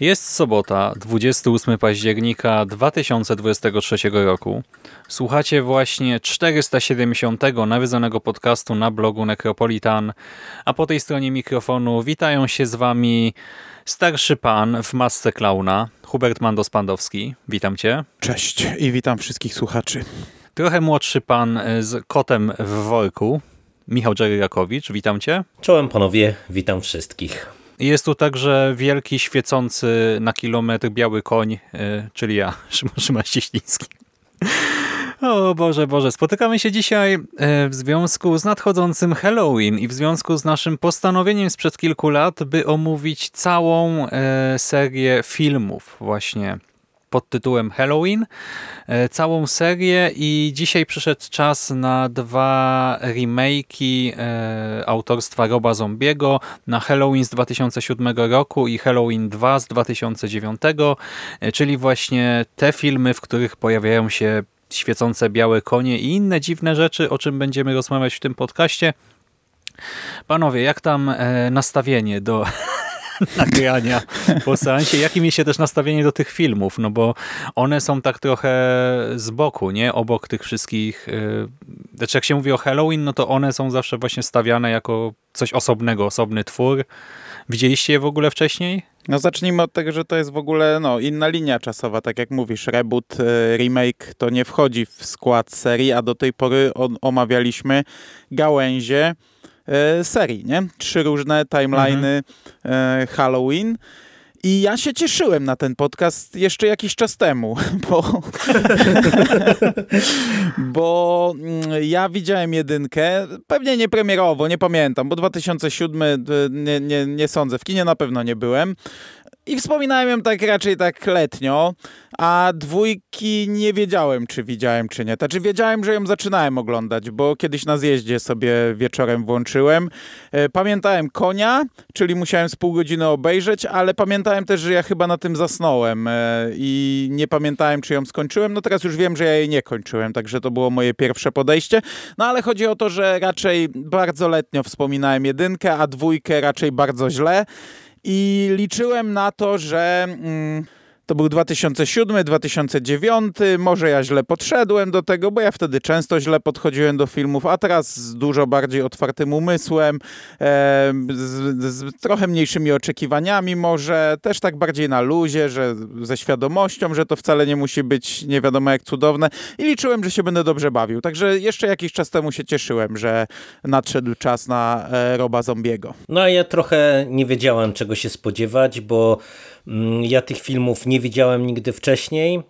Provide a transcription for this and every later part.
Jest sobota, 28 października 2023 roku. Słuchacie właśnie 470 nawiedzonego podcastu na blogu Necropolitan, a po tej stronie mikrofonu witają się z wami starszy pan w masce klauna, Hubert Mandos-Pandowski. Witam cię. Cześć i witam wszystkich słuchaczy. Trochę młodszy pan z kotem w worku, Michał Dżeryrakowicz. Witam cię. Czołem panowie, witam wszystkich. Jest tu także wielki, świecący na kilometr biały koń, y, czyli ja, Szymon Szymaścieśliński. O Boże, Boże. Spotykamy się dzisiaj y, w związku z nadchodzącym Halloween i w związku z naszym postanowieniem sprzed kilku lat, by omówić całą y, serię filmów właśnie pod tytułem Halloween, e, całą serię i dzisiaj przyszedł czas na dwa remake'i e, autorstwa Roba Zombiego, na Halloween z 2007 roku i Halloween 2 z 2009, e, czyli właśnie te filmy, w których pojawiają się świecące białe konie i inne dziwne rzeczy, o czym będziemy rozmawiać w tym podcaście. Panowie, jak tam nastawienie do nagrania po seansie. Jakim jest się też nastawienie do tych filmów, no bo one są tak trochę z boku, nie? Obok tych wszystkich... Y, znaczy jak się mówi o Halloween, no to one są zawsze właśnie stawiane jako coś osobnego, osobny twór. Widzieliście je w ogóle wcześniej? No zacznijmy od tego, że to jest w ogóle no, inna linia czasowa, tak jak mówisz, reboot, y, remake to nie wchodzi w skład serii, a do tej pory omawialiśmy gałęzie serii, nie? Trzy różne timeliny mhm. Halloween. I ja się cieszyłem na ten podcast jeszcze jakiś czas temu, bo, bo mm, ja widziałem jedynkę, pewnie nie premierowo, nie pamiętam, bo 2007 e, nie, nie, nie sądzę, w kinie na pewno nie byłem. I wspominałem ją tak raczej tak letnio, a dwójki nie wiedziałem, czy widziałem, czy nie. Znaczy wiedziałem, że ją zaczynałem oglądać, bo kiedyś na zjeździe sobie wieczorem włączyłem. E, pamiętałem konia, czyli musiałem z pół godziny obejrzeć, ale pamiętałem też, że ja chyba na tym zasnąłem e, i nie pamiętałem, czy ją skończyłem. No teraz już wiem, że ja jej nie kończyłem, także to było moje pierwsze podejście. No ale chodzi o to, że raczej bardzo letnio wspominałem jedynkę, a dwójkę raczej bardzo źle. I liczyłem na to, że mm, to był 2007, 2009, może ja źle podszedłem do tego, bo ja wtedy często źle podchodziłem do filmów, a teraz z dużo bardziej otwartym umysłem, e, z, z, trochę mniejszymi oczekiwaniami może, też tak bardziej na luzie, że ze świadomością, że to wcale nie musi być nie wiadomo jak cudowne i liczyłem, że się będę dobrze bawił. Także jeszcze jakiś czas temu się cieszyłem, że nadszedł czas na e, Roba Zombiego. No a ja trochę nie wiedziałem czego się spodziewać, bo Mm, ja tych filmów nie widziałem nigdy wcześniej,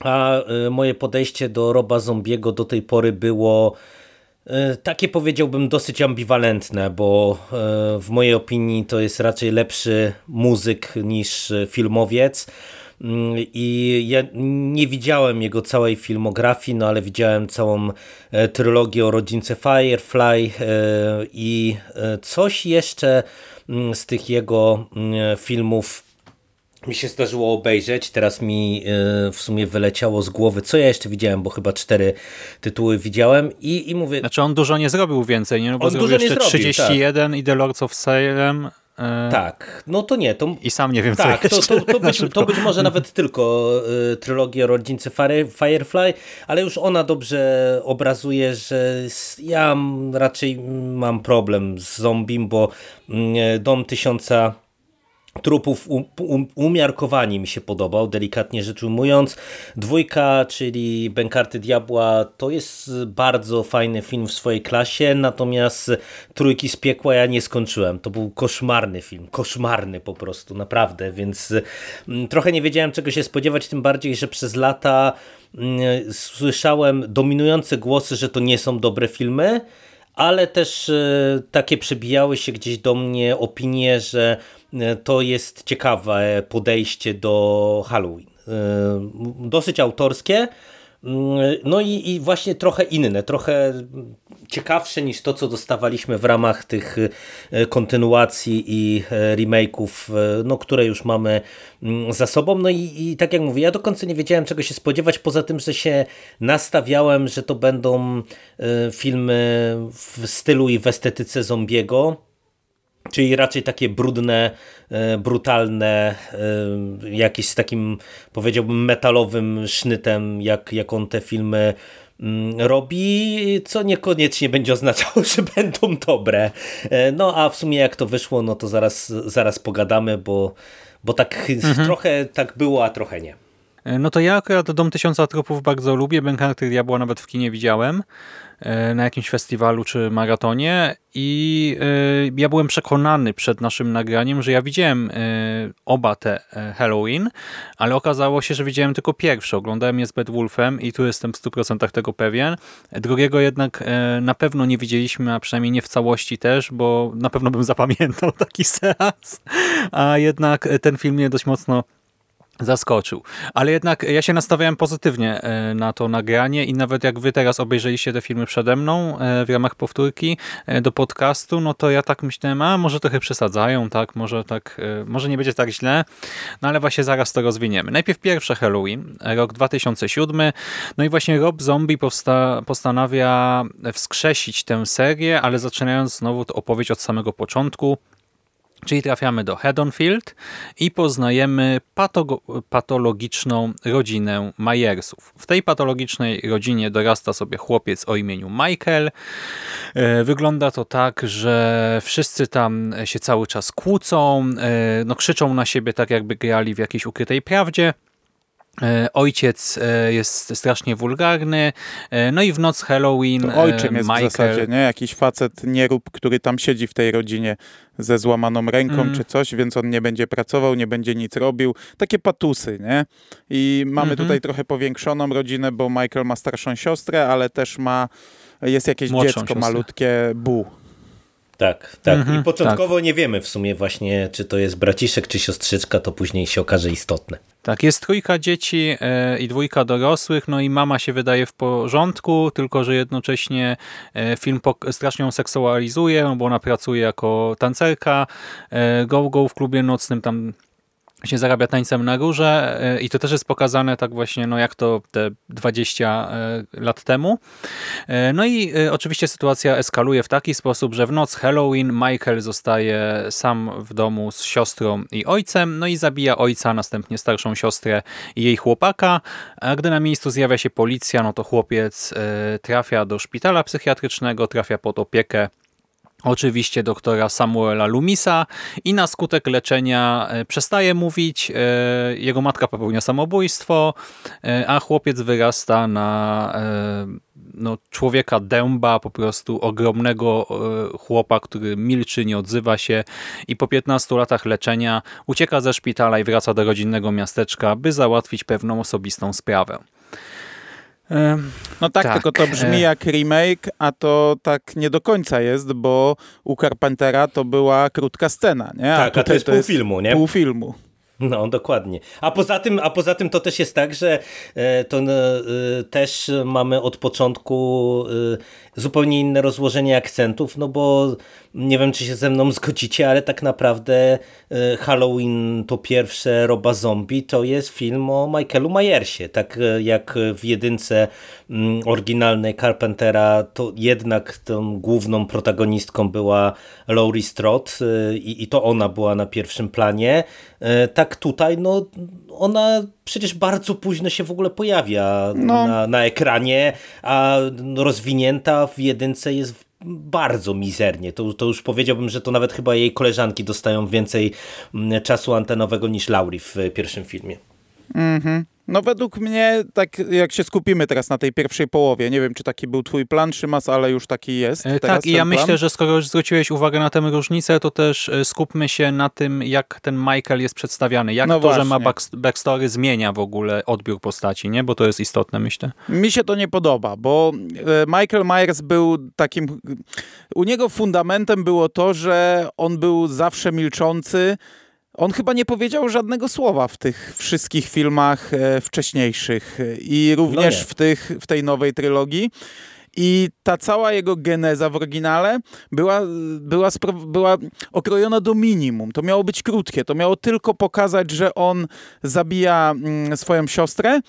a y, moje podejście do Roba Zombiego do tej pory było y, takie powiedziałbym dosyć ambiwalentne, bo y, w mojej opinii to jest raczej lepszy muzyk niż filmowiec. Mm, I ja nie widziałem jego całej filmografii, no ale widziałem całą e, trylogię o rodzince Firefly e, i e, coś jeszcze mm, z tych jego filmów mi się zdarzyło obejrzeć, teraz mi e, w sumie wyleciało z głowy, co ja jeszcze widziałem, bo chyba cztery tytuły widziałem i, i mówię... Znaczy on dużo nie zrobił więcej, nie? No bo on zrobił jeszcze zrobił, 31 tak. i The Lords of Salem. E, tak, no to nie. To... I sam nie wiem, tak, co to, to, to, być, to być może nawet tylko y, trylogia o Firefly, ale już ona dobrze obrazuje, że ja raczej mam problem z zombim, bo y, Dom Tysiąca trupów um, um, umiarkowani mi się podobał, delikatnie rzecz ujmując. Dwójka, czyli Bękarty Diabła, to jest bardzo fajny film w swojej klasie, natomiast Trójki z Piekła ja nie skończyłem. To był koszmarny film, koszmarny po prostu, naprawdę, więc mm, trochę nie wiedziałem czego się spodziewać, tym bardziej, że przez lata mm, słyszałem dominujące głosy, że to nie są dobre filmy, ale też e, takie przebijały się gdzieś do mnie opinie, że to jest ciekawe podejście do Halloween. E, dosyć autorskie, Mm, no i, i, właśnie trochę inne, trochę ciekawsze niż to, co dostawaliśmy w ramach tych e, kontynuacji i e, remake'ów, e, no, które już mamy mm, za sobą. No i, i tak jak mówię, ja do końca nie wiedziałem czego się spodziewać, poza tym, że się nastawiałem, że to będą filmy w stylu i w estetyce zombiego Czyli raczej takie brudne, e, brutalne, e, jakieś z takim powiedziałbym metalowym sznytem, jak, jak on te filmy mm, robi, co niekoniecznie będzie oznaczało, że będą dobre. E, no a w sumie jak to wyszło, no to zaraz, zaraz pogadamy, bo, bo tak mhm. trochę tak było, a trochę nie. No to ja akurat Dom Tysiąca Trupów bardzo lubię. Bękarty Diabła nawet w kinie widziałem. E, na jakimś festiwalu czy maratonie i e, ja byłem przekonany przed naszym nagraniem, że ja widziałem e, oba te Halloween, ale okazało się, że widziałem tylko pierwszy. Oglądałem je z Bad Wolfem i tu jestem w 100% tego pewien. Drugiego jednak na pewno nie widzieliśmy, a przynajmniej nie w całości też, bo na pewno bym zapamiętał taki seans, a jednak ten film mnie dość mocno zaskoczył. Ale jednak ja się nastawiałem pozytywnie e, na to nagranie i nawet jak wy teraz obejrzeliście te filmy przede mną e, w ramach powtórki e, do podcastu, no to ja tak myślałem, a może trochę przesadzają, tak, może tak, może nie będzie tak źle, no ale właśnie zaraz to rozwiniemy. Najpierw pierwsze Halloween, rok 2007, no i właśnie Rob Zombie posta postanawia wskrzesić tę serię, ale zaczynając znowu opowieść od samego początku, Czyli trafiamy do Haddonfield i poznajemy patologiczną rodzinę Majersów. W tej patologicznej rodzinie dorasta sobie chłopiec o imieniu Michael. E, wygląda to tak, że wszyscy tam się cały czas kłócą, e, no krzyczą na siebie tak jakby grali w jakiejś ukrytej prawdzie. E, ojciec e, jest strasznie wulgarny, e, no i w noc Halloween to ojczym jest Michael... w zasadzie, nie? Jakiś facet nierób, który tam siedzi w tej rodzinie ze złamaną ręką mm. czy coś, więc on nie będzie pracował, nie będzie nic robił. Takie patusy, nie? I mamy mm -hmm. tutaj trochę powiększoną rodzinę, bo Michael ma starszą siostrę, ale też ma, jest jakieś Młodszą dziecko siostrę. malutkie, Bu. Tak, tak. Mm -hmm, I początkowo tak. nie wiemy w sumie właśnie, czy to jest braciszek, czy siostrzyczka, to później się okaże istotne. Tak, jest trójka dzieci e, i dwójka dorosłych, no i mama się wydaje w porządku, tylko że jednocześnie e, film strasznie ją seksualizuje, no bo ona pracuje jako tancerka, e, go-go w klubie nocnym, tam się zarabia tańcem na górze e, i to też jest pokazane tak właśnie, no jak to te 20 e, lat temu. E, no i oczywiście sytuacja eskaluje w taki sposób, że w noc Halloween Michael zostaje sam w domu z siostrą i ojcem, no i zabija ojca, następnie starszą siostrę i jej chłopaka, a gdy na miejscu zjawia się policja, no to chłopiec trafia do szpitala psychiatrycznego, trafia pod opiekę oczywiście doktora Samuela Lumisa i na skutek leczenia e, przestaje mówić, e, jego matka popełnia samobójstwo, e, a chłopiec wyrasta na no, człowieka dęba, po prostu ogromnego chłopa, który milczy, nie odzywa się i po 15 latach leczenia ucieka ze szpitala i wraca do rodzinnego miasteczka, by załatwić pewną osobistą sprawę. No tak, tak, tylko to brzmi e. jak remake, a to tak nie do końca jest, bo u Carpentera to była krótka scena, nie? A tak, a to jest pół filmu, nie? Pół filmu. No, dokładnie. A poza tym, a poza tym to też jest tak, że e, to e, też mamy od początku zupełnie inne rozłożenie akcentów, no bo nie wiem, czy się ze mną zgodzicie, ale tak naprawdę e, Halloween to pierwsze Roba Zombie to jest film o Michaelu Myersie. Tak e, jak w jedynce mm, oryginalnej Carpentera, to jednak tą główną protagonistką była Laurie Strode e, i, i to ona była na pierwszym planie. Tak tutaj, no ona przecież bardzo późno się w ogóle pojawia no. na, na ekranie, a rozwinięta w jedynce jest bardzo mizernie. To, to już powiedziałbym, że to nawet chyba jej koleżanki dostają więcej mm, czasu antenowego niż Lauri w pierwszym filmie. Mhm. No według mnie, tak jak się skupimy teraz na tej pierwszej połowie, nie wiem, czy taki był twój plan, Szymas, ale już taki jest. E, tak, i ja plan. myślę, że skoro już zwróciłeś uwagę na tę różnicę, to też e, skupmy się na tym, jak ten Michael jest przedstawiany. Jak no to, właśnie. że ma backstory zmienia w ogóle odbiór postaci, nie? Bo to jest istotne, myślę. Mi się to nie podoba, bo e, Michael Myers był takim... U niego fundamentem było to, że on był zawsze milczący, on chyba nie powiedział żadnego słowa w tych wszystkich filmach e, wcześniejszych i również no w, tych, w tej nowej trylogii. I ta cała jego geneza w oryginale była, była, była okrojona do minimum. To miało być krótkie. To miało tylko pokazać, że on zabija mm, swoją siostrę,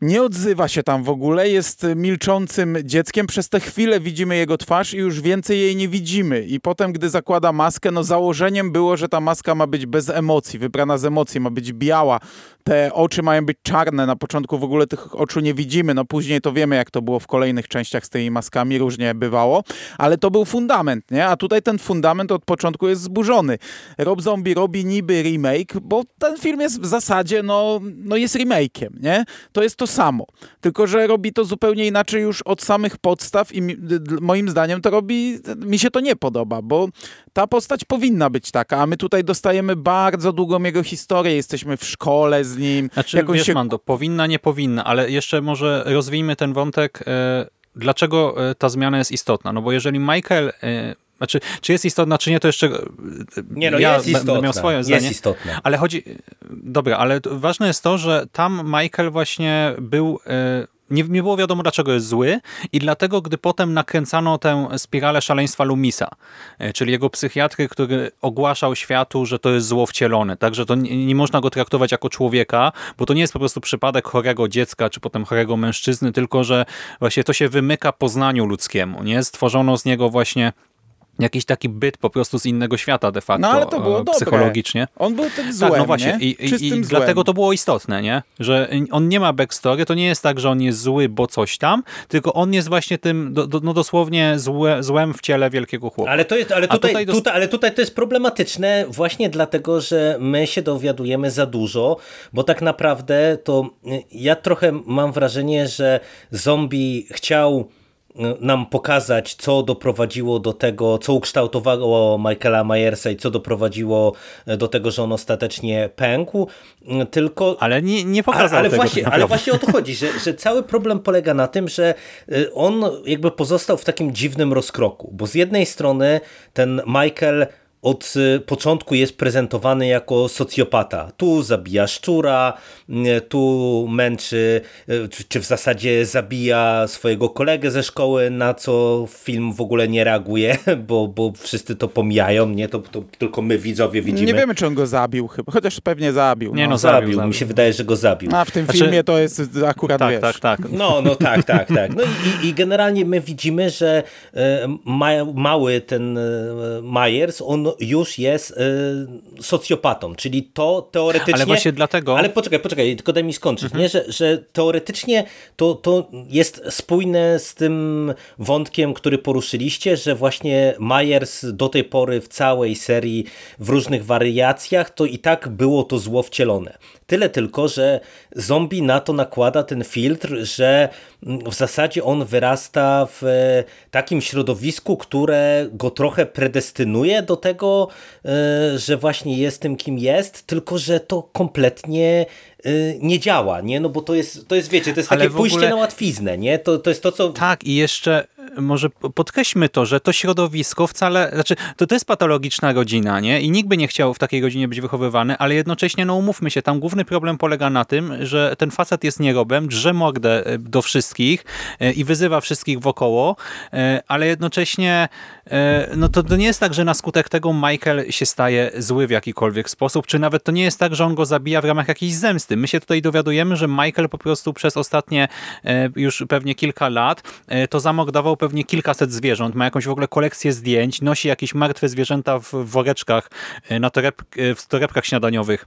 nie odzywa się tam w ogóle, jest milczącym dzieckiem. Przez tę chwilę widzimy jego twarz i już więcej jej nie widzimy. I potem, gdy zakłada maskę, no założeniem było, że ta maska ma być bez emocji, wybrana z emocji, ma być biała. Te oczy mają być czarne. Na początku w ogóle tych oczu nie widzimy. No później to wiemy, jak to było w kolejnych częściach z tymi maskami, różnie bywało. Ale to był fundament, nie? A tutaj ten fundament od początku jest zburzony. Rob Zombie robi niby remake, bo ten film jest w zasadzie, no, no jest remake'iem, nie? To jest to samo. Tylko, że robi to zupełnie inaczej już od samych podstaw i moim zdaniem to robi, mi się to nie podoba, bo ta postać powinna być taka, a my tutaj dostajemy bardzo długą jego historię, jesteśmy w szkole z nim. Znaczy, wiesz, się... Mando, powinna, nie powinna, ale jeszcze może rozwijmy ten wątek, e, dlaczego e, ta zmiana jest istotna. No bo jeżeli Michael e, znaczy, czy jest istotna, czy nie, to jeszcze nie, no ja jest będę miał swoje zdanie. Jest istotne. Ale chodzi... Dobra, ale ważne jest to, że tam Michael właśnie był... E, nie, nie było wiadomo, dlaczego jest zły i dlatego, gdy potem nakręcano tę spiralę szaleństwa Lumisa, e, czyli jego psychiatry, który ogłaszał światu, że to jest zło wcielone, także to nie, nie, można go traktować jako człowieka, bo to nie jest po prostu przypadek chorego dziecka, czy potem chorego mężczyzny, tylko że właśnie to się wymyka poznaniu ludzkiemu, nie? Stworzono z niego właśnie jakiś taki byt po prostu z innego świata de facto, no, ale to było psychologicznie. Dobre. On był tym złem, Tak, no właśnie nie? i, i, i dlatego to było istotne, nie? Że on nie ma backstory, to nie jest tak, że on jest zły, bo coś tam, tylko on jest właśnie tym, do, do, no dosłownie złe, złem w ciele wielkiego chłopa. Ale, to jest, ale, tutaj, tutaj, tutaj, ale tutaj to jest problematyczne właśnie dlatego, że my się dowiadujemy za dużo, bo tak naprawdę to ja trochę mam wrażenie, że zombie chciał nam pokazać, co doprowadziło do tego, co ukształtowało Michaela Myersa i co doprowadziło e, do tego, że on ostatecznie pękł, tylko... Ale nie, nie pokazał ale, tego. Właśnie, ale właśnie o to chodzi, że, że cały problem polega na tym, że e, on jakby pozostał w takim dziwnym rozkroku, bo z jednej strony ten Michael od y, początku jest prezentowany jako socjopata. Tu zabija szczura, y, tu męczy, y, czy w zasadzie zabija swojego kolegę ze szkoły, na co film w ogóle nie reaguje, bo, bo wszyscy to pomijają, nie? To, to tylko my widzowie widzimy. Nie wiemy, czy on go zabił chyba, chociaż pewnie zabił. Nie no, no zabił, zabił, Mi się wydaje, że go zabił. A w tym znaczy... filmie to jest akurat, tak, wiesz. Tak, tak, No, no tak, tak, tak. No i, i generalnie my widzimy, że ma, mały ten Myers, on już jest y, socjopatą, czyli to teoretycznie... Ale właśnie dlatego... Ale poczekaj, poczekaj, tylko daj mi skończyć, mhm. nie? Że, że teoretycznie to, to jest spójne z tym wątkiem, który poruszyliście, że właśnie Myers do tej pory w całej serii w różnych wariacjach to i tak było to zło wcielone. Tyle tylko, że zombie na to nakłada ten filtr, że w zasadzie on wyrasta w takim środowisku, które go trochę predestynuje do tego, e, że właśnie jest tym, kim jest, tylko że to kompletnie e, nie działa, nie? No bo to jest, to jest wiecie, to jest Ale takie pójście ogóle... na łatwiznę, nie? To, to jest to, co... Tak i jeszcze może podkreślmy to, że to środowisko wcale, znaczy to, to jest patologiczna rodzina, nie? I nikt by nie chciał w takiej rodzinie być wychowywany, ale jednocześnie, no umówmy się, tam główny problem polega na tym, że ten facet jest nierobem, drze mordę e, do wszystkich e, i wyzywa wszystkich wokoło, e, ale jednocześnie no to, to nie jest tak, że na skutek tego Michael się staje zły w jakikolwiek sposób, czy nawet to nie jest tak, że on go zabija w ramach jakiejś zemsty. My się tutaj dowiadujemy, że Michael po prostu przez ostatnie już pewnie kilka lat to zamordował pewnie kilkaset zwierząt, ma jakąś w ogóle kolekcję zdjęć, nosi jakieś martwe zwierzęta w woreczkach na toreb, w torebkach śniadaniowych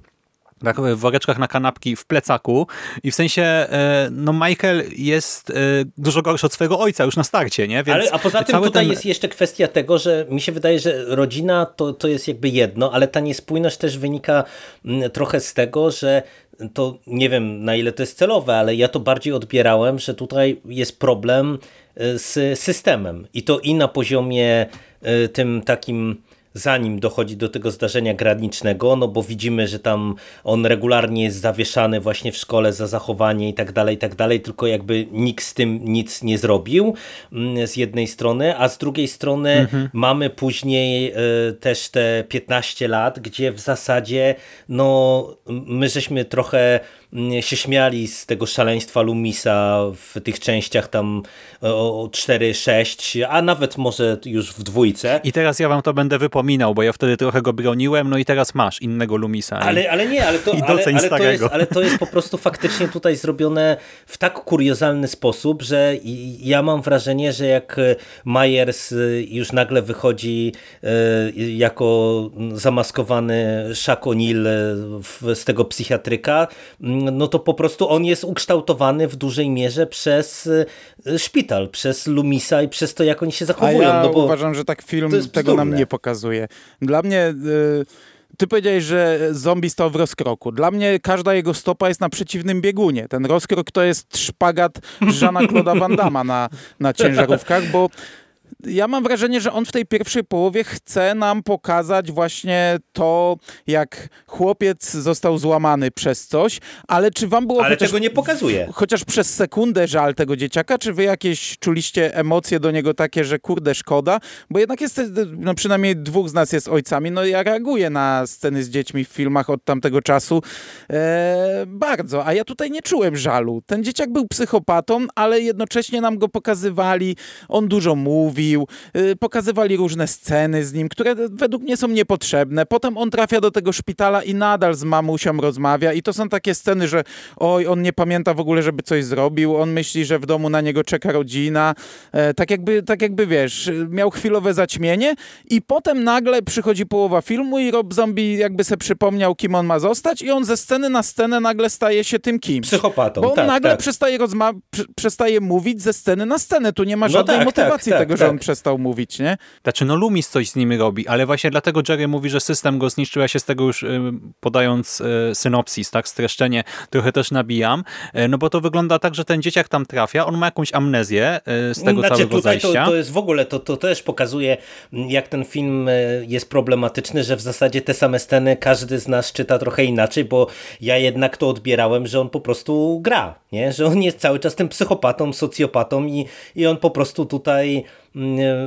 w woreczkach na kanapki w plecaku i w sensie, e, no Michael jest e, dużo gorszy od swojego ojca już na starcie, nie? Więc ale, a poza tym tutaj ten... jest jeszcze kwestia tego, że mi się wydaje, że rodzina to, to jest jakby jedno, ale ta niespójność też wynika mm, trochę z tego, że to nie wiem na ile to jest celowe, ale ja to bardziej odbierałem, że tutaj jest problem z systemem i to i na poziomie tym takim zanim dochodzi do tego zdarzenia granicznego, no bo widzimy, że tam on regularnie jest zawieszany właśnie w szkole za zachowanie i tak dalej, i tak dalej, tylko jakby nikt z tym nic nie zrobił mm, z jednej strony, a z drugiej strony mhm. mamy później e, też te 15 lat, gdzie w zasadzie no my żeśmy trochę się śmiali z tego szaleństwa Lumisa w tych częściach tam o 4-6, a nawet może już w dwójce. I teraz ja wam to będę wypominał, bo ja wtedy trochę go broniłem, no i teraz masz innego Lumisa. Ale, ale nie, ale to, ale, ale, to jest, ale to jest po prostu faktycznie tutaj zrobione w tak kuriozalny sposób, że ja mam wrażenie, że jak Myers już nagle wychodzi e, jako zamaskowany Shaq O'Neal z tego psychiatryka, no to po prostu on jest ukształtowany w dużej mierze przez e, szpital, przez Lumisa i przez to, jak oni się zachowują. A ja no bo uważam, że tak film tego nam nie pokazuje. Dla mnie... Y ty powiedziałeś, że zombie stał w rozkroku. Dla mnie każda jego stopa jest na przeciwnym biegunie. Ten rozkrok to jest szpagat Żana Claude'a Van Damme na, na ciężarówkach, bo ja mam wrażenie, że on w tej pierwszej połowie chce nam pokazać właśnie to, jak chłopiec został złamany przez coś, ale czy wam było ale tego nie pokazuje. chociaż przez sekundę żal tego dzieciaka, czy wy jakieś czuliście emocje do niego takie, że kurde szkoda? Bo jednak jest, no przynajmniej dwóch z nas jest ojcami, no ja reaguję na sceny z dziećmi w filmach od tamtego czasu e, bardzo, a ja tutaj nie czułem żalu. Ten dzieciak był psychopatą, ale jednocześnie nam go pokazywali, on dużo mówi, Y, pokazywali różne sceny z nim, które według mnie są niepotrzebne. Potem on trafia do tego szpitala i nadal z mamusią rozmawia i to są takie sceny, że oj, on nie pamięta w ogóle, żeby coś zrobił, on myśli, że w domu na niego czeka rodzina. E, tak jakby, tak jakby wiesz, miał chwilowe zaćmienie i potem nagle przychodzi połowa filmu i Rob Zombie jakby se przypomniał, kim on ma zostać i on ze sceny na scenę nagle staje się tym kimś. Psychopatą, Bo on tak, nagle tak. Przestaje, rozma- przestaje mówić ze sceny na scenę. Tu nie ma no żadnej no tak, motywacji tak, tego, że on przestał mówić, nie? Znaczy, no Lumis coś z nimi robi, ale właśnie dlatego Jerry mówi, że system go zniszczył. Ja się z tego już y, podając y, synopsis, tak, streszczenie trochę też nabijam, y, no bo to wygląda tak, że ten dzieciak tam trafia, on ma jakąś amnezję z tego znaczy, całego tutaj zajścia. To, to jest w ogóle, to, to też pokazuje, jak ten film jest problematyczny, że w zasadzie te same sceny każdy z nas czyta trochę inaczej, bo ja jednak to odbierałem, że on po prostu gra, nie? że on jest cały czas tym psychopatą, socjopatą i, i on po prostu tutaj Mm,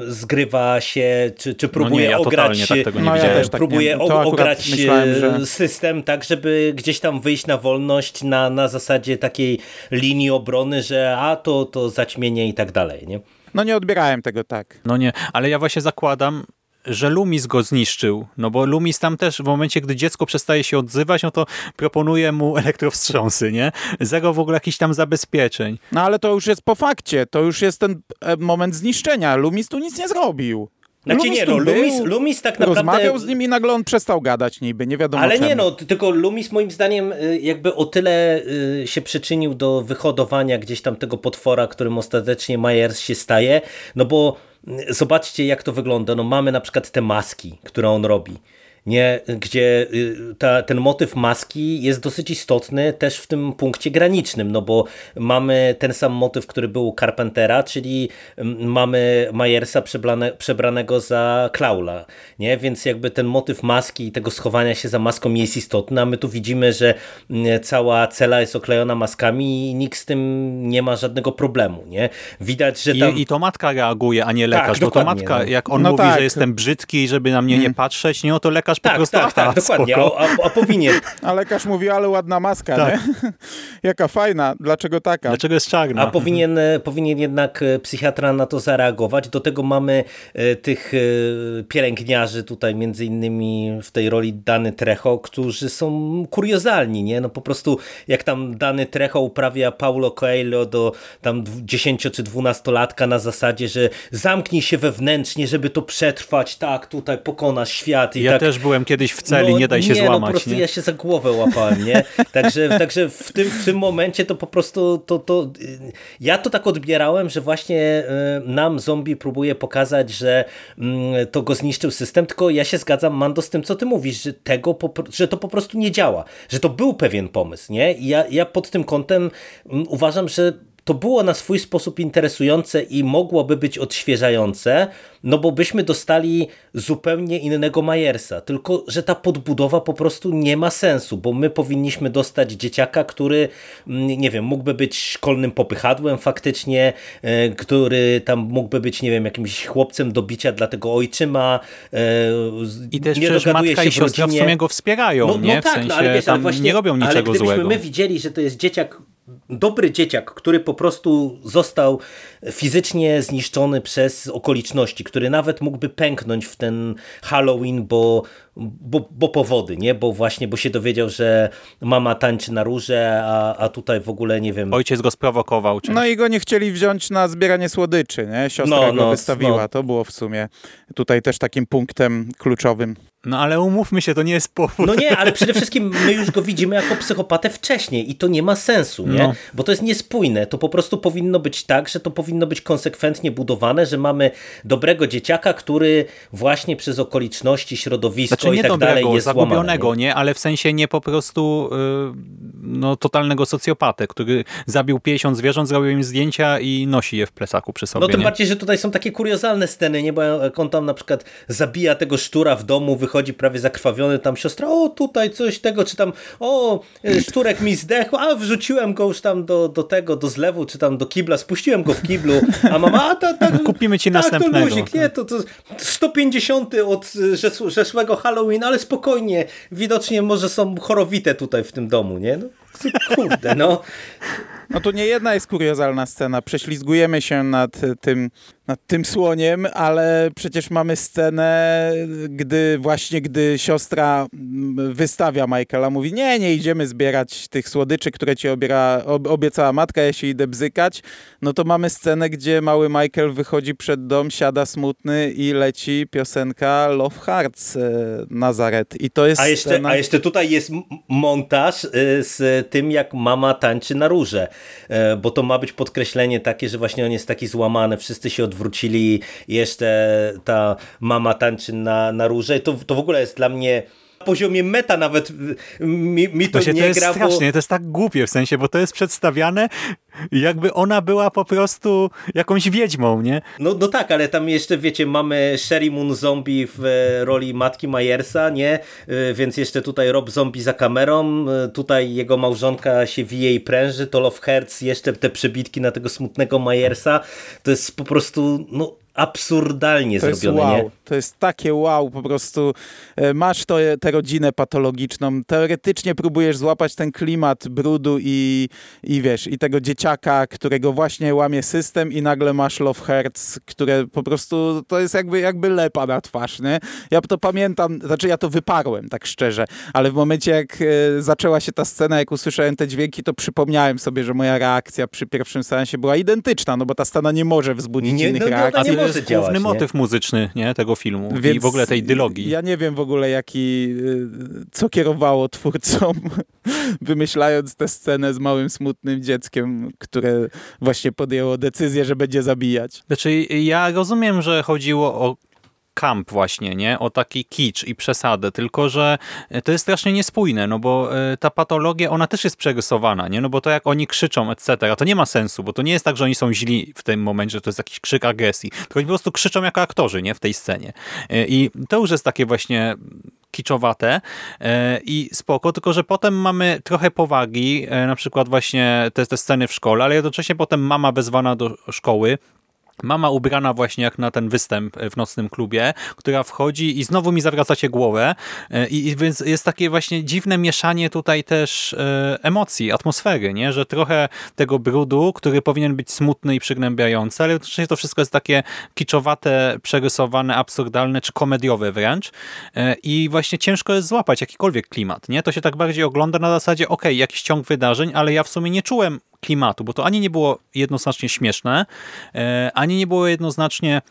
zgrywa się, czy, czy próbuje no nie, ja ograć, tak no ja tak próbuje ograć myślałem, że... E, system tak, żeby gdzieś tam wyjść na wolność na, na zasadzie takiej linii obrony, że a to, to zaćmienie i tak dalej, nie? No nie odbierałem tego tak. No nie, ale ja właśnie zakładam, że Lumis go zniszczył, no bo Lumis tam też w momencie, gdy dziecko przestaje się odzywać, no to proponuje mu elektrowstrząsy, nie? Zero w ogóle jakichś tam zabezpieczeń. No ale to już jest po fakcie, to już jest ten e, moment zniszczenia. Lumis tu nic nie zrobił. Znaczy Lumis nie, no, Lumis, Lumis tak naprawdę... Rozmawiał z nim i nagle on przestał gadać niby, nie wiadomo Ale czemu. nie no, tylko Lumis moim zdaniem y, jakby o tyle y, się przyczynił do wyhodowania gdzieś tam tego potwora, którym ostatecznie Myers się staje, no bo zobaczcie jak to wygląda. No mamy na przykład te maski, które on robi nie, gdzie y, ta, ten motyw maski jest dosyć istotny też w tym punkcie granicznym, no bo mamy ten sam motyw, który był u Carpentera, czyli mm, mamy Majersa przebranego za Klaula, nie? Więc jakby ten motyw maski i tego schowania się za maską jest istotny, a my tu widzimy, że mm, cała cela jest oklejona maskami i nikt z tym nie ma żadnego problemu, nie? Widać, że tam... I, i to matka reaguje, a nie lekarz, tak, bo to matka, no. jak on no mówi, tak. że jestem brzydki, żeby na mnie nie hmm. patrzeć, nie, no to lekarz lekarz tak, po prostu... Tak, tak, dokładnie, a, a, a, powinien. A lekarz mówi, ale ładna maska, tak. nie? Jaka fajna, dlaczego taka? Dlaczego jest czarna? A powinien, e, powinien jednak e, psychiatra na to zareagować. Do tego mamy e, tych pielęgniarzy tutaj, między innymi w tej roli Dany Trecho, którzy są kuriozalni, nie? No po prostu jak tam Dany Trecho uprawia Paulo Coelho do tam 10 czy 12 latka na zasadzie, że zamknij się wewnętrznie, żeby to przetrwać, tak, tutaj pokonasz świat i ja tak też byłem kiedyś w celi, no, nie daj się nie, złamać. No po prostu nie? ja się za głowę łapałem, nie? Także, także w, tym, w tym momencie to po prostu to, to, ja to tak odbierałem, że właśnie y, nam zombie próbuje pokazać, że mm, to go zniszczył system, tylko ja się zgadzam, Mando, z tym, co ty mówisz, że, tego, że to po prostu nie działa, że to był pewien pomysł, nie? I ja, ja pod tym kątem mm, uważam, że to było na swój sposób interesujące i mogłoby być odświeżające, no bo byśmy dostali zupełnie innego Majersa, tylko że ta podbudowa po prostu nie ma sensu, bo my powinniśmy dostać dzieciaka, który, mm, nie wiem, mógłby być szkolnym popychadłem faktycznie, e, który tam mógłby być, nie wiem, jakimś chłopcem do bicia dla tego ojczyma, e, I też nie przecież matka się i siostra w sumie go wspierają, No, nie? no w tak, sensie no, ale wiesz, tam ale właśnie, nie robią ale niczego gdybyśmy złego. my widzieli, że to jest dzieciak dobry dzieciak, który po prostu został fizycznie zniszczony przez okoliczności, który nawet mógłby pęknąć w ten Halloween, bo, bo, bo powody, nie? Bo właśnie, bo się dowiedział, że mama tańczy na róże, a, a tutaj w ogóle nie wiem. Ojciec go sprowokował. Czymś. No i go nie chcieli wziąć na zbieranie słodyczy, nie? Siostra No, go no, wystawiła. no. To było w sumie tutaj też takim punktem kluczowym. No ale umówmy się, to nie jest powód. No nie, ale przede wszystkim my już go widzimy jako psychopatę wcześniej i to nie ma sensu, nie? No. Bo to jest niespójne. To po prostu powinno być tak, że to powinno być konsekwentnie budowane, że mamy dobrego dzieciaka, który właśnie przez okoliczności, środowisko Znaczy nie i tak dobrego, dalej jest zagubionego, złamany, nie? Ale w sensie nie po prostu y, no, totalnego socjopatę, który zabił 50 zwierząt, zrobił im zdjęcia i nosi je w plecaku przy sobie. No tym nie? bardziej, że tutaj są takie kuriozalne sceny, nie? Bo jak on tam na przykład zabija tego szczura w domu, wychodzi prawie zakrwawiony, tam siostra, o tutaj coś tego, czy tam, o e, szczurek mi zdechł, a wrzuciłem go już tam do, do tego, do zlewu, czy tam do kibla, spuściłem go w kiblu, a mama, a ta, ta, Kupimy ci tak, następnego. to luzik, nie, to, to 150 od zes- zeszłego Halloween, ale spokojnie, widocznie może są chorowite tutaj w tym domu, nie? No, kurde, no. No tu nie jedna jest kuriozalna scena. Prześlizgujemy się nad tym, nad tym słoniem, ale przecież mamy scenę, gdy właśnie gdy siostra mm, wystawia Michaela, mówi nie, nie idziemy zbierać tych słodyczy, które ci obiera, ob, obiecała matka, ja się idę bzykać. No to mamy scenę, gdzie mały Michael wychodzi przed dom, siada smutny i leci piosenka Love Hearts e, Nazaret. I to jest A jeszcze, scena... a jeszcze tutaj jest montaż y, z tym, jak mama tańczy na róże, E, bo to ma być podkreślenie takie, że właśnie on jest taki złamany, wszyscy się odwrócili jeszcze ta mama tańczy na, na róże. To, to w ogóle jest dla mnie poziomie meta nawet y, mi, mi to Właśnie nie to jest gra, strasznie, to jest tak głupie w sensie, bo to jest przedstawiane jakby ona była po prostu jakąś wiedźmą, nie? No, no tak, ale tam jeszcze, wiecie, mamy Sherry Moon Zombie w e, roli matki Myersa, nie? E, Więc jeszcze tutaj Rob Zombie za kamerą, e, tutaj jego małżonka się wije i pręży, to Love Hearts, jeszcze te przebitki na tego smutnego Myersa, to jest po prostu, no absurdalnie To jest zrobione, wow, nie? to jest takie wow, po prostu e, masz to, tę rodzinę patologiczną, teoretycznie próbujesz złapać ten klimat brudu i, i wiesz, i tego dzieciaka, którego właśnie łamie system i nagle masz Love Hearts, które po prostu, to jest jakby, jakby lepa na twarz, nie? Ja to pamiętam, znaczy ja to wyparłem, tak szczerze, ale w momencie jak e, zaczęła się ta scena, jak usłyszałem te dźwięki, to przypomniałem sobie, że moja reakcja przy pierwszym seansie była identyczna, no bo ta scena nie może wzbudzić Nie, innych no, no, reakcji. Nie jest działać, główny nie? motyw muzyczny nie, tego filmu i w ogóle tej dylogii. Ja nie wiem w ogóle, jaki, y, co kierowało twórcom, wymyślając tę scenę z małym, smutnym dzieckiem, które właśnie podjęło decyzję, że będzie zabijać. Znaczy ja rozumiem, że chodziło o kamp właśnie, nie? O taki kicz i przesadę, tylko że to jest strasznie niespójne, no bo e, ta patologia, ona też jest przerysowana, nie? No bo to jak oni krzyczą, etc., to nie ma sensu, bo to nie jest tak, że oni są źli w tym momencie, że to jest jakiś krzyk agresji, tylko oni po prostu krzyczą jako aktorzy, nie? W tej scenie. E, I to już jest takie właśnie kiczowate e, i spoko, tylko że potem mamy trochę powagi, e, na przykład właśnie te, te sceny w szkole, ale jednocześnie potem mama wezwana do szkoły, Mama ubrana właśnie jak na ten występ w nocnym klubie, która wchodzi i znowu mi zawracacie głowę E, i, i więc jest takie właśnie dziwne mieszanie tutaj też e, emocji, atmosfery, nie? że trochę tego brudu, który powinien być smutny i przygnębiający, ale jednocześnie to wszystko jest takie kiczowate, przerysowane, absurdalne czy komediowe wręcz E, i właśnie ciężko jest złapać jakikolwiek klimat. nie? To się tak bardziej ogląda na zasadzie ok, jakiś ciąg wydarzeń, ale ja w sumie nie czułem klimatu, bo to ani nie było jednoznacznie śmieszne, e, ani nie było jednoznacznie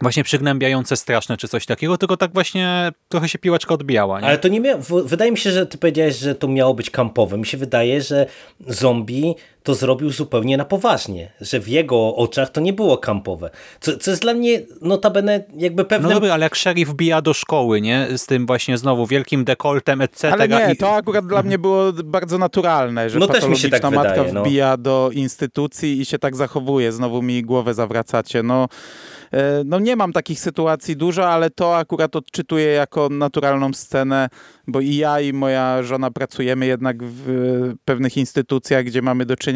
właśnie przygnębiające, straszne czy coś takiego, tylko tak właśnie trochę się piłeczka odbijała. Nie? Ale to nie miało, wydaje mi się, że ty powiedziałeś, że to miało być kampowe. Mi się wydaje, że zombie to zrobił zupełnie na poważnie, że w jego oczach to nie było kampowe. Co, co jest dla mnie notabene jakby pewne... No dobra, ale jak szerif wbija do szkoły, nie? Z tym właśnie znowu wielkim dekoltem, etc. Ale nie, to akurat dla mnie było bardzo naturalne, że no też mi się tak matka wydaje, no. wbija do instytucji i się tak zachowuje. Znowu mi głowę zawracacie. No E, no nie mam takich sytuacji dużo, ale to akurat odczytuję jako naturalną scenę, bo i ja i moja żona pracujemy jednak w pewnych instytucjach, gdzie mamy do czynienia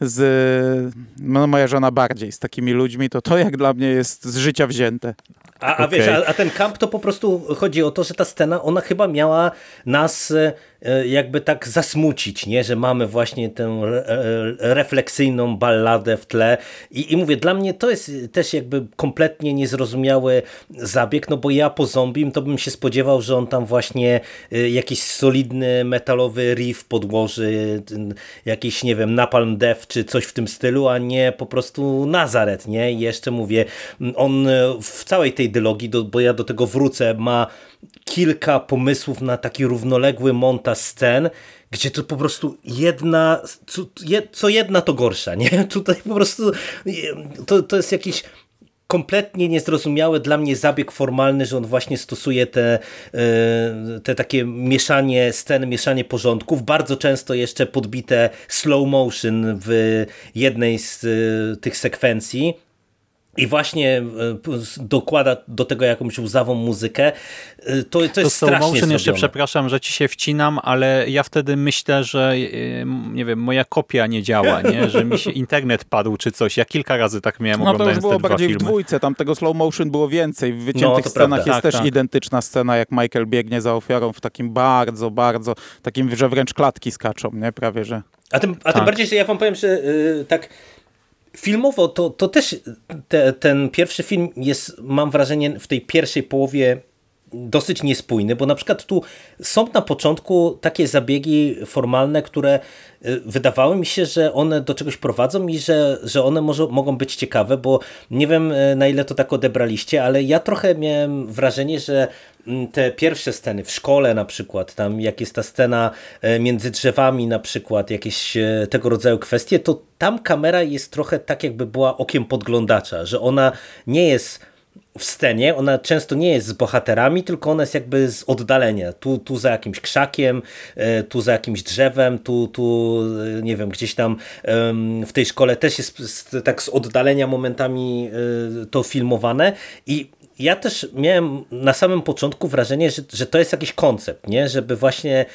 z, no moja żona bardziej, z takimi ludźmi, to to jak dla mnie jest z życia wzięte. A, a okay. wiesz, a, a, ten kamp to po prostu chodzi o to, że ta scena, ona chyba miała nas e, jakby tak zasmucić, nie? że mamy właśnie tę e, refleksyjną balladę w tle I, i mówię, dla mnie to jest też jakby kompletnie niezrozumiały zabieg, no bo ja po zombim to bym się spodziewał, że on tam właśnie e, jakiś solidny metalowy riff podłoży, jakiś nie wiem, Napalm Death czy coś w tym stylu, a nie po prostu Nazaret, nie? I jeszcze mówię, on w całej tej dylogii, do, bo ja do tego wrócę, ma kilka pomysłów na taki równoległy montaż scen, gdzie to po prostu jedna, co, co jedna to gorsza, nie? Tutaj po prostu to, to jest jakiś kompletnie niezrozumiały dla mnie zabieg formalny, że on właśnie stosuje te, e, te takie mieszanie scen, mieszanie porządków, bardzo często jeszcze podbite slow motion w jednej z e, tych sekwencji, i właśnie e, dokłada do tego jakąś łzawą muzykę, e, to, to jest to strasznie motion zrobione. jeszcze, przepraszam, że ci się wcinam, ale ja wtedy myślę, że e, nie wiem, moja kopia nie działa, nie? że mi się internet padł czy coś. Ja kilka razy tak miałem No to już było bardziej filmy. w dwójce, tam tego slow motion było więcej. W wyciętych no, scenach prawda. jest tak, też tak. identyczna scena, jak Michael biegnie za ofiarą w takim bardzo, bardzo, takim, że wręcz klatki skaczą, nie? Prawie, że... A tym, a tak. tym bardziej, że ja wam powiem, że yy, tak filmowo to, to też te, ten pierwszy film jest, mam wrażenie, w tej pierwszej połowie dosyć niespójny, bo na przykład tu są na początku takie zabiegi formalne, które y, wydawały mi się, że one do czegoś prowadzą i że, że one może, mogą być ciekawe, bo nie wiem y, na ile to tak odebraliście, ale ja trochę miałem wrażenie, że te pierwsze sceny w szkole na przykład, tam jak jest ta scena y, między drzewami na przykład, jakieś tego rodzaju kwestie, to tam kamera jest trochę tak jakby była okiem podglądacza, że ona nie jest w scenie, ona często nie jest z bohaterami, tylko ona jest jakby z oddalenia. Tu, tu za jakimś krzakiem, e, tu za jakimś drzewem, tu, tu e, nie wiem, gdzieś tam w tej szkole też jest tak z oddalenia momentami e, to filmowane i ja też miałem na samym początku wrażenie, że, że to jest jakiś koncept, nie? żeby właśnie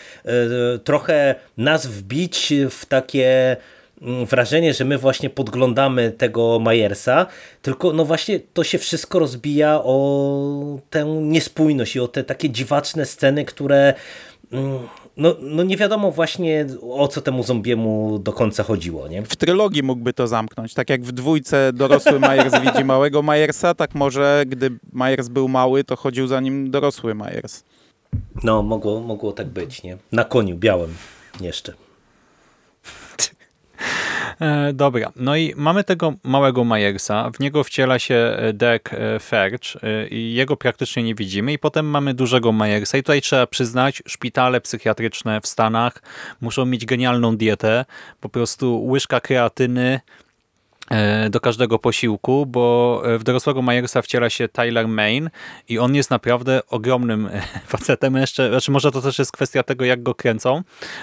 trochę nas wbić w takie Mm, wrażenie, że my właśnie podglądamy tego Majersa, tylko no właśnie to się wszystko rozbija o tę niespójność i o te takie dziwaczne sceny, które mm, no, no nie wiadomo właśnie o co temu zombiemu do końca chodziło. Nie? W trylogii mógłby to zamknąć. Tak jak w dwójce dorosły Majers widzi małego Majersa, tak może gdy Majers był mały, to chodził za nim dorosły Majers. No, mogło, mogło tak być, nie? Na koniu białym jeszcze. E, dobra, no i mamy tego małego Majersa, w niego wciela się e, Derek e, Ferch i jego praktycznie nie widzimy i potem mamy dużego Majersa. I tutaj trzeba przyznać, szpitale psychiatryczne w Stanach muszą mieć genialną dietę, po prostu łyżka kreatyny, do każdego posiłku, bo e, w dorosłego Majersa wciela się Tyler Main i on jest naprawdę ogromnym e, facetem jeszcze, znaczy może to też jest kwestia tego jak go kręcą,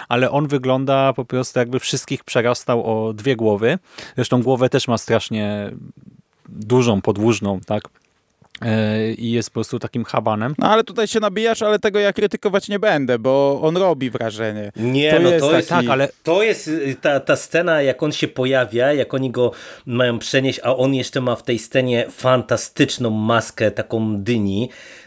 ale on wygląda po prostu jakby wszystkich przerastał o dwie głowy, zresztą głowę też ma strasznie dużą, podłużną, tak? I jest po prostu takim habanem. No ale tutaj się nabijasz, ale tego ja krytykować nie będę, bo on robi wrażenie. Nie, to no jest to jest, tak, ale... To jest y, ta, ta scena, jak on się pojawia, jak oni go mają przenieść, a on jeszcze ma w tej scenie fantastyczną maskę, taką dyni, e,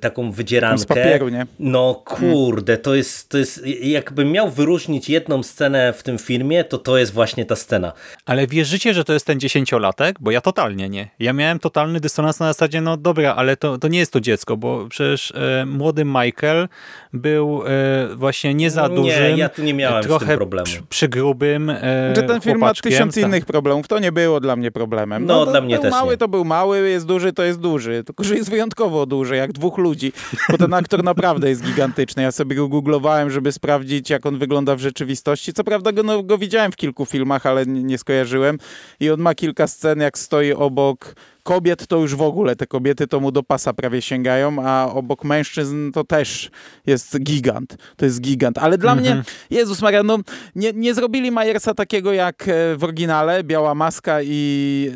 taką wydzierankę. Z papieru, nie? No kurde, to jest, to jest, jakbym miał wyróżnić jedną scenę w tym filmie, to to jest właśnie ta scena. Ale wierzycie, że to jest ten dziesięciolatek? Bo ja totalnie nie. Ja miałem totalny dysonans na zasadzie, no dobra, ale to, to nie jest to dziecko, bo przecież e, młody Michael był e, właśnie nie za Nie, dużym, ja tu nie miałem z trochę tym problemu. przy, przygrubym e, Że ten film ma tysiąc Tak. innych problemów, to nie było dla mnie problemem. No, to dla mnie był też mały, nie. to był mały, jest duży, to jest duży. Tylko, że jest wyjątkowo duży, jak dwóch ludzi. Bo ten aktor naprawdę jest gigantyczny. Ja sobie go googlowałem, żeby sprawdzić, jak on wygląda w rzeczywistości. Co prawda go, no, go widziałem w kilku filmach, ale nie, nie skojarzyłem. I on ma kilka scen, jak stoi obok kobiet, to już w ogóle te kobiety to mu do pasa prawie sięgają, a obok mężczyzn to też jest gigant. To jest gigant. Ale dla mnie, Jezus Maria, no nie, nie zrobili Majersa takiego jak e, w oryginale, biała maska i,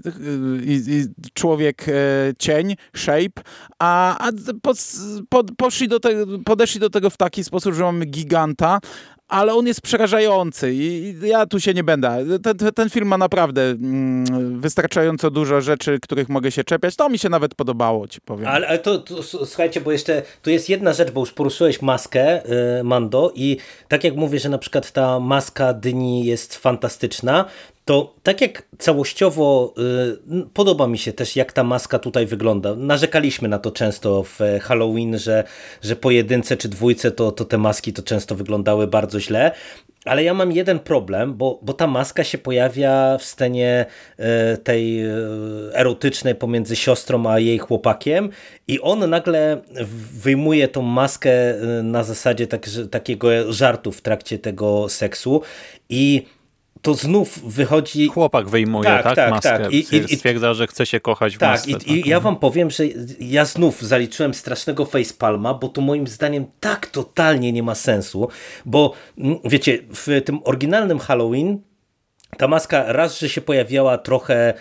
i, i człowiek e, cień, shape, a, a pod, pod, poszli do te, podeszli do tego w taki sposób, że mamy giganta, ale on jest przerażający i ja tu się nie będę. Ten, ten- film ma naprawdę mm, wystarczająco dużo rzeczy, których mogę się czepiać. To mi się nawet podobało, ci powiem. Ale, ale to, to słuchajcie, bo jeszcze tu jest jedna rzecz, bo już poruszyłeś maskę, y, Mando, i tak jak mówię, że na przykład ta maska dyni jest fantastyczna, to tak jak całościowo y, podoba mi się też, jak ta maska tutaj wygląda. Narzekaliśmy na to często w e, Halloween, że, że po jedynce czy dwójce to, to te maski to często wyglądały bardzo źle. Ale ja mam jeden problem, bo, bo ta maska się pojawia w scenie e, tej e, erotycznej pomiędzy siostrą a jej chłopakiem i on nagle wyjmuje tą maskę na zasadzie tak, że, takiego żartu w trakcie tego seksu i to znów wychodzi... Chłopak wyjmuje, Tak, tak, tak, maskę. tak. I- i- Stwierdza, że chce się kochać w Tak, masce. i, i ja wam powiem, że ja znów zaliczyłem strasznego facepalma, bo to moim zdaniem tak totalnie nie ma sensu, bo mm, wiecie, w tym oryginalnym Halloween ta maska raz, że się pojawiała trochę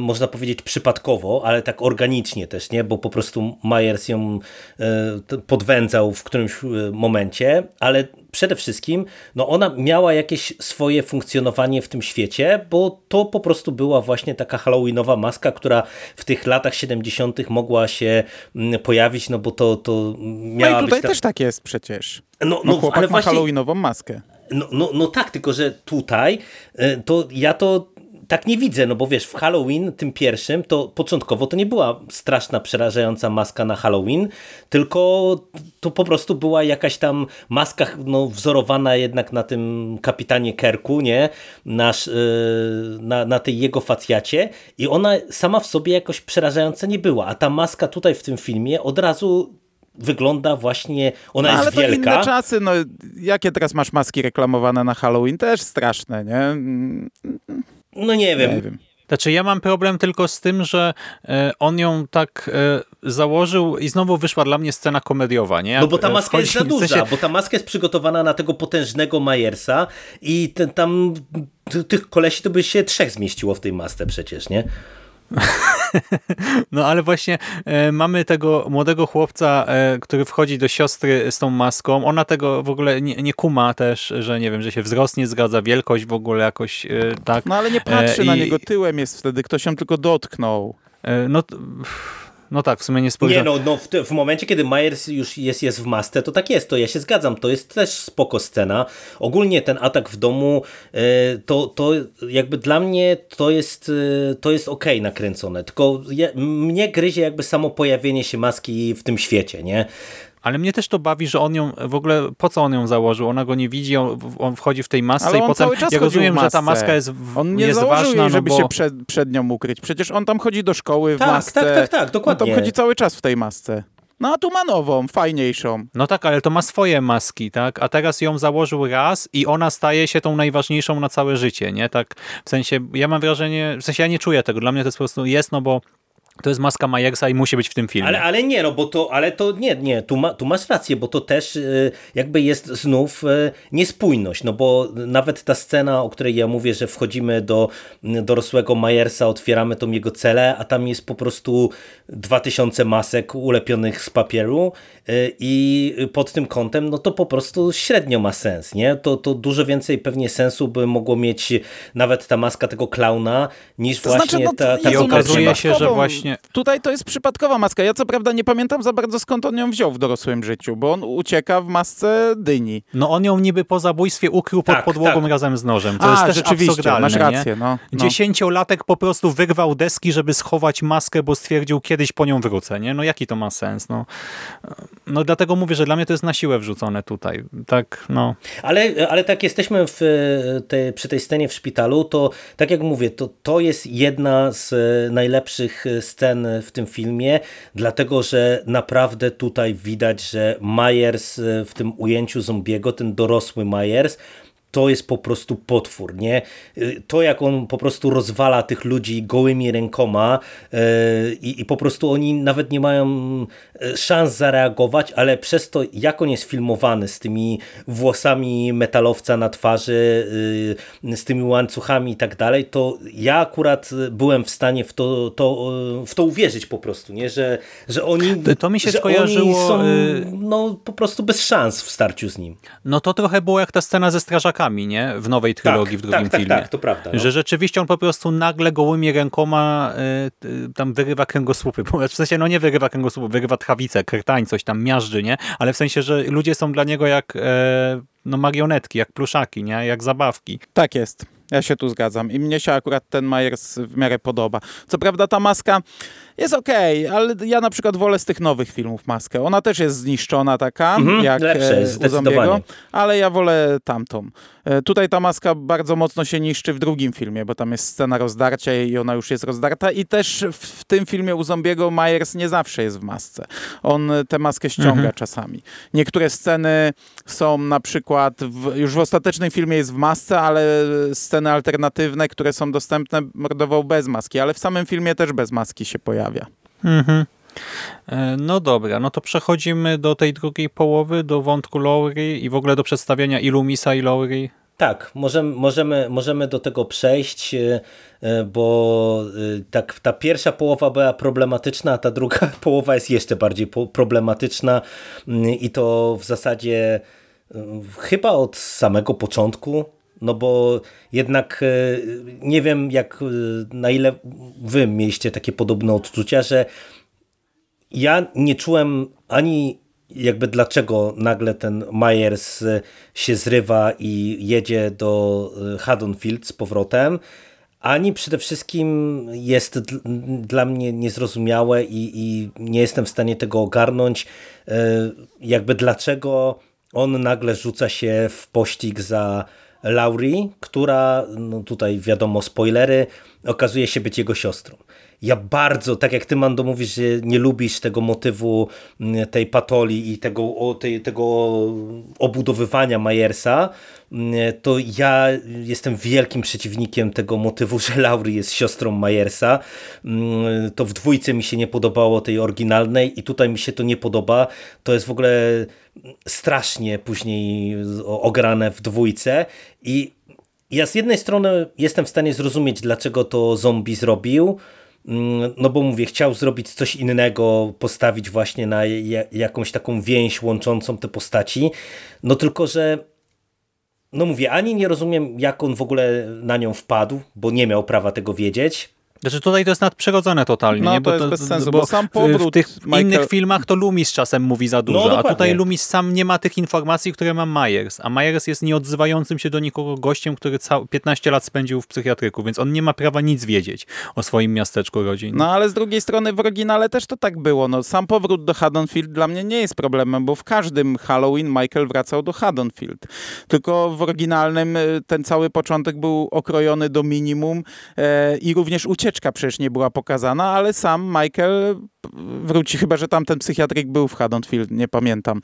można powiedzieć przypadkowo, ale tak organicznie też, nie? Bo po prostu Myers ją y, podwędzał w którymś y, momencie, ale przede wszystkim no ona miała jakieś swoje funkcjonowanie w tym świecie, bo to po prostu była właśnie taka halloweenowa maska, która w tych latach 70. mogła się mm, pojawić, no bo to, to miała No i tutaj ta... też tak jest przecież. No, No, no, ale ma właśnie... halloweenową maskę. No, no, no tak, tylko że tutaj y, to ja to tak nie widzę, no bo wiesz, w Halloween, tym pierwszym, to początkowo to nie była straszna, przerażająca maska na Halloween, tylko to po prostu była jakaś tam maska no, wzorowana jednak na tym kapitanie Kerku, nie? Nasz, y, na, na tej jego facjacie i ona sama w sobie jakoś przerażająca nie była, a ta maska tutaj w tym filmie od razu wygląda właśnie, ona No, jest ale to wielka. inne czasy, no jakie teraz masz maski reklamowane na Halloween? Też straszne, nie? No nie wiem, Nie wiem. Znaczy ja mam problem tylko z tym, że e, on ją tak e, założył i znowu wyszła dla mnie scena komediowa, nie? No bo ta E, maska jest za duża, sensie- bo ta maska jest przygotowana na tego potężnego Majersa i ten, tam ty- tych kolesi to by się trzech zmieściło w tej masce przecież, nie? No ale właśnie e, mamy tego młodego chłopca, e, który wchodzi do siostry z tą maską. Ona tego w ogóle nie, nie kuma też, że nie wiem, że się wzrost nie zgadza, wielkość w ogóle jakoś e, tak. No ale nie patrzy E, na i- niego, tyłem jest wtedy, ktoś ją tylko dotknął. E, no, no tak, w sumie nie spojrzałem. Nie, no, no w, w momencie, kiedy Myers już jest, jest w masce, to tak jest, to ja się zgadzam, to jest też spoko scena. Ogólnie ten atak w domu, e, to, to jakby dla mnie to jest, e, to jest okej nakręcone, tylko mnie gryzie jakby samo pojawienie się maski w tym świecie, nie? Ale mnie też to bawi, że on ją w ogóle, po co on ją założył? Ona go nie widzi, on, on wchodzi w tej masce Ale i on potem, cały czas ja rozumiem, w że ta maska jest, On nie jest założył ważna, jej, żeby no bo... się przed, przed nią ukryć. Przecież on tam chodzi do szkoły w Tak, masce. tak, tak, tak, On dokładnie. tam chodzi cały czas w tej masce. No a tu ma nową, fajniejszą. No tak, ale to ma swoje maski, tak? A teraz ją założył raz i ona staje się tą najważniejszą na całe życie, nie? Tak, w sensie, ja mam wrażenie, w sensie ja nie czuję tego, dla mnie to jest po prostu jest, no bo to jest maska Majersa i musi być w tym filmie. Ale, ale nie, no bo to, ale to nie, nie, tu, ma, tu masz rację, bo to też y, jakby jest znów y, niespójność, no bo nawet ta scena, o której ja mówię, że wchodzimy do y, dorosłego Majersa, otwieramy tą jego celę, a tam jest po prostu 2000 masek ulepionych z papieru y, i pod tym kątem, no to po prostu średnio ma sens, nie? To, to dużo więcej pewnie sensu by mogło mieć nawet ta maska tego klauna, niż To znaczy, właśnie no, ta, ta I okazuje się, że właśnie właśnie... Tutaj to jest przypadkowa maska. Ja co prawda nie pamiętam za bardzo skąd on ją wziął w dorosłym życiu, bo on ucieka w masce dyni. No on ją niby po zabójstwie ukrył pod Tak, podłogą tak. razem z nożem. To A, jest też rzeczywiście, masz rację. No, no. Dziesięciolatek po prostu wyrwał deski, żeby schować maskę, bo stwierdził, kiedyś po nią wrócę, nie? No jaki to ma sens, no. No dlatego mówię, że dla mnie to jest na siłę wrzucone tutaj. Tak, no. Ale, ale tak jesteśmy w te, przy tej scenie w szpitalu, to tak jak mówię, to, to jest jedna z najlepszych e, scen w tym filmie, dlatego że naprawdę tutaj widać, że Myers e, w tym ujęciu zombiego, ten dorosły Myers, to jest po prostu potwór, nie? To jak on po prostu rozwala tych ludzi gołymi rękoma yy, i, i po prostu oni nawet nie mają y, szans zareagować, ale przez to jak on jest filmowany z tymi włosami metalowca na twarzy, yy, z tymi łańcuchami i tak dalej, to ja akurat byłem w stanie w to, to, w to uwierzyć po prostu, nie? Że, że oni, To mi się że skojarzyło, oni są y- no, po prostu bez szans w starciu z nim. No to trochę było jak ta scena ze strażakami, nie? W nowej trylogii, w drugim tak, tak, filmie. tak, to prawda. No. Że rzeczywiście on po prostu nagle gołymi rękoma y, y, tam wyrywa kręgosłupy. W sensie, no nie wyrywa kręgosłupy, wyrywa tchawicę, krtań, coś tam miażdży, nie? Ale w sensie, że ludzie są dla niego jak e, no marionetki, jak pluszaki, nie? Jak zabawki. Tak jest. Ja się tu zgadzam. I mnie się akurat ten Myers w miarę podoba. Co prawda ta maska jest okej, ale ja na przykład wolę z tych nowych filmów maskę. Ona też jest zniszczona taka, Mhm, jak lepsza e, u Zombiego, ale ja wolę tamtą. E, Tutaj ta maska bardzo mocno się niszczy w drugim filmie, bo tam jest scena rozdarcia i ona już jest rozdarta i też w, tym filmie u Zombiego Myers nie zawsze jest w masce. On tę maskę ściąga Mhm. czasami. Niektóre sceny są na przykład, w, już w ostatecznym filmie jest w masce, ale sceny alternatywne, które są dostępne, mordował bez maski, ale w samym filmie też bez maski się pojawia. Mhm. E, No dobra, no to przechodzimy do tej drugiej połowy, do wątku Lowry i w ogóle do przedstawienia i Lumisa i Lowry. Tak, możemy, możemy, możemy do tego przejść, e, e, bo tak, ta pierwsza połowa była problematyczna, a ta druga połowa jest jeszcze bardziej problematyczna mm, i to w zasadzie chyba od samego początku, no bo jednak e, nie wiem jak e, na ile wy mieliście takie podobne odczucia, że ja nie czułem ani jakby dlaczego nagle ten Myers e, się zrywa i jedzie do Haddonfield z powrotem, ani przede wszystkim jest dl- dla mnie niezrozumiałe i, i nie jestem w stanie tego ogarnąć, jakby dlaczego on nagle rzuca się w pościg za Laurie, która, no tutaj wiadomo spoilery, okazuje się być jego siostrą. Ja bardzo, tak jak ty Mando mówisz, nie lubisz tego motywu mm, tej patoli i tego, o, tej, tego obudowywania Myersa, mm, to ja jestem wielkim przeciwnikiem tego motywu, że Laurie jest siostrą Myersa. Mm, To w dwójce mi się nie podobało tej oryginalnej i tutaj mi się to nie podoba. To jest w ogóle strasznie później ograne w dwójce i ja z jednej strony jestem w stanie zrozumieć, dlaczego to zombie zrobił, no bo mówię, chciał zrobić coś innego, postawić właśnie na ja- jakąś taką więź łączącą te postaci, no tylko, że no mówię, ani nie rozumiem, jak on w ogóle na nią wpadł, bo nie miał prawa tego wiedzieć, Znaczy tutaj to jest nadprzyrodzone totalnie. No, nie? to jest bez sensu, bo sam powrót w tych Michael- innych filmach to Loomis czasem mówi za dużo, a dokładnie. tutaj Loomis sam nie ma tych informacji, które ma Myers, a Myers jest nieodzywającym się do nikogo gościem, który cał 15 lat spędził w psychiatryku, więc on nie ma prawa nic wiedzieć o swoim miasteczku rodzinnym. No ale z drugiej strony w oryginale też to tak było. No, sam powrót do Haddonfield dla mnie nie jest problemem, bo w każdym Halloween Michael wracał do Haddonfield. Tylko w oryginalnym e, ten cały początek był okrojony do minimum e, i również ucieczka przecież nie była pokazana, ale sam Michael wróci, chyba że tamten psychiatryk był w Haddonfield, nie pamiętam.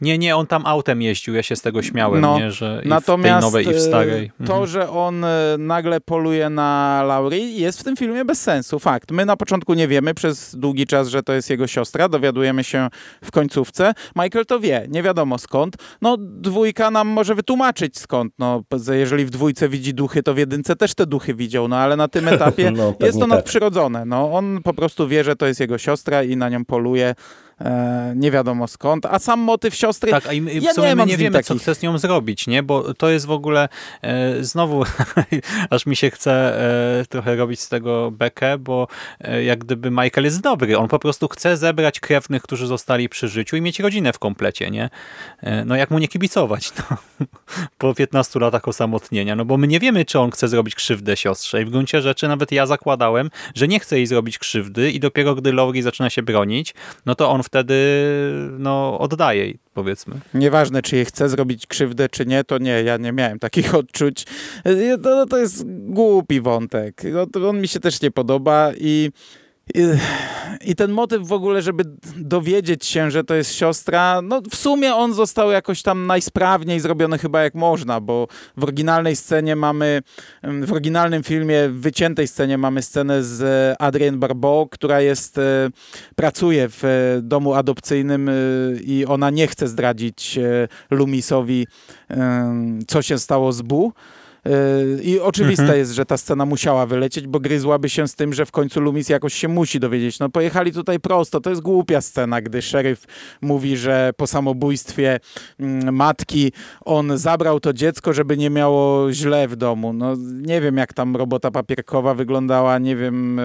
Nie, nie, on tam autem jeździł, ja się z tego śmiałem, No, nie, że i w tej Natomiast nowej i w e, starej. to, Mhm. że on e, nagle poluje na Laurie jest w tym filmie bez sensu. Fakt. My na początku nie wiemy przez długi czas, że to jest jego siostra. Dowiadujemy się w końcówce. Michael to wie. Nie wiadomo skąd. No dwójka nam może wytłumaczyć skąd. No, jeżeli w dwójce widzi duchy, to w jedynce też te duchy widział. No ale na tym etapie No, jest to tak. nadprzyrodzone. No, on po prostu wie, że to jest jego siostra i na nią poluje. E, nie wiadomo skąd, a sam motyw siostry, Tak, a i my, ja w sumie nie my nie wiemy, co takich- chce z nią zrobić, nie? Bo to jest w ogóle e, znowu, aż mi się chce e, trochę robić z tego bekę, bo e, jak gdyby Michael jest dobry. On po prostu chce zebrać krewnych, którzy zostali przy życiu i mieć rodzinę w komplecie, nie? E, no jak mu nie kibicować, no, po 15 latach osamotnienia, no bo my nie wiemy, czy on chce zrobić krzywdę siostrze i w gruncie rzeczy nawet ja zakładałem, że nie chce jej zrobić krzywdy i dopiero gdy Laurie zaczyna się bronić, no to on wtedy no, oddaje powiedzmy. Nieważne, czy jej chce zrobić krzywdę, czy nie, to nie, ja nie miałem takich odczuć. E, To, to jest głupi wątek. No, to on mi się też nie podoba i, i, i ten motyw w ogóle, żeby dowiedzieć się, że to jest siostra, no w sumie on został jakoś tam najsprawniej zrobiony chyba jak można, bo w oryginalnej scenie mamy, w oryginalnym filmie, w wyciętej scenie mamy scenę z Adrienne Barbeau, która jest, e, pracuje w e, domu adopcyjnym e, i ona nie chce zdradzić Lumisowi, co się stało z Bu. E, I oczywiste Mhm. jest, że ta scena musiała wylecieć, bo gryzłaby się z tym, że w końcu Lumis jakoś się musi dowiedzieć. No pojechali tutaj prosto. To jest głupia scena, gdy szeryf mówi, że po samobójstwie mm, matki on zabrał to dziecko, żeby nie miało źle w domu. No nie wiem, jak tam robota papierkowa wyglądała, nie wiem,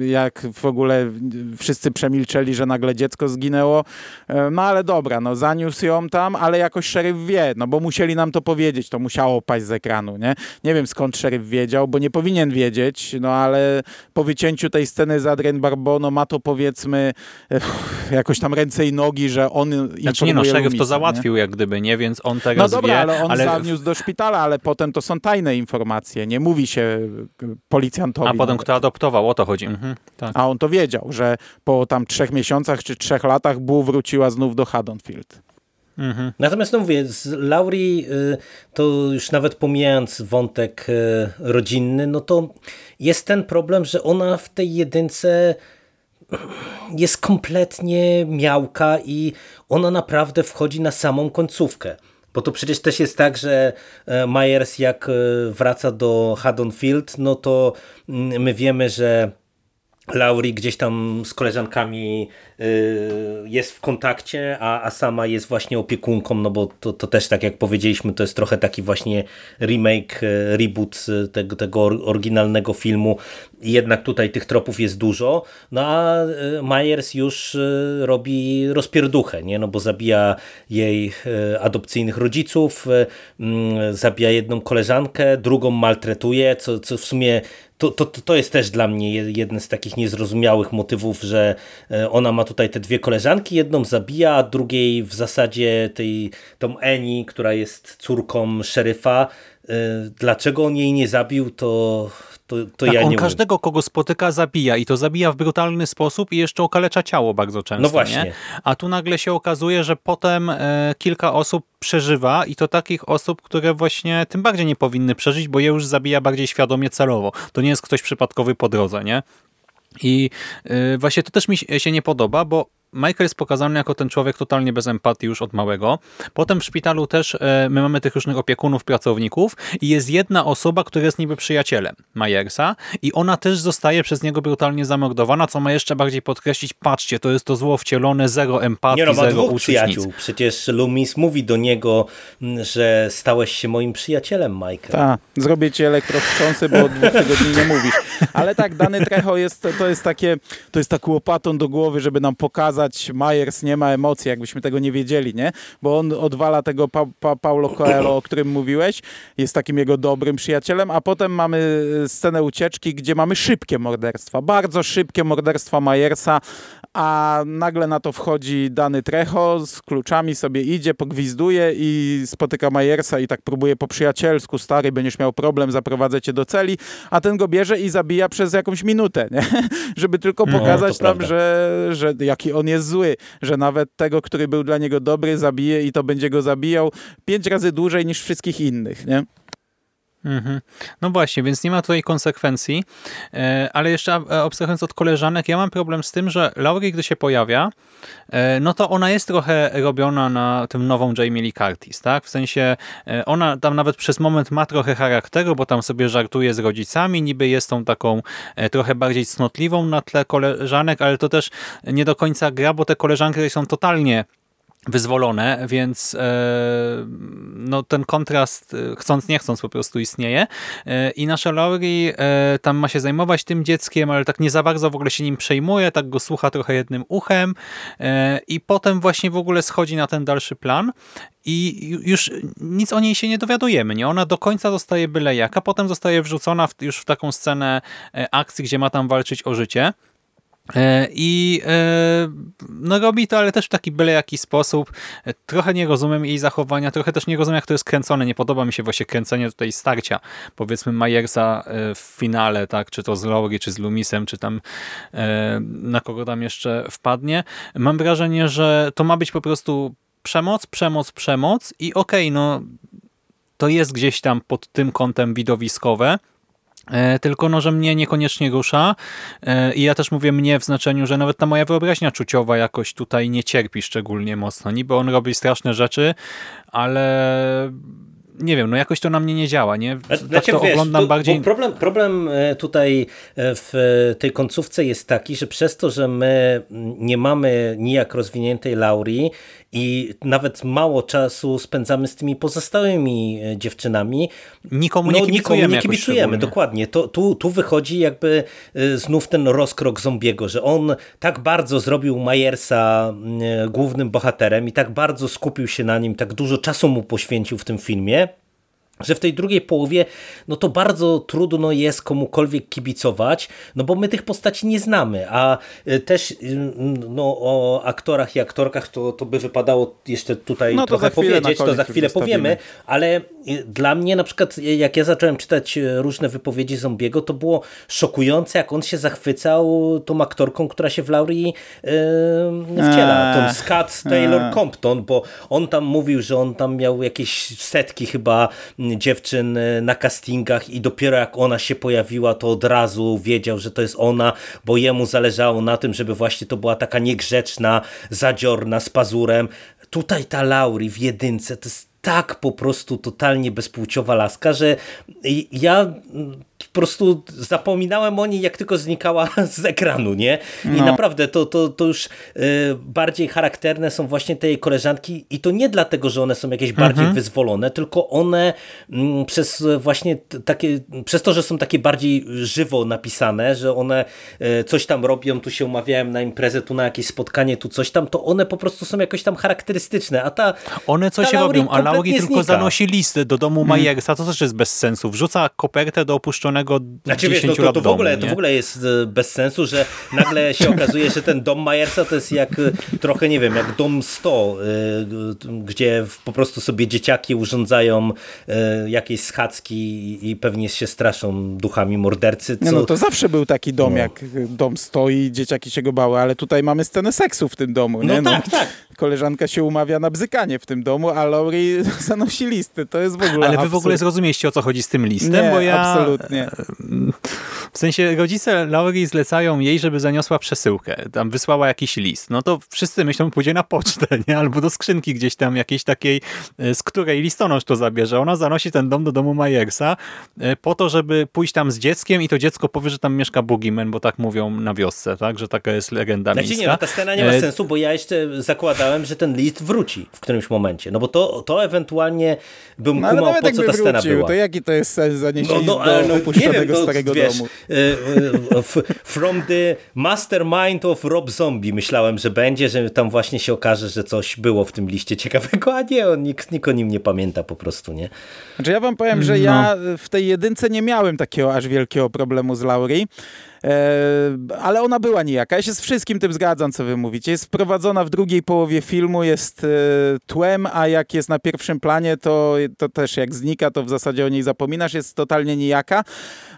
e, jak w ogóle wszyscy przemilczeli, że nagle dziecko zginęło. E, No ale dobra, no zaniósł ją tam, ale jakoś szeryf wie, no bo musieli nam to powiedzieć, to musiało paść z ekranu, nie? Nie wiem skąd szeryf wiedział, bo nie powinien wiedzieć, no ale po wycięciu tej sceny z Adrien Barbeau, no ma to powiedzmy ech, jakoś tam ręce i nogi, że on Znaczy nie no, szeryf Lumisa, to nie? załatwił jak gdyby, nie? Więc on No teraz dobra, wie, ale on zaniósł do szpitala, ale potem to są tajne informacje, nie mówi się e, policjantowi. A potem nawet. kto adoptował, o to chodzi. Mhm, tak. A on to wiedział, że po tam trzech miesiącach czy trzech latach Bu wróciła znów do Haddonfield. Mhm. Natomiast no mówię, z Laurie y, to już nawet pomijając wątek y, rodzinny, no to jest ten problem, że ona w tej jedynce jest kompletnie miałka i ona naprawdę wchodzi na samą końcówkę. Bo to przecież też jest tak, że e, Myers jak e, wraca do Haddonfield, no to mm, my wiemy, że Laurie gdzieś tam z koleżankami y, jest w kontakcie, a, a sama jest właśnie opiekunką, no bo to, to też tak jak powiedzieliśmy, to jest trochę taki właśnie remake, y, reboot y, tego, tego or- oryginalnego filmu. Jednak tutaj tych tropów jest dużo, no a Myers już robi rozpierduchę, nie? no bo zabija jej adopcyjnych rodziców, mm, zabija jedną koleżankę, drugą maltretuje, co, co w sumie to, to, to jest też dla mnie je- jeden z takich niezrozumiałych motywów, że e, ona ma tutaj te dwie koleżanki, jedną zabija, a drugiej w zasadzie tej, tą Eni, która jest córką szeryfa, e, dlaczego on jej nie zabił, to, to, to tak, ja on każdego, kogo spotyka, zabija i to zabija w brutalny sposób i jeszcze okalecza ciało bardzo często. No właśnie. Nie? A tu nagle się okazuje, że potem e, kilka osób przeżywa i to takich osób, które właśnie tym bardziej nie powinny przeżyć, bo je już zabija bardziej świadomie, celowo. To nie jest ktoś przypadkowy po drodze, nie? I y, właśnie to też mi się nie podoba, bo Michael jest pokazany jako ten człowiek totalnie bez empatii już od małego. Potem w szpitalu też e, my mamy tych różnych opiekunów, pracowników i jest jedna osoba, która jest niby przyjacielem Myersa i ona też zostaje przez niego brutalnie zamordowana, co ma jeszcze bardziej podkreślić, patrzcie, to jest to zło wcielone, zero empatii, Nie no, ma zero dwóch uczuć, przyjaciół. nic. Przecież Loomis mówi do niego, m, że stałeś się moim przyjacielem, Michael. Tak, zrobię ci elektrowstrząsy, bo od dwóch tygodni nie mówisz. Ale tak, Dany Trecho jest, to jest takie, to jest tak łopatą do głowy, żeby nam pokazać, Myers nie ma emocji, jakbyśmy tego nie wiedzieli, nie? Bo on odwala tego pa, pa, Paulo Coelho, o którym mówiłeś, jest takim jego dobrym przyjacielem, a potem mamy scenę ucieczki, gdzie mamy szybkie morderstwa, bardzo szybkie morderstwa Myersa, a nagle na to wchodzi Dany Trecho z kluczami, sobie idzie, pogwizduje i spotyka Myersa i tak próbuje po przyjacielsku, stary, będziesz miał problem, zaprowadzę cię do celi, a ten go bierze i zabija przez jakąś minutę, nie? żeby tylko No, pokazać to nam, że, że jaki on jest zły, że nawet tego, który był dla niego dobry, zabije i to będzie go zabijał pięć razy dłużej niż wszystkich innych, nie? Mhm. No właśnie, więc nie ma tutaj konsekwencji, e, ale jeszcze e, abstrahując od koleżanek, ja mam problem z tym, że Laurie, gdy się pojawia, e, no to ona jest trochę robiona na tym nową Jamie Lee Curtis, tak? W sensie ona tam nawet przez moment ma trochę charakteru, bo tam sobie żartuje z rodzicami, niby jest tą taką trochę bardziej cnotliwą na tle koleżanek, ale to też nie do końca gra, bo te koleżanki są totalnie wyzwolone, więc e, no, ten kontrast e, chcąc nie chcąc po prostu istnieje e, i nasza Laurie tam ma się zajmować tym dzieckiem, ale tak nie za bardzo w ogóle się nim przejmuje, tak go słucha trochę jednym uchem i potem właśnie w ogóle schodzi na ten dalszy plan i już nic o niej się nie dowiadujemy. Nie? Ona do końca zostaje byle jaka, potem zostaje wrzucona w, już w taką scenę akcji, gdzie ma tam walczyć o życie I e, no robi to, ale też w taki byle jaki sposób. E, trochę nie rozumiem jej zachowania, trochę też nie rozumiem, jak to jest kręcone. Nie podoba mi się właśnie kręcenie tutaj starcia, powiedzmy Majersa w finale, tak, czy to z Laurie, czy z Lumisem, czy tam na kogo tam jeszcze wpadnie. Mam wrażenie, że to ma być po prostu przemoc, przemoc, przemoc i okej, okay, no to jest gdzieś tam pod tym kątem widowiskowe, E, tylko no, że mnie niekoniecznie rusza e, i ja też mówię mnie w znaczeniu, że nawet ta moja wyobraźnia czuciowa jakoś tutaj nie cierpi szczególnie mocno. Niby on robi straszne rzeczy, ale nie wiem, no jakoś to na mnie nie działa, nie? Tak to wiesz, oglądam tu, bardziej... Problem, problem e, tutaj w tej końcówce jest taki, że przez to, że my nie mamy nijak rozwiniętej Laurii i nawet mało czasu spędzamy z tymi pozostałymi e, dziewczynami. Nikomu nie kibicujemy. Nikomu nie kibicujemy, dokładnie. To, tu, tu wychodzi jakby e, znów ten rozkrok zombiego, że on tak bardzo zrobił Majersa e, głównym bohaterem i tak bardzo skupił się na nim, tak dużo czasu mu poświęcił w tym filmie, że w tej drugiej połowie no to bardzo trudno jest komukolwiek kibicować, no bo my tych postaci nie znamy, a y, też y, no, o aktorach i aktorkach to, to by wypadało jeszcze tutaj no, trochę powiedzieć, to za chwilę powiemy, ale dla mnie na przykład jak ja zacząłem czytać różne wypowiedzi Zombiego, to było szokujące, jak on się zachwycał tą aktorką, która się w Laurie yy, wciela, tą Scott Taylor Compton, bo on tam mówił, że on tam miał jakieś setki chyba dziewczyn e, na castingach i dopiero jak ona się pojawiła, to od razu wiedział, że to jest ona, bo jemu zależało na tym, żeby właśnie to była taka niegrzeczna, zadziorna, z pazurem. Tutaj ta Lauri w jedynce to jest tak po prostu totalnie bezpłciowa laska, że ja po prostu zapominałem o niej, jak tylko znikała z ekranu, nie? I no. naprawdę to, to, to już y, bardziej charakterne są właśnie te jej koleżanki i to nie dlatego, że one są jakieś bardziej mhm. wyzwolone, tylko one mm, przez właśnie takie, przez to, że są takie bardziej żywo napisane, że one y, coś tam robią, tu się umawiałem na imprezę, tu na jakieś spotkanie, tu coś tam, to one po prostu są jakoś tam charakterystyczne, a ta One coś ta robią, a Lauri tylko zanosi listy do domu hmm. Majersa, to też jest bez sensu. Wrzuca kopertę do opuszczonego żadnego znaczy, wiesz, to, to, to, w ogóle, domu, to w ogóle jest e, bez sensu, że nagle się okazuje, że ten dom Majersa to jest jak e, trochę, nie wiem, jak dom 100, e, gdzie po prostu sobie dzieciaki urządzają jakieś schadzki i pewnie się straszą duchami mordercy. Co... Nie, no to zawsze był taki dom, no. jak dom stoi, dzieciaki się go bały, ale tutaj mamy scenę seksu w tym domu. No nie? No, tak, tak. Koleżanka się umawia na bzykanie w tym domu, a Laurie zanosi listy. To jest w ogóle Ale wy absurd. w ogóle zrozumieliście, o co chodzi z tym listem? Nie, bo ja... absolutnie. W sensie rodzice Laurie zlecają jej, żeby zaniosła przesyłkę. Tam wysłała jakiś list. No to wszyscy myślą, pójdzie na pocztę, nie? Albo do skrzynki gdzieś tam jakiejś takiej, e, z której listonosz to zabierze. Ona zanosi ten dom do domu Majersa e, po to, żeby pójść tam z dzieckiem i to dziecko powie, że tam mieszka Boogeyman, bo tak mówią na wiosce, tak? Że taka jest legenda znaczy, miejska. nie, no ta scena nie ma e, sensu, bo ja jeszcze zakładałem, że ten list wróci w którymś momencie. No bo to, to eventualnie bym no, kumał, po co ta scena wrócił, była. To jaki to jest sens zaniesienia no, no, do no, opuszczonego wiem, starego wiesz, domu? E, e, from the mastermind of Rob Zombie myślałem, że będzie, że tam właśnie się okaże, że coś było w tym liście ciekawego, a nie, on, nikt, nikt o nim nie pamięta po prostu, nie? Znaczy ja wam powiem, że no. ja w tej jedynce nie miałem takiego aż wielkiego problemu z Laurie. E, ale ona była nijaka. Ja się z wszystkim tym zgadzam, co wy mówicie. Jest wprowadzona w drugiej połowie filmu jest e, tłem, a jak jest na pierwszym planie, to, to też jak znika, to w zasadzie o niej zapominasz, jest totalnie nijaka,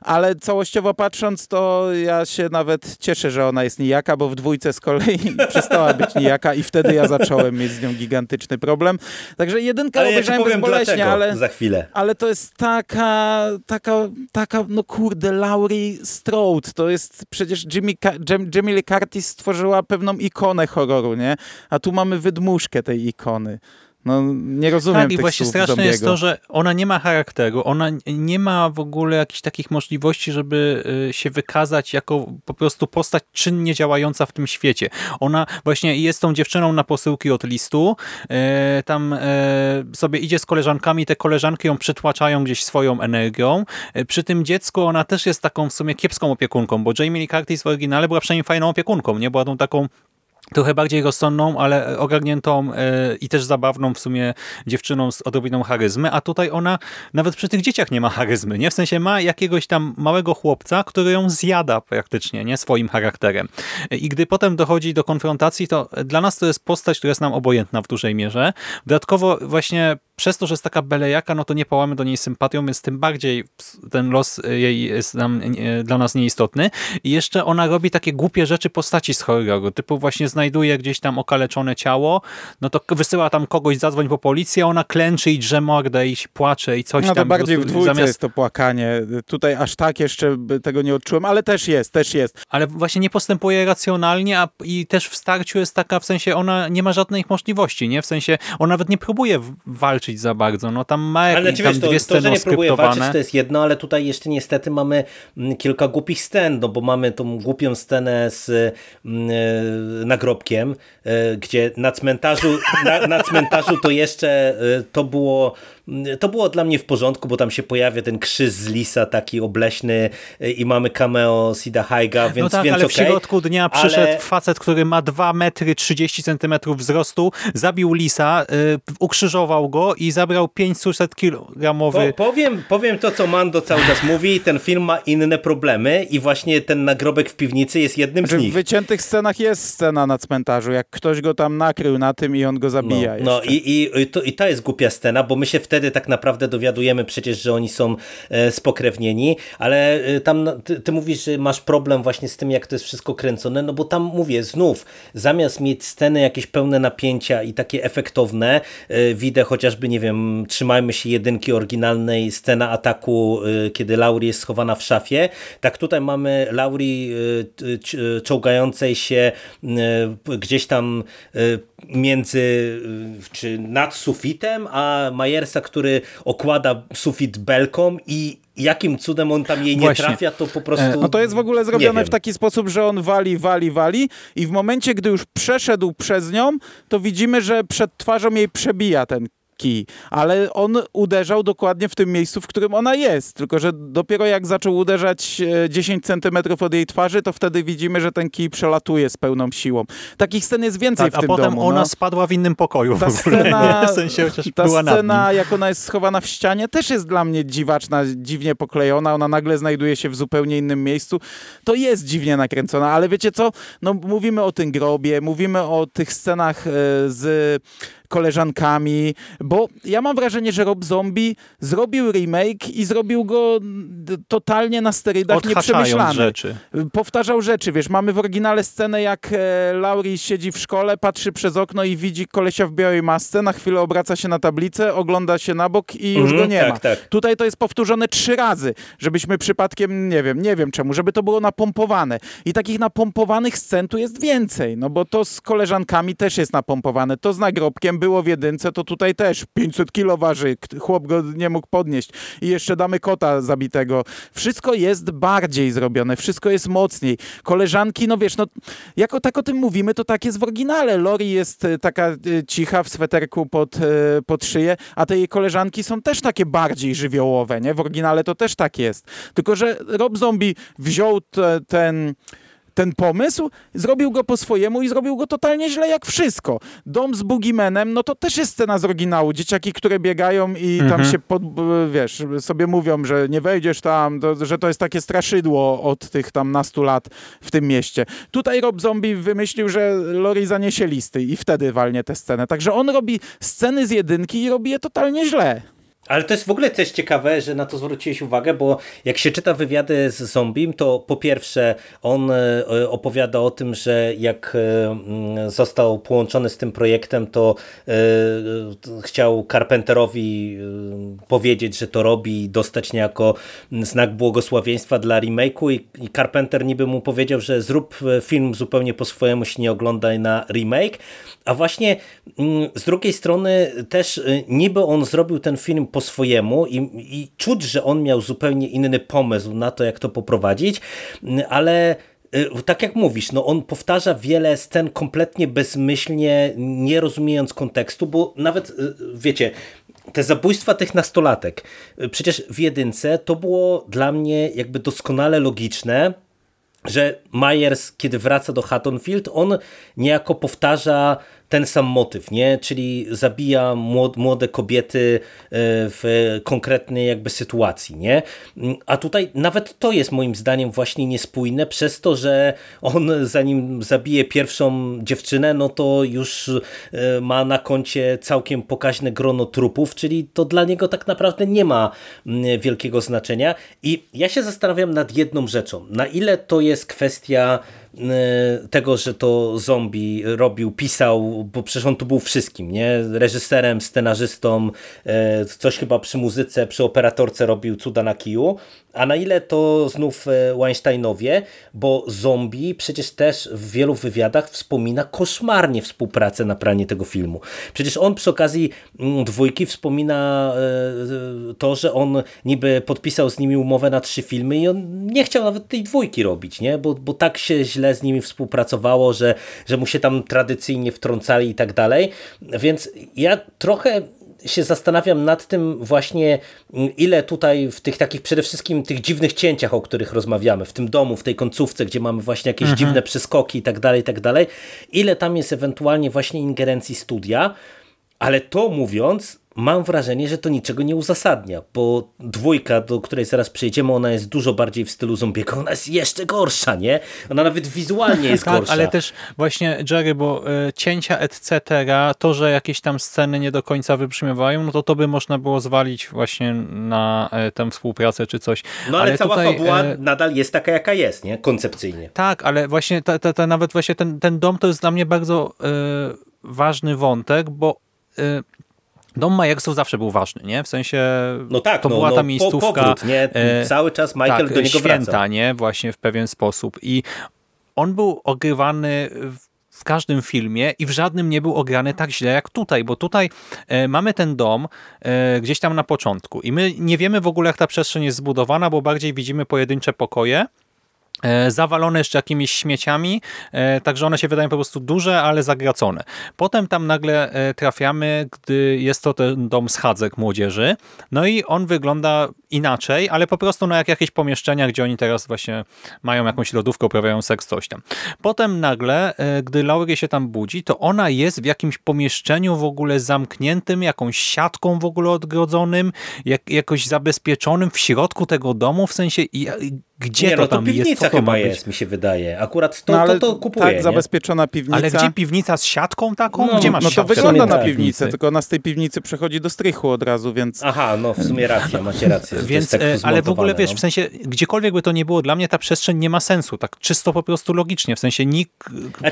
ale całościowo patrząc, to ja się nawet cieszę, że ona jest nijaka, bo w dwójce z kolei przestała być nijaka i wtedy ja zacząłem mieć z nią gigantyczny problem. Także jedynkę Ale obejrzałem bezboleśnie, ale... za chwilę. Ale to jest taka, taka, taka, no kurde, Laurie Strode. To jest przecież Jimmy, Jam, Jamie Lee Curtis stworzyła pewną ikonę horroru, nie? A tu mamy wydmuszkę tej ikony. No, nie rozumiem Tak, i tych właśnie słów straszne Zombiego. jest to, że ona nie ma charakteru, ona nie ma w ogóle jakichś takich możliwości, żeby y, się wykazać jako po prostu postać czynnie działająca w tym świecie. Ona właśnie jest tą dziewczyną na posyłki od listu, e, tam e, sobie idzie z koleżankami, te koleżanki ją przytłaczają gdzieś swoją energią. Przy tym dziecku ona też jest taką w sumie kiepską opiekunką, bo Jamie Lee Curtis w oryginale była przynajmniej fajną opiekunką, nie? Była tą taką trochę bardziej rozsądną, ale ogarniętą e, i też zabawną w sumie dziewczyną z odrobiną charyzmy, a tutaj ona nawet przy tych dzieciach nie ma charyzmy, nie? W sensie ma jakiegoś tam małego chłopca, który ją zjada praktycznie, nie? Swoim charakterem. E, I gdy potem dochodzi do konfrontacji, to dla nas to jest postać, która jest nam obojętna w dużej mierze. Dodatkowo właśnie przez to, że jest taka belejaka, no to nie pałamy do niej sympatią, więc tym bardziej ten los jej jest nam, dla nas nieistotny. I jeszcze ona robi takie głupie rzeczy postaci z horroru, typu właśnie znajduje gdzieś tam okaleczone ciało, no to wysyła tam kogoś, zadzwoń po policję, a ona klęczy i drze mordę i płacze i coś No to tam. po bardziej w dwójce zamiast- jest to płakanie. Tutaj aż tak jeszcze tego nie odczułem, ale też jest, też jest. ale właśnie nie postępuje racjonalnie, a i też w starciu jest taka, w sensie ona nie ma żadnych możliwości, nie? W sensie on nawet nie próbuje w- walczyć za bardzo, no tam ma jakieś tam wiesz, to, dwie to, sceny że nie próbuje walczyć, to jest jedno, ale tutaj jeszcze niestety mamy mm, kilka głupich scen, no bo mamy tą głupią scenę z mm, e, nagrobkiem, e, gdzie na cmentarzu, na, na cmentarzu to jeszcze e, to było to było dla mnie w porządku, bo tam się pojawia ten krzyż z lisa, taki obleśny e, i mamy cameo Sida Haiga, więc, no tak, więc ale w okej. środku dnia przyszedł Ale- facet, który ma 2 metry 30 centymetrów wzrostu, zabił lisa, y, ukrzyżował go i zabrał 500 Po, kilogramowy powiem, powiem to, co Mando cały czas mówi. Ten film ma inne problemy i właśnie ten nagrobek w piwnicy jest jednym z Że w nich. wyciętych scenach jest scena na cmentarzu, jak ktoś go tam nakrył na tym i on go zabija No, no i, i, i, to, i to jest głupia scena, bo my się wtedy tak naprawdę dowiadujemy przecież, że oni są e, spokrewnieni, ale e, tam no, ty, ty mówisz, że masz problem właśnie z tym, jak to jest wszystko kręcone, no bo tam mówię, znów, zamiast mieć sceny jakieś pełne napięcia i takie efektowne, e, widzę chociażby, nie wiem, trzymajmy się jedynki oryginalnej, scena ataku, kiedy Laurie jest schowana w szafie, tak tutaj mamy Laurie czołgającej się gdzieś tam między, y, czy nad sufitem, a Majersa, który okłada sufit belką i jakim cudem on tam jej nie Właśnie. trafia, to po prostu... No to jest w ogóle zrobione w taki sposób, że on wali, wali, wali i w momencie, gdy już przeszedł przez nią, to widzimy, że przed twarzą jej przebija ten kij, ale on uderzał dokładnie w tym miejscu, w którym ona jest, tylko że dopiero jak zaczął uderzać e, 10 centymetrów od jej twarzy, to wtedy widzimy, że ten kij przelatuje z pełną siłą. Takich scen jest więcej tak, w a tym potem domu. ona no. spadła w innym pokoju Ta w ogóle, scena, nie? w sensie chociaż ta była scena jak ona jest schowana w ścianie, też jest dla mnie dziwaczna, dziwnie poklejona. Ona nagle znajduje się w zupełnie innym miejscu. To jest dziwnie nakręcona, ale wiecie co? No, mówimy o tym grobie, mówimy o tych scenach e, z koleżankami, bo ja mam wrażenie, że Rob Zombie zrobił remake i zrobił go totalnie na sterydach nieprzemyślany rzeczy. powtarzał rzeczy, wiesz, mamy w oryginale scenę, jak e, Laurie siedzi w szkole, patrzy przez okno i widzi kolesia w białej masce, na chwilę obraca się na tablicę, ogląda się na bok i już Mhm, go nie tak, ma. tak. Tutaj to jest powtórzone trzy razy, żebyśmy przypadkiem, nie wiem, nie wiem czemu, żeby to było napompowane. I takich napompowanych scen tu jest więcej, no bo to z koleżankami też jest napompowane, to z nagrobkiem było w jedynce, to tutaj też 500 kilo waży, chłop go nie mógł podnieść i jeszcze damy kota zabitego. Wszystko jest bardziej zrobione, wszystko jest mocniej. Koleżanki, no wiesz, no jako tak o tym mówimy, to tak jest w oryginale. Lori jest e, taka e, cicha w sweterku pod, e, pod szyję, a te jej koleżanki są też takie bardziej żywiołowe, nie? W oryginale to też tak jest. Tylko, że Rob Zombie wziął te, ten ten pomysł, zrobił go po swojemu i zrobił go totalnie źle jak wszystko. Dom z Boogiemanem, no to też jest scena z oryginału. Dzieciaki, które biegają i tam Mhm. się, pod, wiesz, sobie mówią, że nie wejdziesz tam, to, że to jest takie straszydło od tych tam nastu lat w tym mieście. Tutaj Rob Zombie wymyślił, że Lori zaniesie listy i wtedy walnie tę scenę. Także on robi sceny z jedynki i robi je totalnie źle. Ale to jest w ogóle też ciekawe, że na to zwróciłeś uwagę, bo jak się czyta wywiady z Zombim, to po pierwsze on e, opowiada o tym, że jak e, mm, został połączony z tym projektem, to e, chciał Carpenterowi powiedzieć, że to robi i dostać niejako znak błogosławieństwa dla remake'u i, Carpenter niby mu powiedział, że zrób film zupełnie po swojemu, się nie oglądaj na remake, a właśnie mm, z drugiej strony też niby on zrobił ten film po swojemu i, i czuć, że on miał zupełnie inny pomysł na to, jak to poprowadzić, ale y, tak jak mówisz, no on powtarza wiele scen kompletnie bezmyślnie, nie rozumiejąc kontekstu, bo nawet, y, wiecie, te zabójstwa tych nastolatek, y, przecież w jedynce to było dla mnie jakby doskonale logiczne, że Myers, kiedy wraca do Haddonfield, on niejako powtarza ten sam motyw, nie? czyli zabija młode, kobiety e, w konkretnej jakby sytuacji. Nie? A tutaj nawet to jest moim zdaniem właśnie niespójne przez to, że on zanim zabije pierwszą dziewczynę, no to już e, ma na koncie całkiem pokaźne grono trupów, czyli to dla niego tak naprawdę nie ma mm, wielkiego znaczenia. I ja się zastanawiam nad jedną rzeczą. Na ile to jest kwestia tego, że to zombie robił, pisał, bo przecież on tu był wszystkim, nie? Reżyserem, scenarzystą, e, coś chyba przy muzyce, przy operatorce robił cuda na kiju, a na ile to znów e, Weinsteinowie, bo zombie przecież też w wielu wywiadach wspomina koszmarnie współpracę na planie tego filmu. Przecież on przy okazji mm, dwójki wspomina e, to, że on niby podpisał z nimi umowę na trzy filmy i on nie chciał nawet tej dwójki robić, nie? Bo, bo tak się źle z nimi współpracowało, że, że mu się tam tradycyjnie wtrącali i tak dalej. Więc ja trochę się zastanawiam nad tym właśnie, ile tutaj w tych takich przede wszystkim tych dziwnych cięciach, o których rozmawiamy, w tym domu, w tej końcówce, gdzie mamy właśnie jakieś dziwne przeskoki i tak dalej, i tak dalej, ile tam jest ewentualnie właśnie ingerencji studia, ale to mówiąc, mam wrażenie, że to niczego nie uzasadnia, bo dwójka, do której zaraz przejdziemy, ona jest dużo bardziej w stylu zombiego, ona jest jeszcze gorsza, nie? Ona nawet wizualnie jest Tak, gorsza. ale też właśnie Jerry, bo y, cięcia etc., to, że jakieś tam sceny nie do końca wybrzmiewają, no to to by można było zwalić właśnie na y, tę współpracę czy coś. No ale, cała tutaj, fabuła y, nadal jest taka, jaka jest, nie? Koncepcyjnie. Tak, ale właśnie ta, ta, ta, nawet właśnie ten, ten dom to jest dla mnie bardzo ważny wątek, bo dom Majersów zawsze był ważny, nie? W sensie No tak, to no, była no, ta po- miejscówka. powrót, nie? e, Cały czas Michael tak, do niego święta, wraca. nie? Właśnie w pewien sposób. I on był ogrywany w każdym filmie i w żadnym nie był ograny tak źle jak tutaj, bo tutaj e, mamy ten dom e, gdzieś tam na początku i my nie wiemy w ogóle jak ta przestrzeń jest zbudowana, bo bardziej widzimy pojedyncze pokoje, zawalone jeszcze jakimiś śmieciami, e, także one się wydają po prostu duże, ale zagracone. Potem tam nagle e, trafiamy, gdy jest to ten dom schadzek młodzieży, no i on wygląda inaczej, ale po prostu no jak jakieś pomieszczenia, gdzie oni teraz właśnie mają jakąś lodówkę, uprawiają seks, coś tam. Potem nagle, e, gdy Laurie się tam budzi, to ona jest w jakimś pomieszczeniu w ogóle zamkniętym, jakąś siatką w ogóle odgrodzonym, jak, jakoś zabezpieczonym w środku tego domu, w sensie i gdzie nie, to no to tam piwnica jest, co to chyba jest, mi się wydaje. Akurat to, no, ale to, to kupuję, tak, nie? zabezpieczona piwnica. Ale gdzie piwnica z siatką taką? No, gdzie masz No to siatkę wygląda na piwnicę, tylko ona z tej piwnicy przechodzi do strychu od razu, więc... Aha, no w sumie racja, macie rację. to Więc, tak e, ale w ogóle wiesz, no. w sensie, gdziekolwiek by to nie było, dla mnie ta przestrzeń nie ma sensu, tak czysto po prostu logicznie, w sensie nikt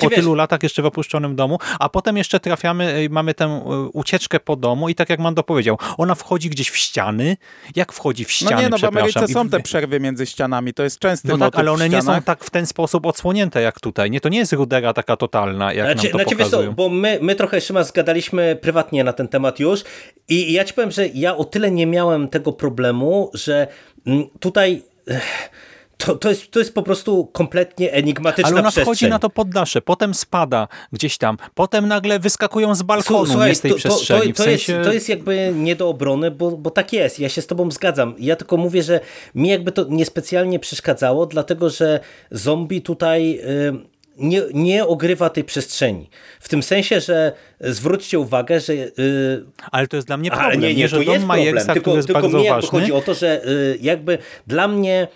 po wiesz- tylu latach jeszcze w opuszczonym domu, a potem jeszcze trafiamy, e, mamy tę e, ucieczkę po domu i tak jak Mando powiedział, ona wchodzi gdzieś w ściany, jak wchodzi w ściany, No nie, no w. Ameryce są te przerwy między ścianami, to jest częsty No tak, ale one w nie są tak w ten sposób odsłonięte jak tutaj. Nie, to nie jest rudera taka totalna, jak Znaczy, nam to znaczy co, pokazują. bo my, my trochę Szyma zgadaliśmy prywatnie na ten temat już i i ja ci powiem, że ja o tyle nie miałem tego problemu, że mm, tutaj... ech, to, to, jest, to jest po prostu kompletnie enigmatyczna Ale ona przestrzeń. wchodzi na to poddasze, potem spada gdzieś tam, potem nagle wyskakuje z balkonu, Słuchaj, nie z tej to, to, przestrzeni. to, w sensie... jest, to jest jakby nie do obrony, bo, bo tak jest. Ja się z tobą zgadzam. Ja tylko mówię, że mi jakby to niespecjalnie przeszkadzało, dlatego że zombie tutaj... y, nie, nie ogrywa tej przestrzeni. W tym sensie, że zwróćcie uwagę, że y, Ale to jest dla mnie ale problem, nie, nie, że to jest Majersa, problem. Tylko, jest tylko bardzo jakby ważny, chodzi o to, że y, jakby dla mnie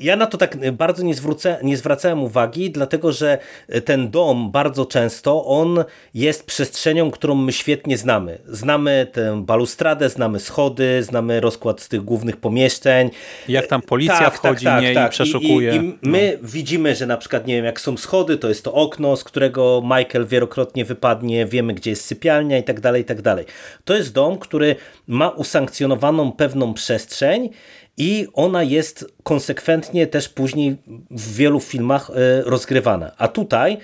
ja na to tak bardzo nie, zwrócę, nie zwracałem uwagi, dlatego że ten dom bardzo często on jest przestrzenią, którą my świetnie znamy. Znamy tę balustradę, znamy schody, znamy rozkład z tych głównych pomieszczeń. Jak tam policja Tak, wchodzi tak, nie, tak, i przeszukuje. I, i my widzimy, że na przykład, nie wiem, jak są schody, to jest to okno, z którego Michael wielokrotnie wypadnie, wiemy, gdzie jest sypialnia i tak dalej, i tak dalej. To jest dom, który ma usankcjonowaną pewną przestrzeń i ona jest konsekwentnie też później w wielu filmach e, rozgrywana. A tutaj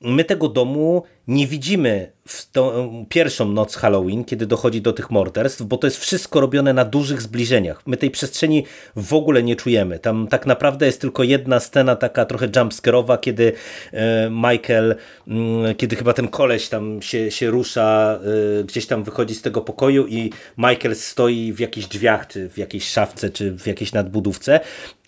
my tego domu nie widzimy w tą pierwszą noc Halloween, kiedy dochodzi do tych morderstw, bo to jest wszystko robione na dużych zbliżeniach. My tej przestrzeni w ogóle nie czujemy. Tam tak naprawdę jest tylko jedna scena taka trochę jumpscare'owa, kiedy e, Michael, mm, kiedy chyba ten koleś tam się, się rusza, e, gdzieś tam wychodzi z tego pokoju i Michael stoi w jakichś drzwiach, czy w jakiejś szafce, czy w jakiejś nadbudówce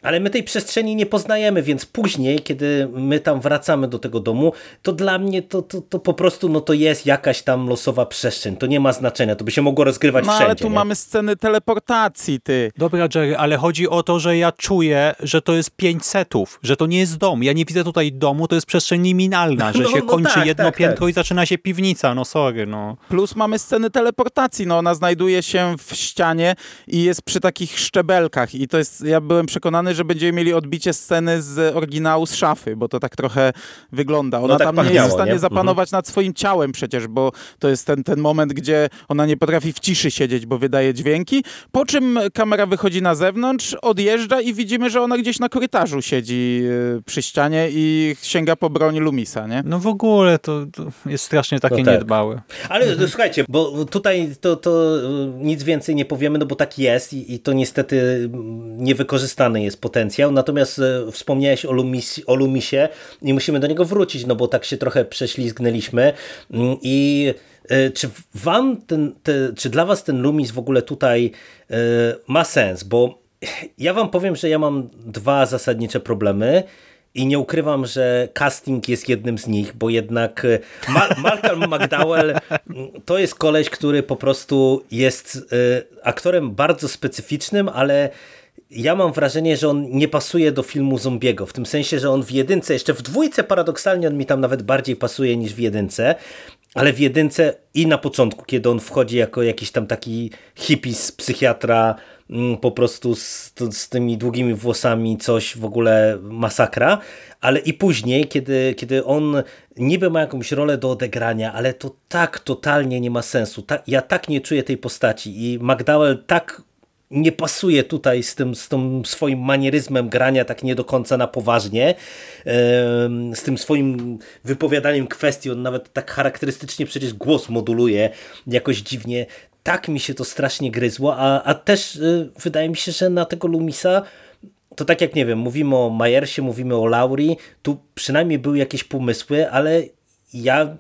ale my tej przestrzeni nie poznajemy, więc później, kiedy my tam wracamy do tego domu, to dla mnie to, to, to po prostu no to jest jakaś tam losowa przestrzeń. To nie ma znaczenia, to by się mogło rozgrywać No wszędzie. ale tu nie? mamy sceny teleportacji, ty. Dobra, Jerry, ale chodzi o to, że ja czuję, że to jest pięć setów, że to nie jest dom. Ja nie widzę tutaj domu, to jest przestrzeń liminalna, że No, się no kończy tak, jedno tak, piętro tak. i zaczyna się piwnica. No sorry, no. Plus mamy sceny teleportacji, no ona znajduje się w ścianie i jest przy takich szczebelkach i to jest, ja byłem przekonany, że będziemy mieli odbicie sceny z oryginału z szafy, bo to tak trochę wygląda. Ona tak tam nie jest w stanie nie? zapanować nad swoim ciałem przecież, bo to jest ten, ten moment, gdzie ona nie potrafi w ciszy siedzieć, bo wydaje dźwięki, po czym kamera wychodzi na zewnątrz, odjeżdża i widzimy, że ona gdzieś na korytarzu siedzi yy, przy ścianie i sięga po broń Lumisa, nie? No w ogóle to, to jest strasznie takie No tak. niedbałe. Ale to, słuchajcie, bo tutaj to, to nic więcej nie powiemy, no bo tak jest i, i to niestety mm, niewykorzystany jest potencjał. Natomiast e, wspomniałeś o, Lumis, o Lumisie i musimy do niego wrócić, no bo tak się trochę prześlizgnęliśmy Mm, i e, czy wam ten, te, czy dla was ten Lumis w ogóle tutaj e, ma sens? Bo ja wam powiem, że ja mam dwa zasadnicze problemy. I nie ukrywam, że casting jest jednym z nich, bo jednak e, Ma Malcolm McDowell mm, to jest koleś, który po prostu jest aktorem bardzo specyficznym, ale ja mam wrażenie, że on nie pasuje do filmu zombiego, w tym sensie, że on w jedynce, jeszcze w dwójce paradoksalnie on mi tam nawet bardziej pasuje niż w jedynce, ale w jedynce i na początku, kiedy on wchodzi jako jakiś tam taki hippies, psychiatra, mm, po prostu z, z tymi długimi włosami, coś w ogóle masakra, ale i później, kiedy, kiedy on niby ma jakąś rolę do odegrania, ale to tak totalnie nie ma sensu. Ta, ja tak nie czuję tej postaci i McDowell tak nie pasuje tutaj z tym, z tym swoim manieryzmem grania tak nie do końca na poważnie, z tym swoim wypowiadaniem kwestii, on nawet tak charakterystycznie przecież głos moduluje jakoś dziwnie. Tak mi się to strasznie gryzło, a, a też y, wydaje mi się, że na tego Lumisa to tak jak nie wiem, mówimy o Majersie, mówimy o Lauri, tu przynajmniej były jakieś pomysły, ale ja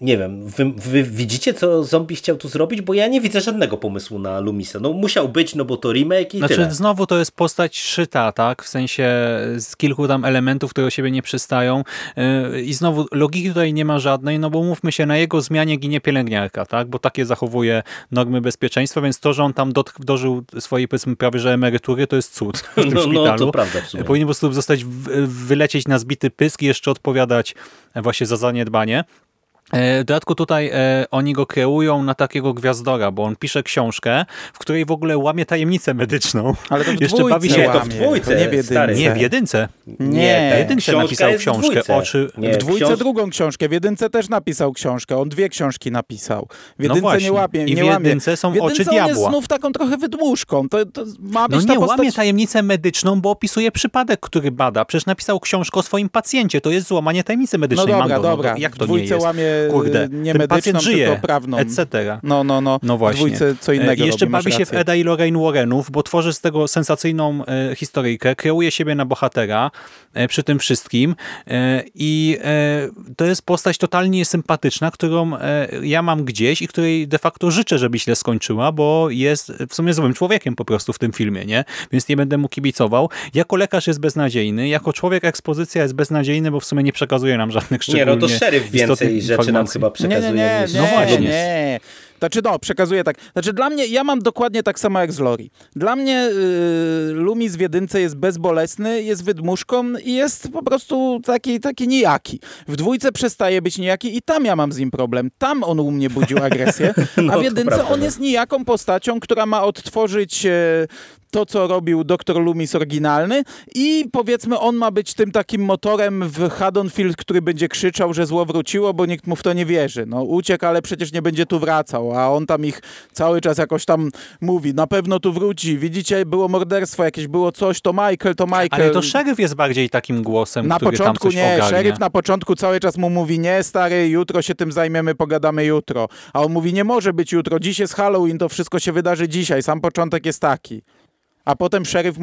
nie wiem, wy, wy widzicie co zombie chciał tu zrobić? Bo ja nie widzę żadnego pomysłu na Lumisa. No musiał być, no bo to remake i Znaczy tyle. znowu to jest postać szyta, tak? W sensie z kilku tam elementów, które do siebie nie przystają Yy, i znowu logiki tutaj nie ma żadnej, no bo mówmy się, na jego zmianie ginie pielęgniarka, tak? Bo takie zachowuje normy bezpieczeństwa, więc to, że on tam dot- dożył swojej powiedzmy prawie, że emerytury, to jest cud w tym No, no szpitalu. to prawda w sumie. Powinien po prostu zostać wylecieć na zbity pysk i jeszcze odpowiadać właśnie za zaniedbanie. E, W dodatku tutaj e, oni go kreują na takiego gwiazdora, bo on pisze książkę, w której w ogóle łamie tajemnicę medyczną. Ale to w Jeszcze bawi się- Nie, to w dwójce, to nie w jedynce. Nie, w jedynce. Nie, w w jedynce napisał w książkę. dwójce. Oczy... Nie, w dwójce książ- drugą książkę, w jedynce też napisał książkę. On dwie książki napisał. W jedynce No nie łapie, I w nie jedynce są w jedynce oczy on jest diabła. znów taką trochę wydmuszką. To, to ma być No ta nie, postać... łamie tajemnicę medyczną, bo opisuje przypadek, który bada. Przecież napisał książkę o swoim pacjencie. To jest złamanie tajemnicy No medycznej. dobra, Mando. dobra. No, jak w to nie dwójce jest? łamie kurde, nie ten medyczną, pacjent żyje, tylko prawną. etc. No, no, no. No właśnie. Dwójce co innego E, Jeszcze robi, bawi się w. Eda i Lorraine Warrenów, bo tworzy z tego sensacyjną e, historyjkę, kreuje siebie na bohatera e, przy tym wszystkim e, i e, to jest postać totalnie sympatyczna, którą e, ja mam gdzieś i której de facto życzę, żeby źle skończyła, bo jest w sumie złym człowiekiem po prostu w tym filmie, nie? Więc nie będę mu kibicował. Jako lekarz jest beznadziejny, jako człowiek ekspozycja jest beznadziejny, bo w sumie nie przekazuje nam żadnych Nie, szczególnie no to szeryf więcej istotnych rzeczy nam chyba przekazuje nie, nie, nie, No właśnie. nie. Znaczy no, przekazuję tak. Znaczy dla mnie, ja mam dokładnie tak samo jak z Lori. Dla mnie yy, Loomis w jedynce jest bezbolesny, jest wydmuszką i jest po prostu taki, taki nijaki. W dwójce przestaje być nijaki i tam ja mam z nim problem. Tam on u mnie budził agresję, No, a to w jedynce prawda, on no. jest nijaką postacią, która ma odtworzyć e, to, co robił dr Loomis oryginalny i powiedzmy on ma być tym takim motorem w Haddonfield, który będzie krzyczał, że zło wróciło, bo nikt mu w to nie wierzy. No uciekł, ale przecież nie będzie tu wracał, a on tam ich cały czas jakoś tam mówi, na pewno tu wróci, widzicie, było morderstwo jakieś, było coś, to Michael, to Michael. Ale to szeryf jest bardziej takim głosem, Na który początku nie, ogarnia. szeryf na początku cały czas mu mówi, nie stary, jutro się tym zajmiemy, pogadamy jutro. A on mówi, nie może być jutro, dziś jest Halloween, to wszystko się wydarzy dzisiaj, sam początek jest taki. A potem szeryf,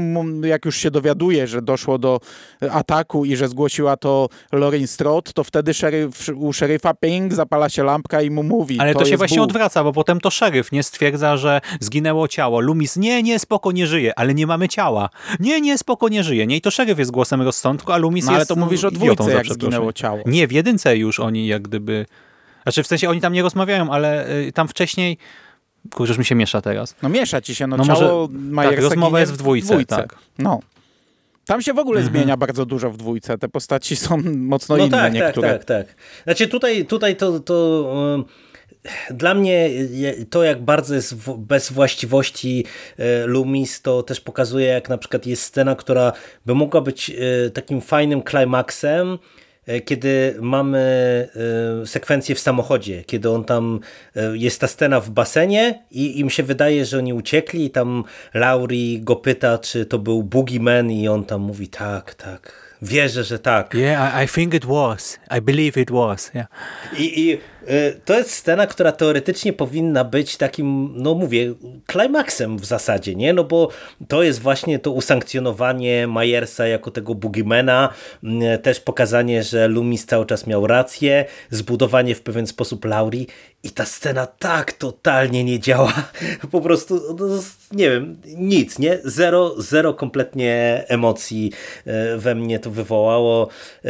jak już się dowiaduje, że doszło do e, ataku i że zgłosiła to Lorin Strode, to wtedy szeryf, u szeryfa ping, zapala się lampka i mu mówi. Ale to, się jest właśnie Bóg. odwraca, bo potem to szeryf nie stwierdza, że zginęło ciało. Lumis, nie, nie, spoko, nie żyje, ale nie mamy ciała. Nie, nie, spoko, nie żyje. Nie, i to szeryf jest głosem rozsądku, a Lumis No ale jest to mówisz o dwójce, jak zginęło ciało. Nie, w jedynce już oni jak gdyby... Znaczy w sensie oni tam nie rozmawiają, ale y, tam wcześniej... Kurczę, już mi się miesza teraz. No miesza ci się, no, No ciało może- tak, rozmowa jest w dwójce, tak. No. Tam się w ogóle Mhm. zmienia bardzo dużo w dwójce. Te postaci są mocno No inne tak, niektóre. tak, tak, tak. Znaczy tutaj, tutaj to, to um, dla mnie to jak bardzo jest w- bez właściwości e, Loomis, to też pokazuje jak na przykład jest scena, która by mogła być e, takim fajnym klimaksem, kiedy mamy e, sekwencję w samochodzie, kiedy on tam, e, jest ta scena w basenie i im się wydaje, że oni uciekli i tam Laurie go pyta, czy to był Boogeyman i on tam mówi tak, tak, wierzę, że tak. Yeah, I, I think it was. I believe it was. Yeah. I, I to jest scena, która teoretycznie powinna być takim, no mówię, klimaksem w zasadzie, nie? No bo to jest właśnie to usankcjonowanie Majersa jako tego Boogiemana, y, też pokazanie, że Loomis cały czas miał rację, zbudowanie w pewien sposób Laurie i ta scena tak totalnie nie działa. Po prostu, no, nie wiem, nic, nie? Zero, zero kompletnie emocji y, we mnie to wywołało y,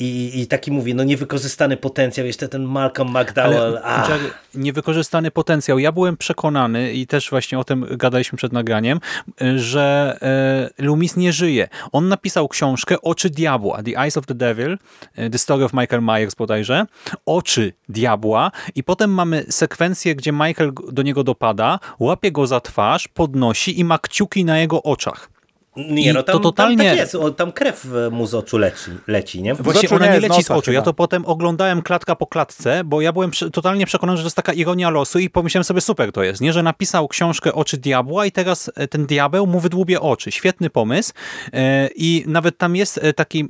i, i, i taki mówię, no niewykorzystany potencjał, jeszcze ten Malcolm McDowell, a, Kurczę, niewykorzystany potencjał. Ja byłem przekonany i też właśnie o tym gadaliśmy przed nagraniem, że e, Loomis nie żyje. On napisał książkę Oczy Diabła, The Eyes of the Devil, e, The Story of Michael Myers bodajże, Oczy Diabła i potem mamy sekwencję, gdzie Michael do niego dopada, łapie go za twarz, podnosi i ma kciuki na jego oczach. Nie, no to tam, totalnie- tam tak jest, o, tam krew mu z oczu leci, leci nie? Właśnie ona nie, nie z leci z oczu. Ja to potem oglądałem klatka po klatce, bo ja byłem totalnie przekonany, że to jest taka ironia losu i pomyślałem sobie, super to jest, nie? Że napisał książkę Oczy Diabła i teraz e, ten diabeł mu wydłubie oczy. Świetny pomysł E, i nawet tam jest e, taki,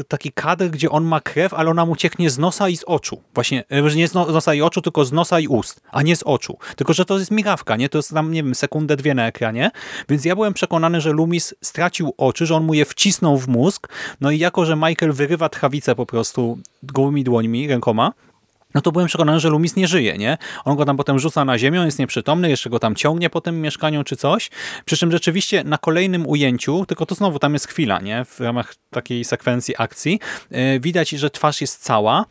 e, taki kadr, gdzie on ma krew, ale ona mu cieknie z nosa i z oczu. Właśnie, że nie z no- z nosa i oczu, tylko z nosa i ust, a nie z oczu. Tylko, że to jest migawka, nie? To jest tam, nie wiem, sekundę, dwie na ekranie. Więc ja byłem przekonany, że Loomis stracił oczy, że on mu je wcisnął w mózg, no i jako, że Michael wyrywa tchawicę po prostu gołymi dłońmi, rękoma, no to byłem przekonany, że Loomis nie żyje, nie? On go tam potem rzuca na ziemię, on jest nieprzytomny, jeszcze go tam ciągnie po tym mieszkaniu czy coś. Przy czym rzeczywiście na kolejnym ujęciu, tylko to znowu tam jest chwila, nie? W ramach takiej sekwencji akcji, yy, widać, że twarz jest cała.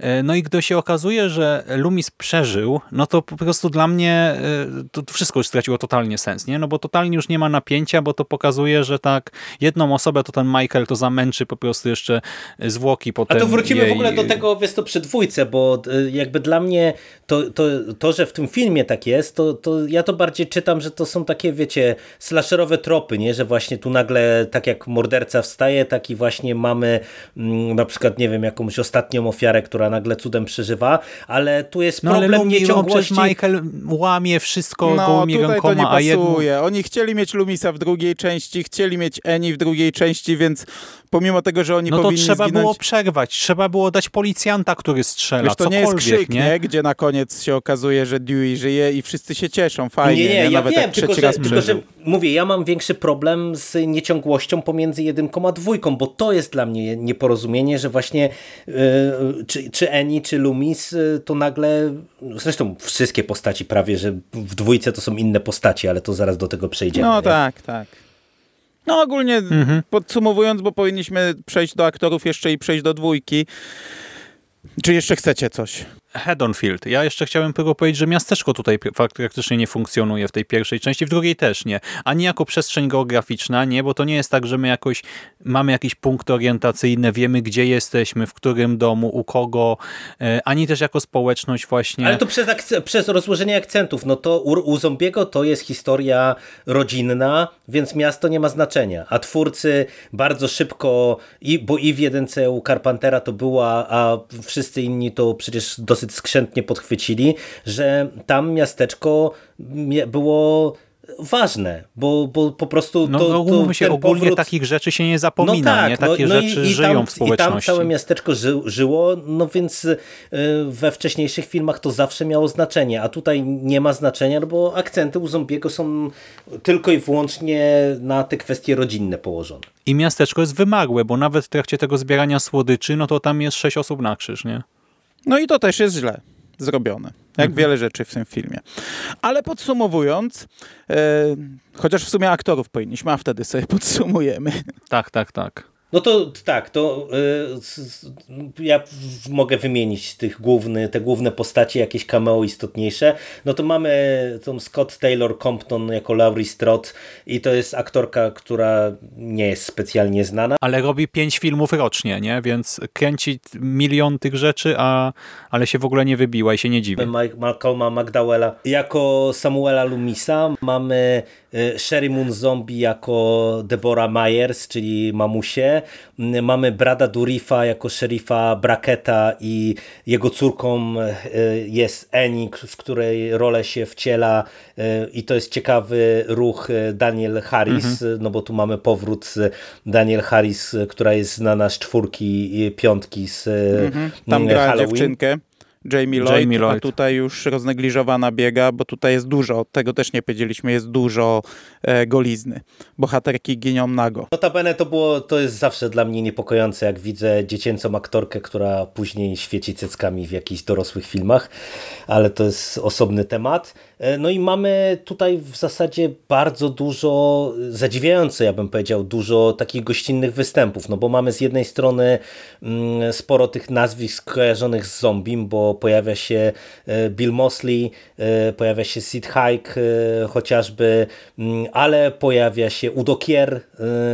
Yy, no i gdy się okazuje, że Loomis przeżył, no to po prostu dla mnie yy, to wszystko już straciło totalnie sens, nie? No bo totalnie już nie ma napięcia, bo to pokazuje, że tak jedną osobę to ten Michael to zamęczy po prostu jeszcze zwłoki A potem to wrócimy jej... w ogóle do tego, wiesz, to przy dwójce, bo y, jakby dla mnie to, to, to że w tym filmie tak jest, to, to ja to bardziej czytam, że to są takie, wiecie, slasherowe tropy, nie? Że właśnie tu nagle, tak jak morderca wstaje, tak i właśnie mamy mm, na przykład, nie wiem, jakąś ostatnią ofiarę, która nagle cudem przeżywa, ale tu jest No ale problem Lumi, on nieciągłości. przecież Michael łamie wszystko No, gołymi tutaj to rękoma, nie a jedno... pasuje. Oni chcieli mieć Lumisa w drugiej części, chcieli mieć Eni w drugiej części, więc pomimo tego, że oni No to powinni trzeba zginąć... było przerwać, trzeba było dać policjanta, który strzela. Wiesz, to nie jest krzyk, nie? Gdzie na koniec się okazuje, że Dewey żyje i wszyscy się cieszą, fajnie, nie, nie, ja Nawet wiem, jak tylko, trzeci że, raz tylko że mówię, ja mam większy problem z nieciągłością pomiędzy jedynką a dwójką, bo to jest dla mnie nieporozumienie, że właśnie yy, czy, czy Eni, czy Loomis yy, to nagle, zresztą wszystkie postaci prawie, że w dwójce to są inne postaci, ale to zaraz do tego przejdziemy. No nie? tak, tak. No ogólnie Mhm. podsumowując, bo powinniśmy przejść do aktorów jeszcze i przejść do dwójki. Czy jeszcze chcecie coś? Haddonfield. Ja jeszcze chciałem tylko powiedzieć, że miasteczko tutaj fak- praktycznie nie funkcjonuje w tej pierwszej części, w drugiej też nie. Ani jako przestrzeń geograficzna, nie, bo to nie jest tak, że my jakoś mamy jakiś punkt orientacyjny, wiemy gdzie jesteśmy, w którym domu, u kogo, e, ani też jako społeczność właśnie. Ale to przez, przez rozłożenie akcentów, no to u, u Zombiego to jest historia rodzinna, więc miasto nie ma znaczenia, a twórcy bardzo szybko, i, bo i w jedynce u Carpentera to była, a wszyscy inni to przecież dosyć skrzętnie podchwycili, że tam miasteczko było ważne, bo, bo po prostu No, to, no to się, ogólnie powrót... takich rzeczy się nie zapomina, nie? Takie no, no rzeczy i, i żyją tam, w społeczności. I tam całe miasteczko ży, żyło, no więc y, we wcześniejszych filmach to zawsze miało znaczenie, a tutaj nie ma znaczenia, no bo akcenty u Zombiego są tylko i wyłącznie na te kwestie rodzinne położone. I miasteczko jest wymagłe, bo nawet w trakcie tego zbierania słodyczy, no to tam jest sześć osób na krzyż, nie? No i to też jest źle zrobione. Jak Mhm. wiele rzeczy w tym filmie. Ale podsumowując, e, chociaż w sumie aktorów powinniśmy, a wtedy sobie podsumujemy. Tak, tak, tak. No to tak, to y, ja mogę wymienić tych główny, te główne postacie, jakieś cameo istotniejsze. No to mamy tą Scott Taylor Compton jako Laurie Strode i to jest aktorka, która nie jest specjalnie znana. Ale robi pięć filmów rocznie, nie? Więc kręci milion tych rzeczy, a, ale się w ogóle nie wybiła i się nie dziwi. Mike- Malcolma McDowella jako Samuela Lumisa, mamy y, Sherry Moon Zombie jako Deborah Myers, czyli mamusie, Mamy Brada Durifa jako szeryfa Bracketa i jego córką y, jest Enik, w której rolę się wciela y, i to jest ciekawy ruch y, Daniel Harris, no bo tu mamy powrót Daniel Harris, która jest znana z czwórki i piątki z y, Tam gra Halloween. dziewczynkę. Jamie Lloyd, Jamie a Lloyd. tutaj już roznegliżowana biega, bo tutaj jest dużo, tego też nie powiedzieliśmy, jest dużo e, golizny. Bohaterki giną nago. Notabene to było, to jest zawsze dla mnie niepokojące, jak widzę dziecięcą aktorkę, która później świeci cyckami w jakichś dorosłych filmach, ale to jest osobny temat. E, No i mamy tutaj w zasadzie bardzo dużo, zadziwiająco ja bym powiedział, dużo takich gościnnych występów, no bo mamy z jednej strony mm, sporo tych nazwisk kojarzonych z zombim, bo pojawia się e, Bill Mosley, e, pojawia się Sid Haig chociażby, mm, ale pojawia się Udo Kier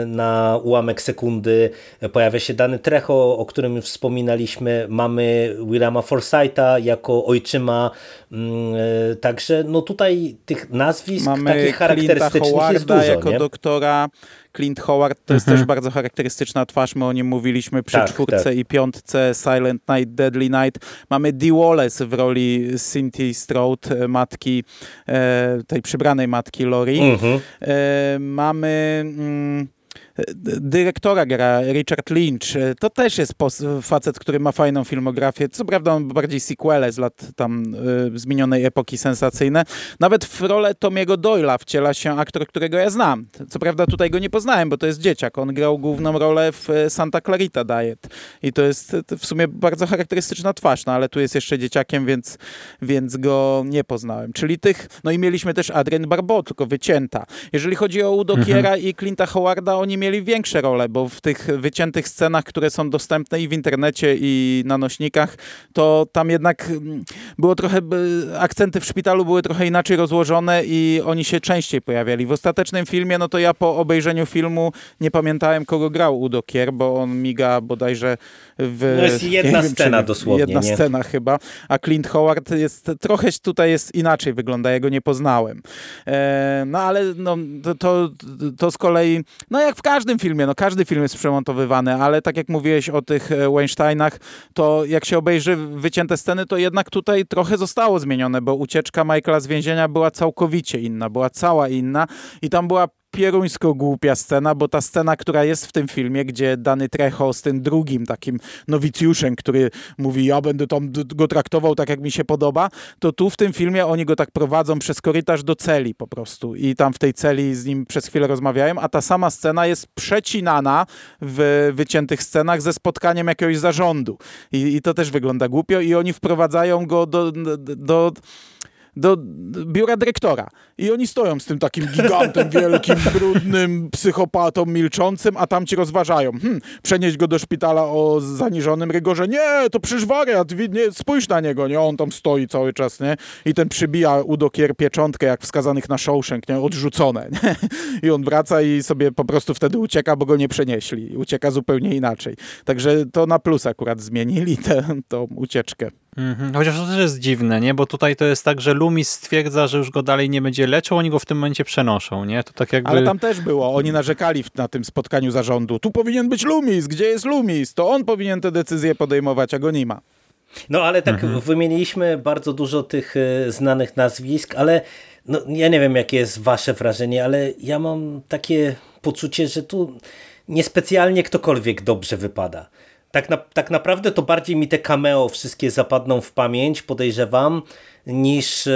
na ułamek sekundy, pojawia się Dany Trejo, o którym już wspominaliśmy, mamy Willama Forsytha jako ojczyma, mm, także no tutaj tych nazwisk Mamy takich charakterystycznych jest Howarda dużo, jako nie? doktora. Clint Howard to jest też bardzo charakterystyczna twarz, my o nim mówiliśmy przy Tak, czwórce tak. i piątce Silent Night, Deadly Night. Mamy Dee Wallace w roli Cynthia Strode, e, matki, e, tej przybranej matki Lori. Mhm. E, mamy mm, dyrektora gra Richard Lynch. To też jest facet, który ma fajną filmografię. Co prawda on bardziej sequele z lat tam e, zmienionej epoki sensacyjne. Nawet w rolę Tomiego Doyla wciela się aktor, którego ja znam. Co prawda tutaj go nie poznałem, bo to jest dzieciak. On grał główną rolę w e, Santa Clarita Diet. I to jest w sumie bardzo charakterystyczna twarz, no ale tu jest jeszcze dzieciakiem, więc, więc go nie poznałem. Czyli tych, no i mieliśmy też Adrienne Barbeau, tylko wycięta. Jeżeli chodzi o Udo Kiera i Clint'a Howarda, oni mieli większe role, bo w tych wyciętych scenach, które są dostępne i w internecie, i na nośnikach, to tam jednak mm, było trochę, akcenty w szpitalu były trochę inaczej rozłożone i oni się częściej pojawiali. W ostatecznym filmie, no to ja po obejrzeniu filmu nie pamiętałem, kogo grał Udo Kier, bo on miga bodajże w... No jest jedna wiem, scena dosłownie, Jedna nie? scena chyba, a Clint Howard jest, trochę tutaj jest inaczej wygląda, ja go nie poznałem. E, no ale no, to, to, to z kolei, no jak w każdym filmie, no każdy film jest przemontowywany, ale tak jak mówiłeś o tych e, Weinsteinach, to jak się obejrzy wycięte sceny, to jednak tutaj trochę zostało zmienione, bo ucieczka Michaela z więzienia była całkowicie inna, była cała inna i tam była pieruńsko głupia scena, bo ta scena, która jest w tym filmie, gdzie Dany Trejo z tym drugim takim nowicjuszem, który mówi, ja będę tam go traktował tak, jak mi się podoba, to tu w tym filmie oni go tak prowadzą przez korytarz do celi po prostu i tam w tej celi z nim przez chwilę rozmawiają, a ta sama scena jest przecinana w wyciętych scenach ze spotkaniem jakiegoś zarządu. I, i to też wygląda głupio i oni wprowadzają go do, do, do do biura dyrektora. I oni stoją z tym takim gigantem wielkim, brudnym, psychopatą milczącym, a tam ci rozważają. Hmm, przenieść go do szpitala o zaniżonym rygorze. Nie, to przecież wariat, nie, spójrz na niego, nie? On tam stoi cały czas, nie? I ten przybija Udokier pieczątkę, jak wskazanych na Shawshank, nie? Odrzucone, nie? I on wraca i sobie po prostu wtedy ucieka, bo go nie przenieśli. Ucieka zupełnie inaczej. Także to na plus akurat zmienili tę ucieczkę. Mhm. Chociaż to też jest dziwne, nie? Bo tutaj to jest tak, że Lumis stwierdza, że już go dalej nie będzie leczył, oni go w tym momencie przenoszą, nie? To tak jakby... Ale tam też było. Oni narzekali na tym spotkaniu zarządu. Tu powinien być Lumis. Gdzie jest Lumis? To on powinien te decyzje podejmować, a go nie ma. No ale tak mhm. wymieniliśmy bardzo dużo tych y, znanych nazwisk, ale no, ja nie wiem, jakie jest wasze wrażenie, ale ja mam takie poczucie, że tu niespecjalnie ktokolwiek dobrze wypada tak, na, tak naprawdę to bardziej mi te cameo wszystkie zapadną w pamięć, podejrzewam, niż e,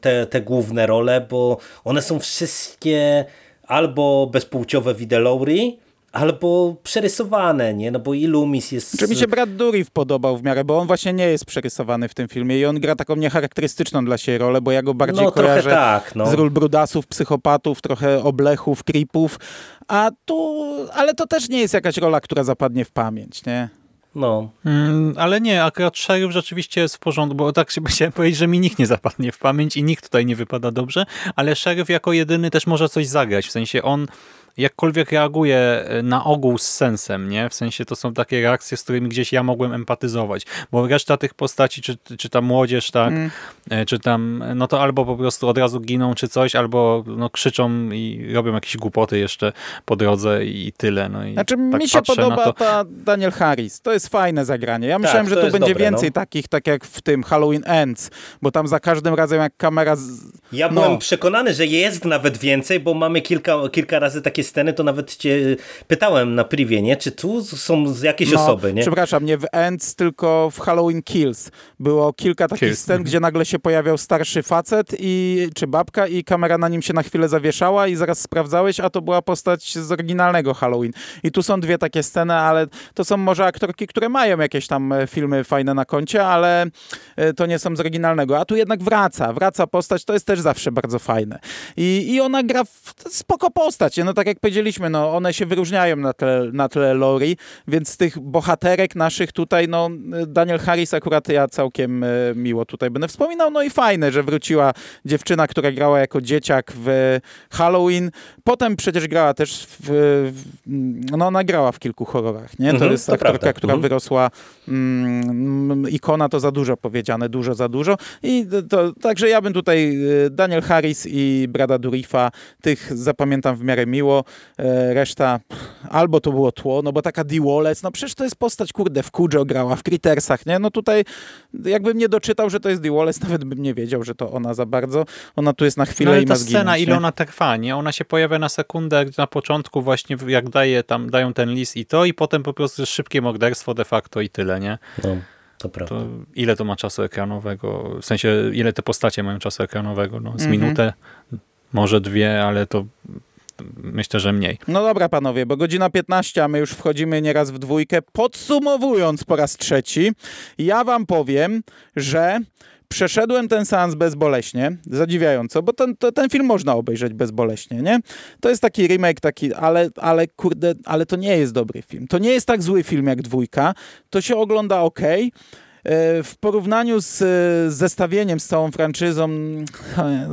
te, te główne role, bo one są wszystkie albo bezpłciowe Widelouri, albo przerysowane, nie? No bo i Loomis jest... Czy mi się Brad Dourif podobał w miarę, bo on właśnie nie jest przerysowany w tym filmie i on gra taką niecharakterystyczną dla siebie rolę, bo ja go bardziej no, kojarzę tak, no. z ról brudasów, psychopatów, trochę oblechów, creepów, a tu... ale to też nie jest jakaś rola, która zapadnie w pamięć, nie? No. Mm, ale nie, akurat Sheriff rzeczywiście jest w porządku, bo tak się chciałem powiedzieć, że mi nikt nie zapadnie w pamięć i nikt tutaj nie wypada dobrze, ale Sheriff jako jedyny też może coś zagrać, w sensie on jakkolwiek reaguje e, na ogół z sensem, nie? W sensie to są takie reakcje, z którymi gdzieś ja mogłem empatyzować, bo reszta tych postaci, czy, czy ta młodzież, tak, mm. E, czy tam, no to albo po prostu od razu giną, czy coś, albo no, krzyczą i robią jakieś głupoty jeszcze po drodze i tyle. No i znaczy tak mi się podoba to... ta Daniel Harris, to jest fajne zagranie. Ja tak, myślałem, że tu będzie dobre, więcej no. takich, tak jak w tym Halloween Ends, bo tam za każdym razem jak kamera... Z... Ja no. byłem przekonany, że jest nawet więcej, bo mamy kilka, kilka razy takie sceny, to nawet cię pytałem na privie, nie? Czy tu są jakieś no, osoby, nie? Przepraszam, nie w Ends, tylko w Halloween Kills. Było kilka takich Kills. scen, gdzie nagle się pojawiał starszy facet i, czy babka i kamera na nim się na chwilę zawieszała i zaraz sprawdzałeś, a to była postać z oryginalnego Halloween. I tu są dwie takie sceny, ale to są może aktorki, które mają jakieś tam e, filmy fajne na koncie, ale e, to nie są z oryginalnego. A tu jednak wraca, wraca postać, to jest też zawsze bardzo fajne. I, i ona gra w spoko postać. No tak jak powiedzieliśmy, no one się wyróżniają na tle, na tle Lori, więc z tych bohaterek naszych tutaj, no Daniel Harris akurat ja całkiem e, miło tutaj będę wspominał, no i fajne, że wróciła dziewczyna, która grała jako dzieciak w Halloween, potem przecież grała też w, w no ona grała w kilku horrorach, nie? To mhm, jest to aktorka, prawda. która mhm. wyrosła mm, ikona, to za dużo powiedziane, dużo za dużo i to, także ja bym tutaj e, Daniel Harris i Brada Durifa, tych zapamiętam w miarę miło, E, reszta albo to było tło, no bo taka Dee Wallace, no przecież to jest postać, kurde, w Kujo grała, w Crittersach, nie? No tutaj jakbym nie doczytał, że to jest Dee Wallace, nawet bym nie wiedział, że to ona za bardzo. Ona tu jest na chwilę no, i ma ta zginąć, scena, nie? ile ona trwa, nie? Ona się pojawia na sekundę na początku właśnie, jak daje tam, dają ten list i to i potem po prostu szybkie morderstwo de facto i tyle, nie? No. To prawda. To ile to ma czasu ekranowego? W sensie, ile te postacie mają czasu ekranowego? No, z mm -hmm. minutę, może dwie, ale to myślę, że mniej. No dobra, panowie, bo godzina 15, a my już wchodzimy nieraz w dwójkę. Podsumowując po raz trzeci, ja wam powiem, że przeszedłem ten seans bezboleśnie, zadziwiająco, bo ten, to, ten film można obejrzeć bezboleśnie, nie? To jest taki remake, taki, ale, ale kurde, ale to nie jest dobry film. To nie jest tak zły film jak dwójka, to się ogląda ok. E, w porównaniu z zestawieniem z całą franczyzą,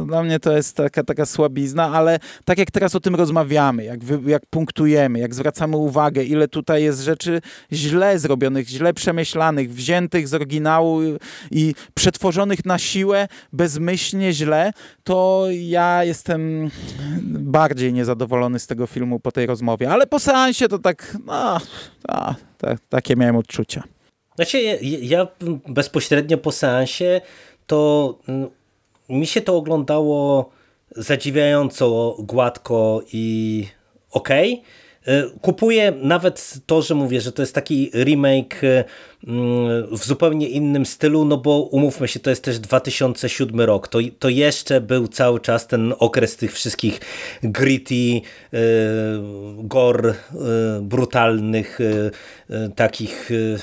dla mnie to jest taka, taka słabizna, ale tak jak teraz o tym rozmawiamy, jak, jak punktujemy, jak zwracamy uwagę, ile tutaj jest rzeczy źle zrobionych, źle przemyślanych, wziętych z oryginału i przetworzonych na siłę, bezmyślnie źle, to ja jestem bardziej niezadowolony z tego filmu po tej rozmowie. Ale po seansie to tak, no, tak, takie miałem odczucia. Znaczy, ja, ja bezpośrednio po seansie to mm, mi się to oglądało zadziwiająco gładko i okej. Okay. Kupuję nawet to, że mówię, że to jest taki remake Mm, w zupełnie innym stylu, no bo umówmy się, to jest też 2007 rok. To, to jeszcze był cały czas ten okres tych wszystkich gritty, yy, gore, yy, brutalnych, yy, takich yy,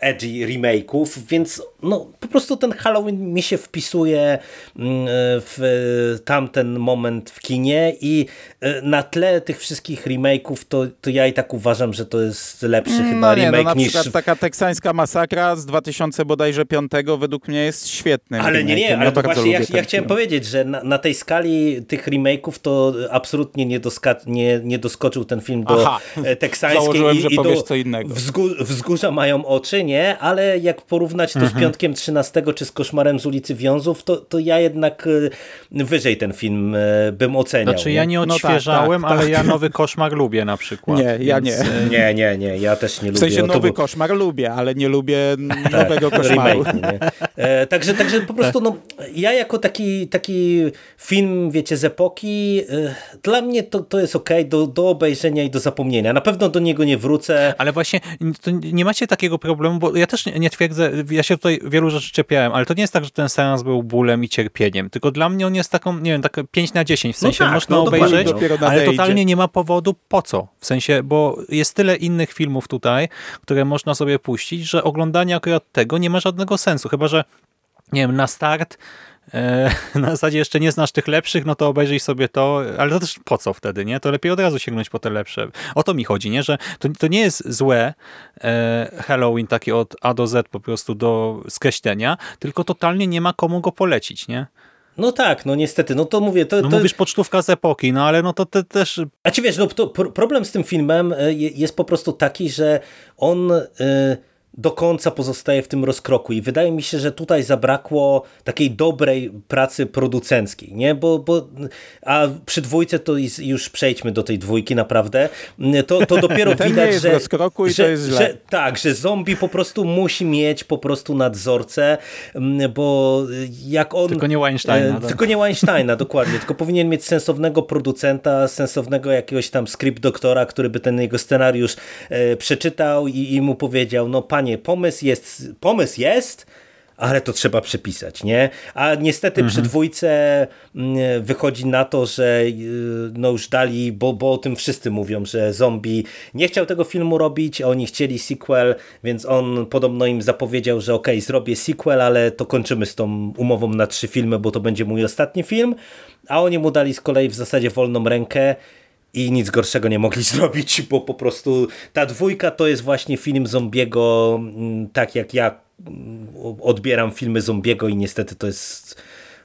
edgy remake'ów, więc no, po prostu ten Halloween mi się wpisuje w tamten moment w kinie i na tle tych wszystkich remake'ów to, to ja i tak uważam, że to jest lepszy no chyba nie, remake no, na niż... taka teksańska Masakra z 2000 bodajże 5 według mnie jest świetny. Ale nie, nie, ale to właśnie ja, ja chciałem powiedzieć, że na, na, tej skali tych remake'ów to absolutnie nie, doska nie, nie doskoczył ten film do Aha. E, teksańskiej Założyłem, i, że i do co innego. Wzgó wzgórza mają oczy, nie? Ale jak porównać to mhm. z Piątkiem 13 czy z Koszmarem z ulicy Wiązów, to, to ja jednak e, wyżej ten film e, bym oceniał. Znaczy ja nie odświeżałem, no tak, tak, ale tak. ja Nowy Koszmar lubię na przykład. Nie, ja nie. Nie, nie, nie, ja też nie lubię. W sensie Nowy Koszmar lubię, ale nie lubię tak, nowego koszmaru. Remake, e, także, także po prostu no, ja jako taki, taki film, wiecie, z epoki, e, dla mnie to, to jest ok do, do obejrzenia i do zapomnienia. Na pewno do niego nie wrócę. Ale właśnie nie macie takiego problemu, bo ja też nie, nie twierdzę, ja się tutaj wielu rzeczy czepiałem, ale to nie jest tak, że ten seans był bólem i cierpieniem, tylko dla mnie on jest taką, nie wiem, tak 5 na 10, w sensie no tak, można no, obejrzeć, ale totalnie nie ma powodu po co. W sensie, bo jest tyle innych filmów tutaj, które można sobie puścić, że oglądanie akurat tego nie ma żadnego sensu, chyba że nie wiem, na start e, na zasadzie jeszcze nie znasz tych lepszych, no to obejrzyj sobie to, ale to też po co wtedy, nie? To lepiej od razu sięgnąć po te lepsze. O to mi chodzi, nie? Że to, to nie jest złe e, Halloween taki od A do Z po prostu do skreślenia, tylko totalnie nie ma komu go polecić, nie? No tak, no niestety, no to mówię... To, no to... mówisz pocztówka z epoki, no ale no to te też... A ci wiesz, no to problem z tym filmem e, jest po prostu taki, że on... Yy do końca pozostaje w tym rozkroku i wydaje mi się, że tutaj zabrakło takiej dobrej pracy producenckiej, nie? Bo, bo a przy dwójce to już przejdźmy do tej dwójki naprawdę, to, to dopiero Ten widać, jest że, rozkroku i że, to jest źle. że tak, że zombie po prostu musi mieć po prostu nadzorcę, bo jak on... Tylko nie Weinsteina. E, tak. Tylko nie Weinsteina, dokładnie, tylko powinien mieć sensownego producenta, sensownego jakiegoś tam script doktora, który by ten jego scenariusz e, przeczytał i, i mu powiedział, no panie panie, pomysł jest, pomysł jest, ale to trzeba przepisać, nie? A niestety mhm. przy dwójce mm, wychodzi na to, że y, no już dali, bo, bo o tym wszyscy mówią, że zombie nie chciał tego filmu robić, oni chcieli sequel, więc on podobno im zapowiedział, że okej, okay, zrobię sequel, ale to kończymy z tą umową na trzy filmy, bo to będzie mój ostatni film, a oni mu dali z kolei w zasadzie wolną rękę i nic gorszego nie mogli zrobić, bo po prostu ta dwójka to jest właśnie film zombiego, mm, tak jak ja mm, odbieram filmy zombiego i niestety to jest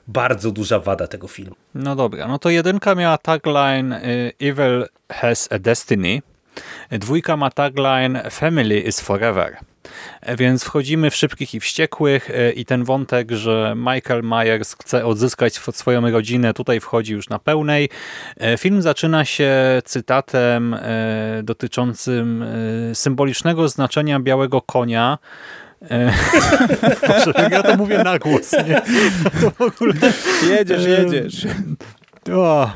bardzo duża wada tego filmu. No dobra, no to jedynka miała tagline y, Evil has a destiny, dwójka ma tagline Family is forever. Więc wchodzimy w Szybkich i Wściekłych e, i ten wątek, że Michael Myers chce odzyskać swoją rodzinę, tutaj wchodzi już na pełnej. E, film zaczyna się cytatem e, dotyczącym symbolicznego znaczenia białego konia, ja to mówię na głos, nie? To w ogóle... Jedziesz, jedziesz. O,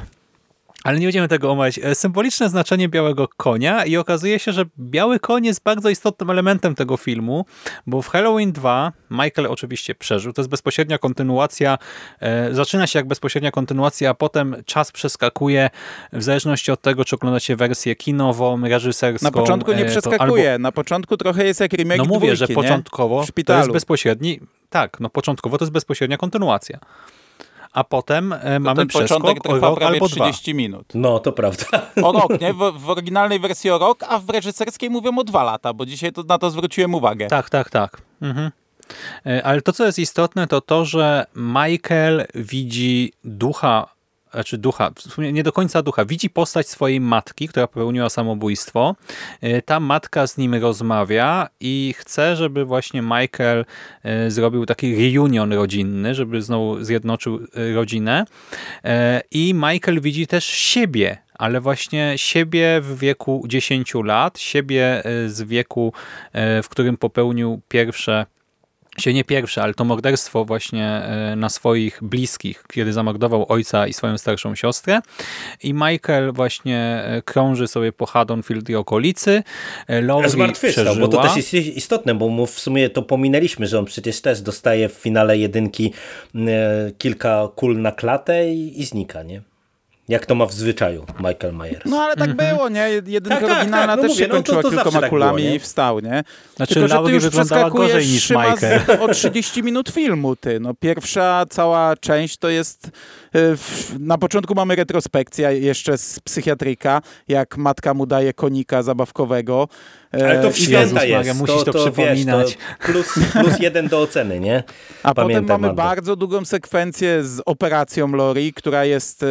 ale nie będziemy tego omawiać. E, symboliczne znaczenie białego konia i okazuje się, że biały koń jest bardzo istotnym elementem tego filmu, bo w Halloween 2 Michael oczywiście przeżył. To jest bezpośrednia kontynuacja. E, zaczyna się jak bezpośrednia kontynuacja, a potem czas przeskakuje w zależności od tego, czy oglądacie wersję kinową, reżyserską. Na początku nie e, przeskakuje. Albo... Na początku trochę jest jak remake No mówię, dwójki, że początkowo to jest bezpośredni... Tak, no początkowo to jest bezpośrednia kontynuacja a potem e, mamy ten przeskok trwa rok prawie albo 30 dwa. minut. No, to prawda. O rok, nie? W, w, oryginalnej wersji o rok, a w reżyserskiej mówią o dwa lata, bo dzisiaj to, na to zwróciłem uwagę. Tak, tak, tak. Mhm. E, ale to, co jest istotne, to to, że Michael widzi ducha znaczy ducha, w sumie nie do końca ducha, widzi postać swojej matki, która popełniła samobójstwo. E, ta matka z nim rozmawia i chce, żeby właśnie Michael e, zrobił taki reunion rodzinny, żeby znowu zjednoczył e, rodzinę. I Michael widzi też siebie, ale właśnie siebie w wieku 10 lat, siebie z wieku, w którym popełnił pierwsze się nie pierwsze, ale to morderstwo właśnie e, na swoich bliskich, kiedy zamordował ojca i swoją starszą siostrę. I Michael właśnie e, krąży sobie po Haddonfield i okolicy. E, Laurie Zmartwychwstał, bo to też jest istotne, bo mu w sumie to pominęliśmy, że on przecież też dostaje w finale jedynki kilka kul na klatę i, i znika, nie? Jak to ma w zwyczaju Michael Myers. No ale tak było, nie? Jedynka Tak, tak, oryginalna tak, no też mówię, się no to- kończyła to zawsze kilkoma tak kulami było, nie? i wstał, nie? Znaczy, Tylko, że ty już wyglądała przeskakujesz gorzej niż Michael. o 30 minut filmu, ty. No pierwsza cała część to jest... y, w- Na początku mamy retrospekcja jeszcze z psychiatryka, jak matka mu daje konika zabawkowego. E, Ale to w święta Jezus jest. musisz to Wiesz, przypominać. to plus, plus jeden do oceny, nie? A potem Pamiętam, mamy Mando. bardzo długą sekwencję z operacją Lori, która jest y,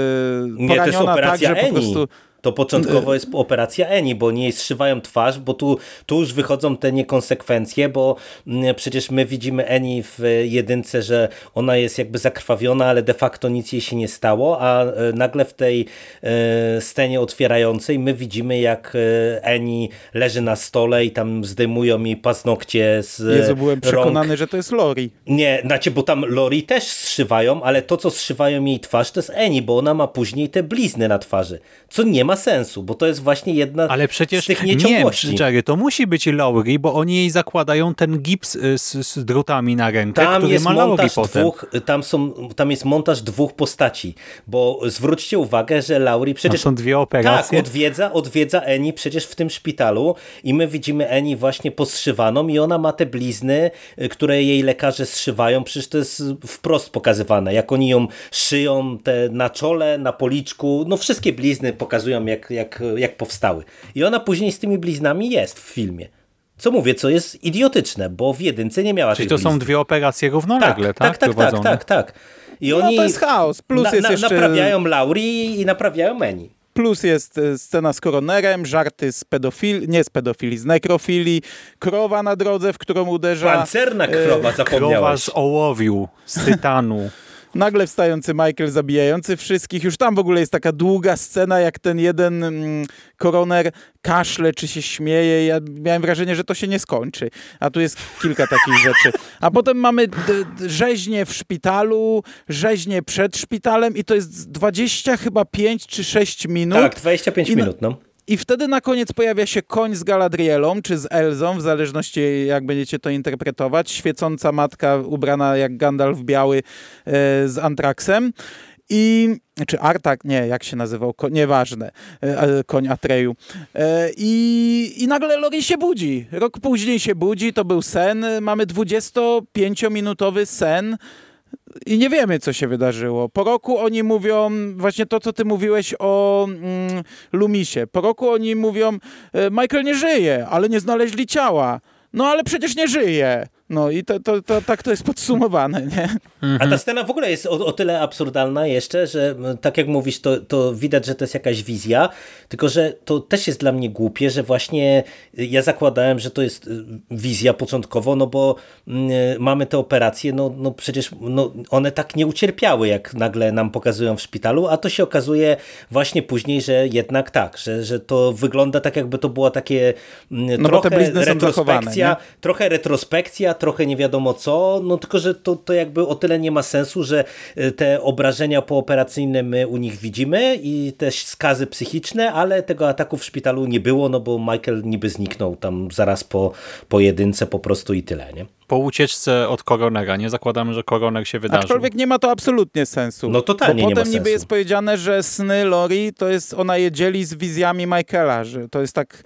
Nie, to jest poraniona tak, że po Eni. prostu... To początkowo jest operacja Eni, bo nie zszywają twarz, bo tu, tu już wychodzą te niekonsekwencje, bo mm, przecież my widzimy Eni w jedynce, że ona jest jakby zakrwawiona, ale de facto nic jej się nie stało, a e, nagle w tej e, scenie otwierającej my widzimy jak e, Eni leży na stole i tam zdejmują jej paznokcie z Jezu, byłem rąk. przekonany, że to jest Lori. Nie, znaczy, bo tam Lori też zszywają, ale to, co zszywają jej twarz, to jest Eni, bo ona ma później te blizny na twarzy, co nie ma sensu, bo to jest właśnie jedna Ale przecież z tych nie, nieciągłości. Jerry, to musi być Laurie, bo oni jej zakładają ten gips y, z, z drutami na rękę, Tam który jest ma montaż potem. dwóch, tam, są, tam jest montaż dwóch postaci, bo zwróćcie uwagę, że Laurie Tam przecież są dwie tak, operacje. odwiedza, odwiedza Eni przecież w tym szpitalu i my widzimy Eni właśnie poszywaną i ona ma te blizny, y, które jej lekarze zszywają, przecież to jest wprost pokazywane, jak oni ją szyją te na czole, na policzku, no wszystkie blizny pokazują jak, jak, jak powstały. I ona później z tymi bliznami jest w filmie. Co mówię, co jest idiotyczne, bo w jedynce nie miała Czyli to są blizn. dwie operacje równolegle, tak? tak, tak, tak, prowadzone? tak, tak. I No oni to jest chaos. Plus na, jest na, jeszcze... naprawiają Laurie i naprawiają Eni. Plus jest e, scena z koronerem, żarty z pedofilii, nie z pedofilii, z nekrofilii, krowa na drodze, w którą uderza. Pancerna krowa, Krowa zapomniałeś. z ołowiu, z tytanu. Nagle wstający Michael zabijający wszystkich. Już tam w ogóle jest taka długa scena, jak ten jeden mm, koroner kaszle czy się śmieje. Ja miałem wrażenie, że to się nie skończy. A tu jest kilka takich rzeczy. A potem mamy rzeźnię w szpitalu, rzeźnię przed szpitalem i to jest 20 chyba 5 czy 6 minut. Tak, 25 I na- minut, no. I wtedy na koniec pojawia się koń z Galadrielą, czy z Elzą, w zależności jak będziecie to interpretować. Świecąca matka ubrana jak Gandalf biały e, z Antraksem. I, czy Artak, nie, jak się nazywał, ko, nieważne, e, koń Atreju. E, i, I nagle Lori się budzi. Rok później się budzi, to był sen. Mamy 25-minutowy sen. I nie wiemy, co się wydarzyło. Po roku oni mówią właśnie to, co ty mówiłeś o mm, Lumisie. Po roku oni mówią, e, Michael nie żyje, ale nie znaleźli ciała. No ale przecież nie żyje. No i to, to, to, tak to jest podsumowane, nie? A ta scena w ogóle jest o, o tyle absurdalna jeszcze, że tak jak mówisz, to, to widać, że to jest jakaś wizja, tylko że to też jest dla mnie głupie, że właśnie ja zakładałem, że to jest y, wizja początkowo, no bo mamy te operacje, no, no przecież no, one tak nie ucierpiały, jak nagle nam pokazują w szpitalu, a to się okazuje właśnie później, że jednak tak, że, że to wygląda tak, jakby to była takie No bo te trochę blizny są zachowane, retrospekcja, trochę retrospekcja, trochę nie wiadomo co, no tylko, że to, to jakby o tyle nie ma sensu, że y, te obrażenia pooperacyjne my u nich widzimy i też skazy psychiczne, ale tego ataku w szpitalu nie było, no bo Michael niby zniknął tam zaraz po, po jedynce po prostu i tyle, nie? Po ucieczce od koronera, nie? Zakładamy, że koroner się wydarzył. Aczkolwiek nie ma to absolutnie sensu. No totalnie Bo nie ma potem niby sensu. jest powiedziane, że sny Lori to jest, ona je dzieli z wizjami Michaela, że to jest tak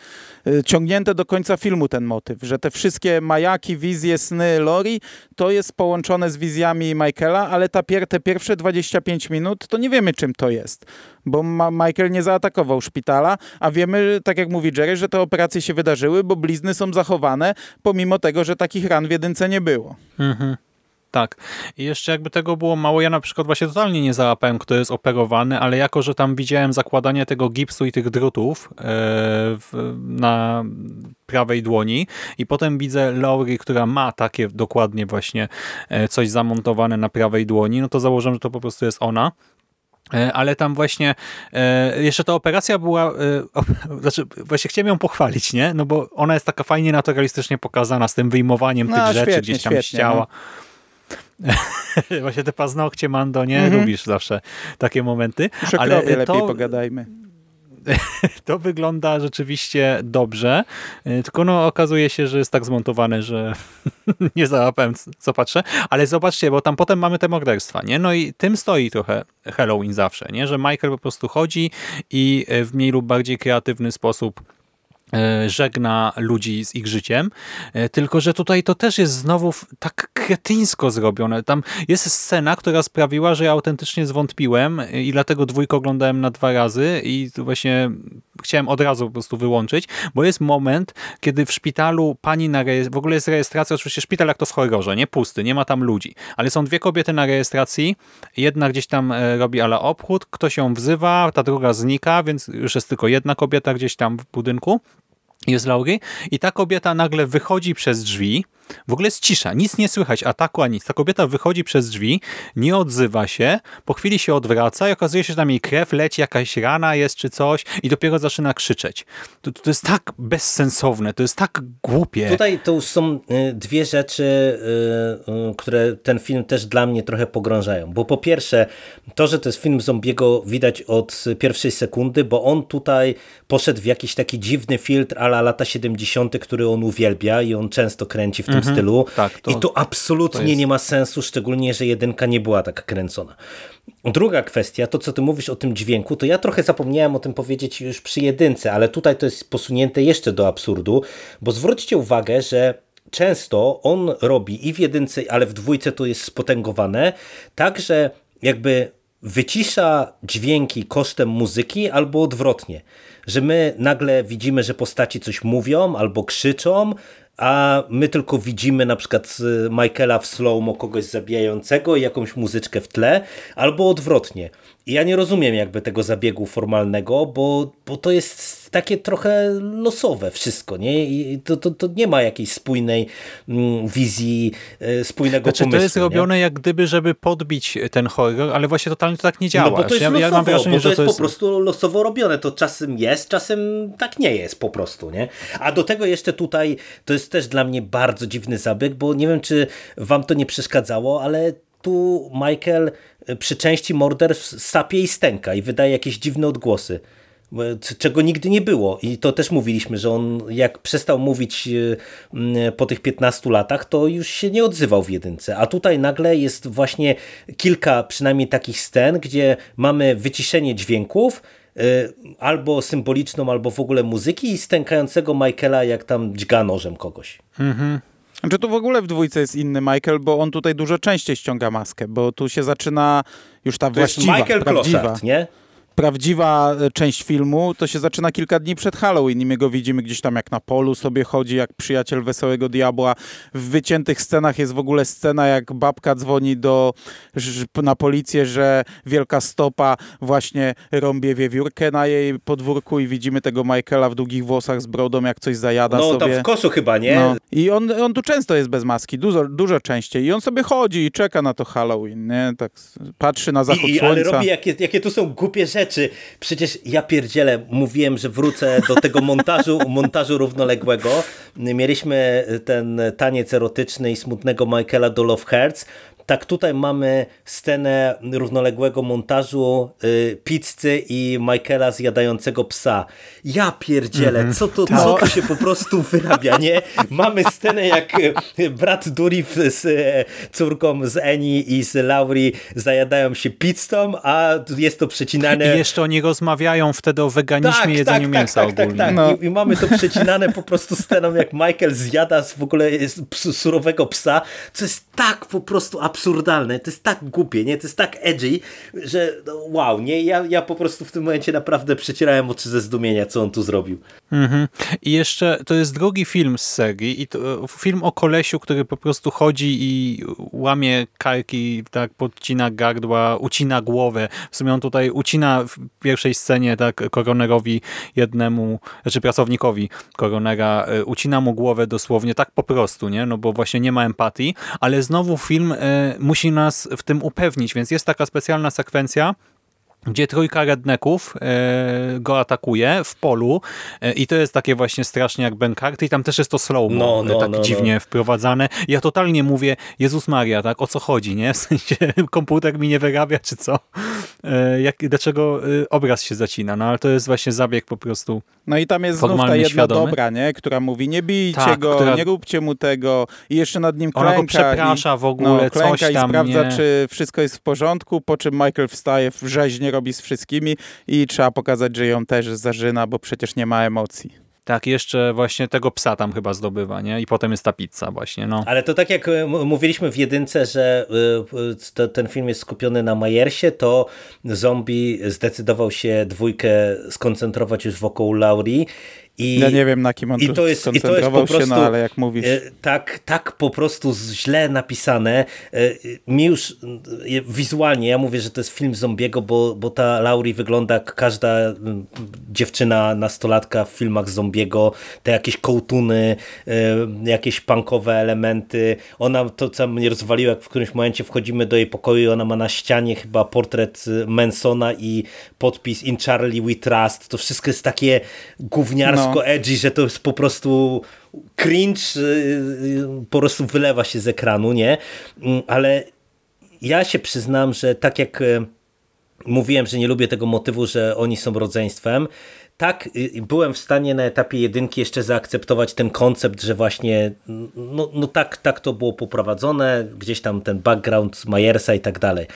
y, ciągnięte do końca filmu ten motyw, że te wszystkie majaki, wizje, sny Lori to jest połączone z wizjami Michaela, ale ta pier te pierwsze 25 minut to nie wiemy czym to jest, bo ma Michael nie zaatakował szpitala, a wiemy, tak jak mówi Jerry, że te operacje się wydarzyły, bo blizny są zachowane, pomimo tego, że takich ran w jedynce nie było. Mhm. Tak. I jeszcze jakby tego było mało, ja na przykład właśnie totalnie nie załapałem, kto jest operowany, ale jako, że tam widziałem zakładanie tego gipsu i tych drutów e, na prawej dłoni i potem widzę Laurie, która ma takie dokładnie właśnie e, coś zamontowane na prawej dłoni, no to założę, że to po prostu jest ona. E, ale tam właśnie e, jeszcze ta operacja była, e, znaczy właśnie chciałem ją pochwalić, nie? No bo ona jest taka fajnie naturalistycznie pokazana z tym wyjmowaniem No, tych rzeczy świetnie, gdzieś tam świetnie, z ciała. właśnie te paznokcie, Mando, nie? Mhm. Lubisz zawsze takie momenty. Ale krowie lepiej to, pogadajmy. to wygląda rzeczywiście dobrze, e, tylko no okazuje się, że jest tak zmontowane, że nie załapałem co patrzę, ale zobaczcie, bo tam potem mamy te morderstwa, nie? No i tym stoi trochę Halloween zawsze, nie? Że Michael po prostu chodzi i e, w mniej lub bardziej kreatywny sposób żegna ludzi z ich życiem, E, tylko że tutaj to też jest znowu tak kretyńsko zrobione. Tam jest scena, która sprawiła, że ja autentycznie zwątpiłem e, i dlatego dwójkę oglądałem na dwa razy i tu właśnie chciałem od razu po prostu wyłączyć, bo jest moment, kiedy w szpitalu pani na w ogóle jest rejestracja, oczywiście szpital jak to w horrorze, nie pusty, nie ma tam ludzi, ale są dwie kobiety na rejestracji, jedna gdzieś tam e, robi ala obchód, ktoś ją wzywa, ta druga znika, więc już jest tylko jedna kobieta gdzieś tam w budynku jest Laury i ta kobieta nagle wychodzi przez drzwi, w ogóle jest cisza, nic nie słychać, ataku ani nic. Ta kobieta wychodzi przez drzwi, nie odzywa się, po chwili się odwraca i okazuje się, że tam jej krew leci, jakaś rana jest czy coś i dopiero zaczyna krzyczeć. To, to jest tak bezsensowne, to jest tak głupie. Tutaj to już są y, dwie rzeczy, y, y, które ten film też dla mnie trochę pogrążają. Bo po pierwsze, to, że to jest film zombiego widać od pierwszej sekundy, bo on tutaj poszedł w jakiś taki dziwny filtr ala lata 70., który on uwielbia i on często kręci w tym stylu. tak, to- I to absolutnie to jest- nie ma sensu, szczególnie, że jedynka nie była tak kręcona. Druga kwestia, to co ty mówisz o tym dźwięku, to ja trochę zapomniałem o tym powiedzieć już przy jedynce, ale tutaj to jest posunięte jeszcze do absurdu, bo zwróćcie uwagę, że często on robi i w jedynce, ale w dwójce to jest spotęgowane, tak, że jakby wycisza dźwięki kosztem muzyki albo odwrotnie, że my nagle widzimy, że postaci coś mówią albo krzyczą, a my tylko widzimy na przykład Michaela w slow-mo kogoś zabijającego i jakąś muzyczkę w tle, albo odwrotnie. Ja nie rozumiem jakby tego zabiegu formalnego, bo, bo to jest takie trochę losowe wszystko, nie? I to, to, to nie ma jakiejś spójnej mm, wizji, y, spójnego Znaczy, pomysłu. to jest nie? robione jak gdyby, żeby podbić ten horror, ale właśnie totalnie to tak nie działa. No bo to jest ja, losowo, ja mam wrażenie, bo to jest, to jest po prostu losowo robione. To czasem jest, czasem tak nie jest po prostu, nie? A do tego jeszcze tutaj, to jest też dla mnie bardzo dziwny zabieg, bo nie wiem, czy wam to nie przeszkadzało, ale tu Michael przy części morderstw sapie i stęka i wydaje jakieś dziwne odgłosy. c- Czego nigdy nie było. I to też mówiliśmy, że on jak przestał mówić y, mm, po tych 15 latach, to już się nie odzywał w jedynce. A tutaj nagle jest właśnie kilka przynajmniej takich scen, gdzie mamy wyciszenie dźwięków, y, albo symboliczną, albo w ogóle muzyki i stękającego Michaela, jak tam dźga nożem kogoś. Znaczy tu w ogóle w dwójce jest inny Michael, bo on tutaj dużo częściej ściąga maskę, bo tu się zaczyna już ta To jest właściwa, Michael prawdziwa, nie? Prawdziwa e, część filmu, to się zaczyna kilka dni przed Halloween i my go widzimy gdzieś tam jak na polu sobie chodzi, jak przyjaciel Wesołego Diabła. W wyciętych scenach jest w ogóle scena, jak babka dzwoni do, na policję, że wielka stopa właśnie rąbie wiewiórkę na jej podwórku i widzimy tego Michaela w długich włosach z brodą, jak coś zajada No sobie. tam w koszu chyba, nie? No. I on, on tu często jest bez maski, dużo, dużo częściej. I on sobie chodzi i czeka na to Halloween, nie? Tak patrzy na zachód I, i, słońca. ale robi jakie, jakie tu są głupie rzeczy. Przecież ja pierdzielę, mówiłem, że wrócę do tego montażu, montażu równoległego. Mieliśmy ten taniec erotyczny i smutnego Michaela do Love Hearts. Tak tutaj mamy scenę równoległego montażu y, pizzy i Michaela zjadającego psa. Ja pierdzielę, co to, co tu się po prostu wyrabia, nie? Mamy scenę jak y, brat Durif z e, córką z Eni i z Lauri zajadają się pizzą, a jest to przecinane... I jeszcze oni rozmawiają wtedy o weganizmie i jedzeniu mięsa tak, tak, ogólnie. tak. No. I, I mamy to przecinane po prostu sceną, jak Michael zjada z w ogóle surowego psa, co jest tak po prostu absurdalne, to jest tak głupie, nie? To jest tak edgy, że no, wow, nie? Ja, ja po prostu w tym momencie naprawdę przecierałem oczy ze zdumienia, co on tu zrobił. Mhm. I jeszcze to jest drugi film z serii i to film o kolesiu, który po prostu chodzi i łamie karki, tak podcina gardła, ucina głowę. W sumie on tutaj ucina w pierwszej scenie tak koronerowi jednemu, znaczy pracownikowi koronera, e, ucina mu głowę dosłownie tak po prostu, nie? No bo właśnie nie ma empatii, ale znowu film e, musi nas w tym upewnić, więc jest taka specjalna sekwencja, gdzie trójka redneków e, go atakuje w polu e, i to jest takie właśnie strasznie jak Ben Carter i tam też jest to slow No, no, tak no, no. dziwnie wprowadzane. Ja totalnie mówię, Jezus Maria, tak, o co chodzi, nie? W sensie komputer mi nie wyrabia, czy co? E, jak, dlaczego e, obraz się zacina? No ale to jest właśnie zabieg po prostu No i tam jest znów ta jedna świadomy. dobra, nie? która mówi nie bijcie Tak, go, która- nie róbcie mu tego i jeszcze nad nim Ona klęka. go przeprasza i, w ogóle, no, coś i tam, sprawdza, nie? czy wszystko jest w porządku, po czym Michael wstaje w rzeźnie, robi z wszystkimi i trzeba pokazać, że ją też zarzyna, bo przecież nie ma emocji. Tak, jeszcze właśnie tego psa tam chyba zdobywa, nie? I potem jest ta pizza właśnie, no. Ale to tak jak e, mówiliśmy w jedynce, że y, to, ten film jest skupiony na Majersie, to zombie zdecydował się dwójkę skoncentrować już wokół Laurie. I Ja nie wiem, na kim on i to jest- i to jest skoncentrował po się, prostu, no ale jak mówisz... E, Tak, tak po prostu źle napisane. E, Mi już e, wizualnie, ja mówię, że to jest film zombiego, bo, bo ta Laurie wygląda jak każda dziewczyna, nastolatka w filmach zombiego. Te jakieś kołtuny, jakieś punkowe elementy. Ona to, co mnie rozwaliło, jak w którymś momencie wchodzimy do jej pokoju i ona ma na ścianie chyba portret Mansona i podpis In Charlie We Trust. To wszystko jest takie gówniarsko No. Edgy, że to jest po prostu cringe, y, y, po prostu wylewa się z ekranu, nie? Mm, Ale ja się przyznam, że tak jak y, mówiłem, że nie lubię tego motywu, że oni są rodzeństwem, tak byłem w stanie na etapie jedynki jeszcze zaakceptować ten koncept, że właśnie no, no tak, tak to było poprowadzone, gdzieś tam ten background Majersa i tak dalej.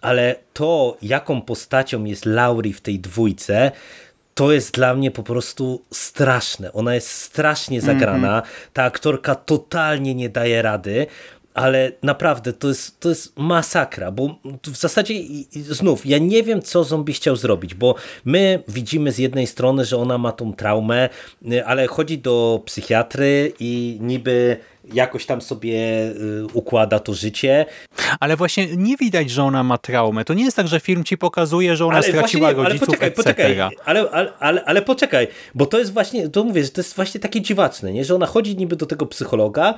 Ale to, jaką postacią jest Laurie w tej dwójce, to jest dla mnie po prostu straszne. Ona jest strasznie zagrana. Ta aktorka totalnie nie daje rady. Ale naprawdę to jest, to jest masakra, bo w zasadzie znów ja nie wiem, co zombie chciał zrobić, bo my widzimy z jednej strony, że ona ma tą traumę, y, ale chodzi do psychiatry i niby jakoś tam sobie y, układa to życie. Ale właśnie nie widać, że ona ma traumę. To nie jest tak, że film ci pokazuje, że ona właśnie straciła nie, ale rodziców, poczekaj, etc. poczekaj, ale, ale, ale, ale poczekaj, bo to jest właśnie, to mówię, że to jest właśnie takie dziwaczne, nie? że ona chodzi niby do tego psychologa,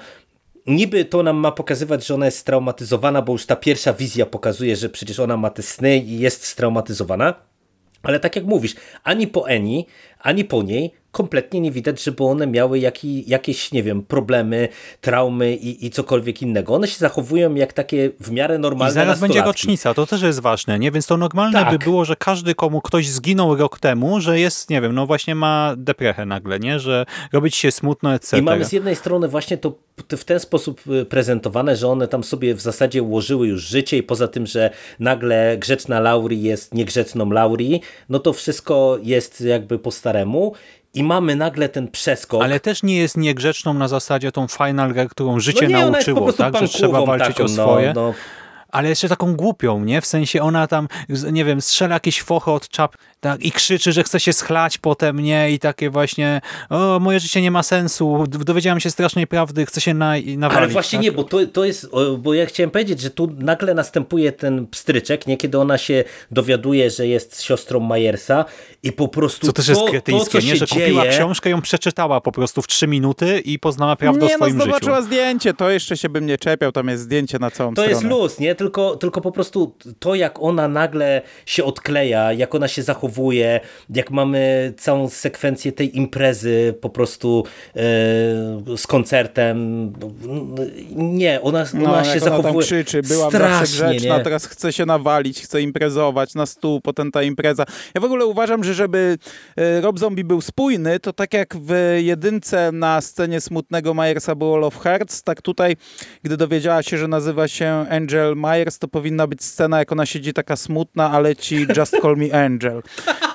niby to nam ma pokazywać, że ona jest straumatyzowana, bo już ta pierwsza wizja pokazuje, że przecież ona ma te sny i jest straumatyzowana, ale tak jak mówisz, ani po Eni, ani po niej kompletnie nie widać, żeby one miały jaki, jakieś, nie wiem, problemy, traumy i, i cokolwiek innego. One się zachowują jak takie w miarę I normalne zaraz będzie rocznica, to też jest ważne, nie? Więc to normalne Tak. by było, że każdy, komu ktoś zginął rok temu, że jest, nie wiem, no właśnie ma deprechę nagle, nie? Że robić się smutno, etc. I mamy z jednej strony właśnie to w ten sposób y, prezentowane, że one tam sobie w zasadzie ułożyły już życie i poza tym, że nagle grzeczna Laurie jest niegrzeczną Laurie, no to wszystko jest jakby po staremu i mamy nagle ten przeskok. Ale też nie jest niegrzeczną na zasadzie tą final girl, którą życie no nie, nauczyło, tak? Że trzeba walczyć taką, o swoje. No, no. ale jeszcze taką głupią, nie? W sensie ona tam, nie wiem, strzela jakieś fochy od czap tak, i krzyczy, że chce się schlać potem, nie? I takie właśnie, o, moje życie nie ma sensu, d- dowiedziałam się strasznej prawdy, chcę się na, nawalić. Ale właśnie tak? nie, bo to, to jest, o, bo ja chciałem powiedzieć, że tu nagle następuje ten pstryczek, nie? Kiedy ona się dowiaduje, że jest siostrą Majersa i po prostu Co też to, jest to, co nie? się Że dzieje, kupiła książkę, ją przeczytała po prostu w trzy minuty i poznała prawdę o nie, no swoim życiu. zobaczyła zdjęcie, to jeszcze się bym nie czepiał, tam jest zdjęcie na całą To stronę. jest luz, nie? Tylko, tylko po prostu to, jak ona nagle się odkleja, jak ona się zachowuje, jak mamy całą sekwencję tej imprezy po prostu e, z koncertem. Nie, ona, ona No, się ona tam zachowuje krzyczy, byłam zawsze strasznie, grzeczna, nie? teraz chce się nawalić, chce imprezować na stół, potem ta impreza. Ja w ogóle uważam, że żeby e, Rob Zombie był spójny, to tak jak w jedynce na scenie smutnego Myersa było Love Hearts, tak tutaj, gdy dowiedziała się, że nazywa się Angel Myers, to powinna być scena, jak ona siedzi taka smutna, ale ci Just Call Me Angel.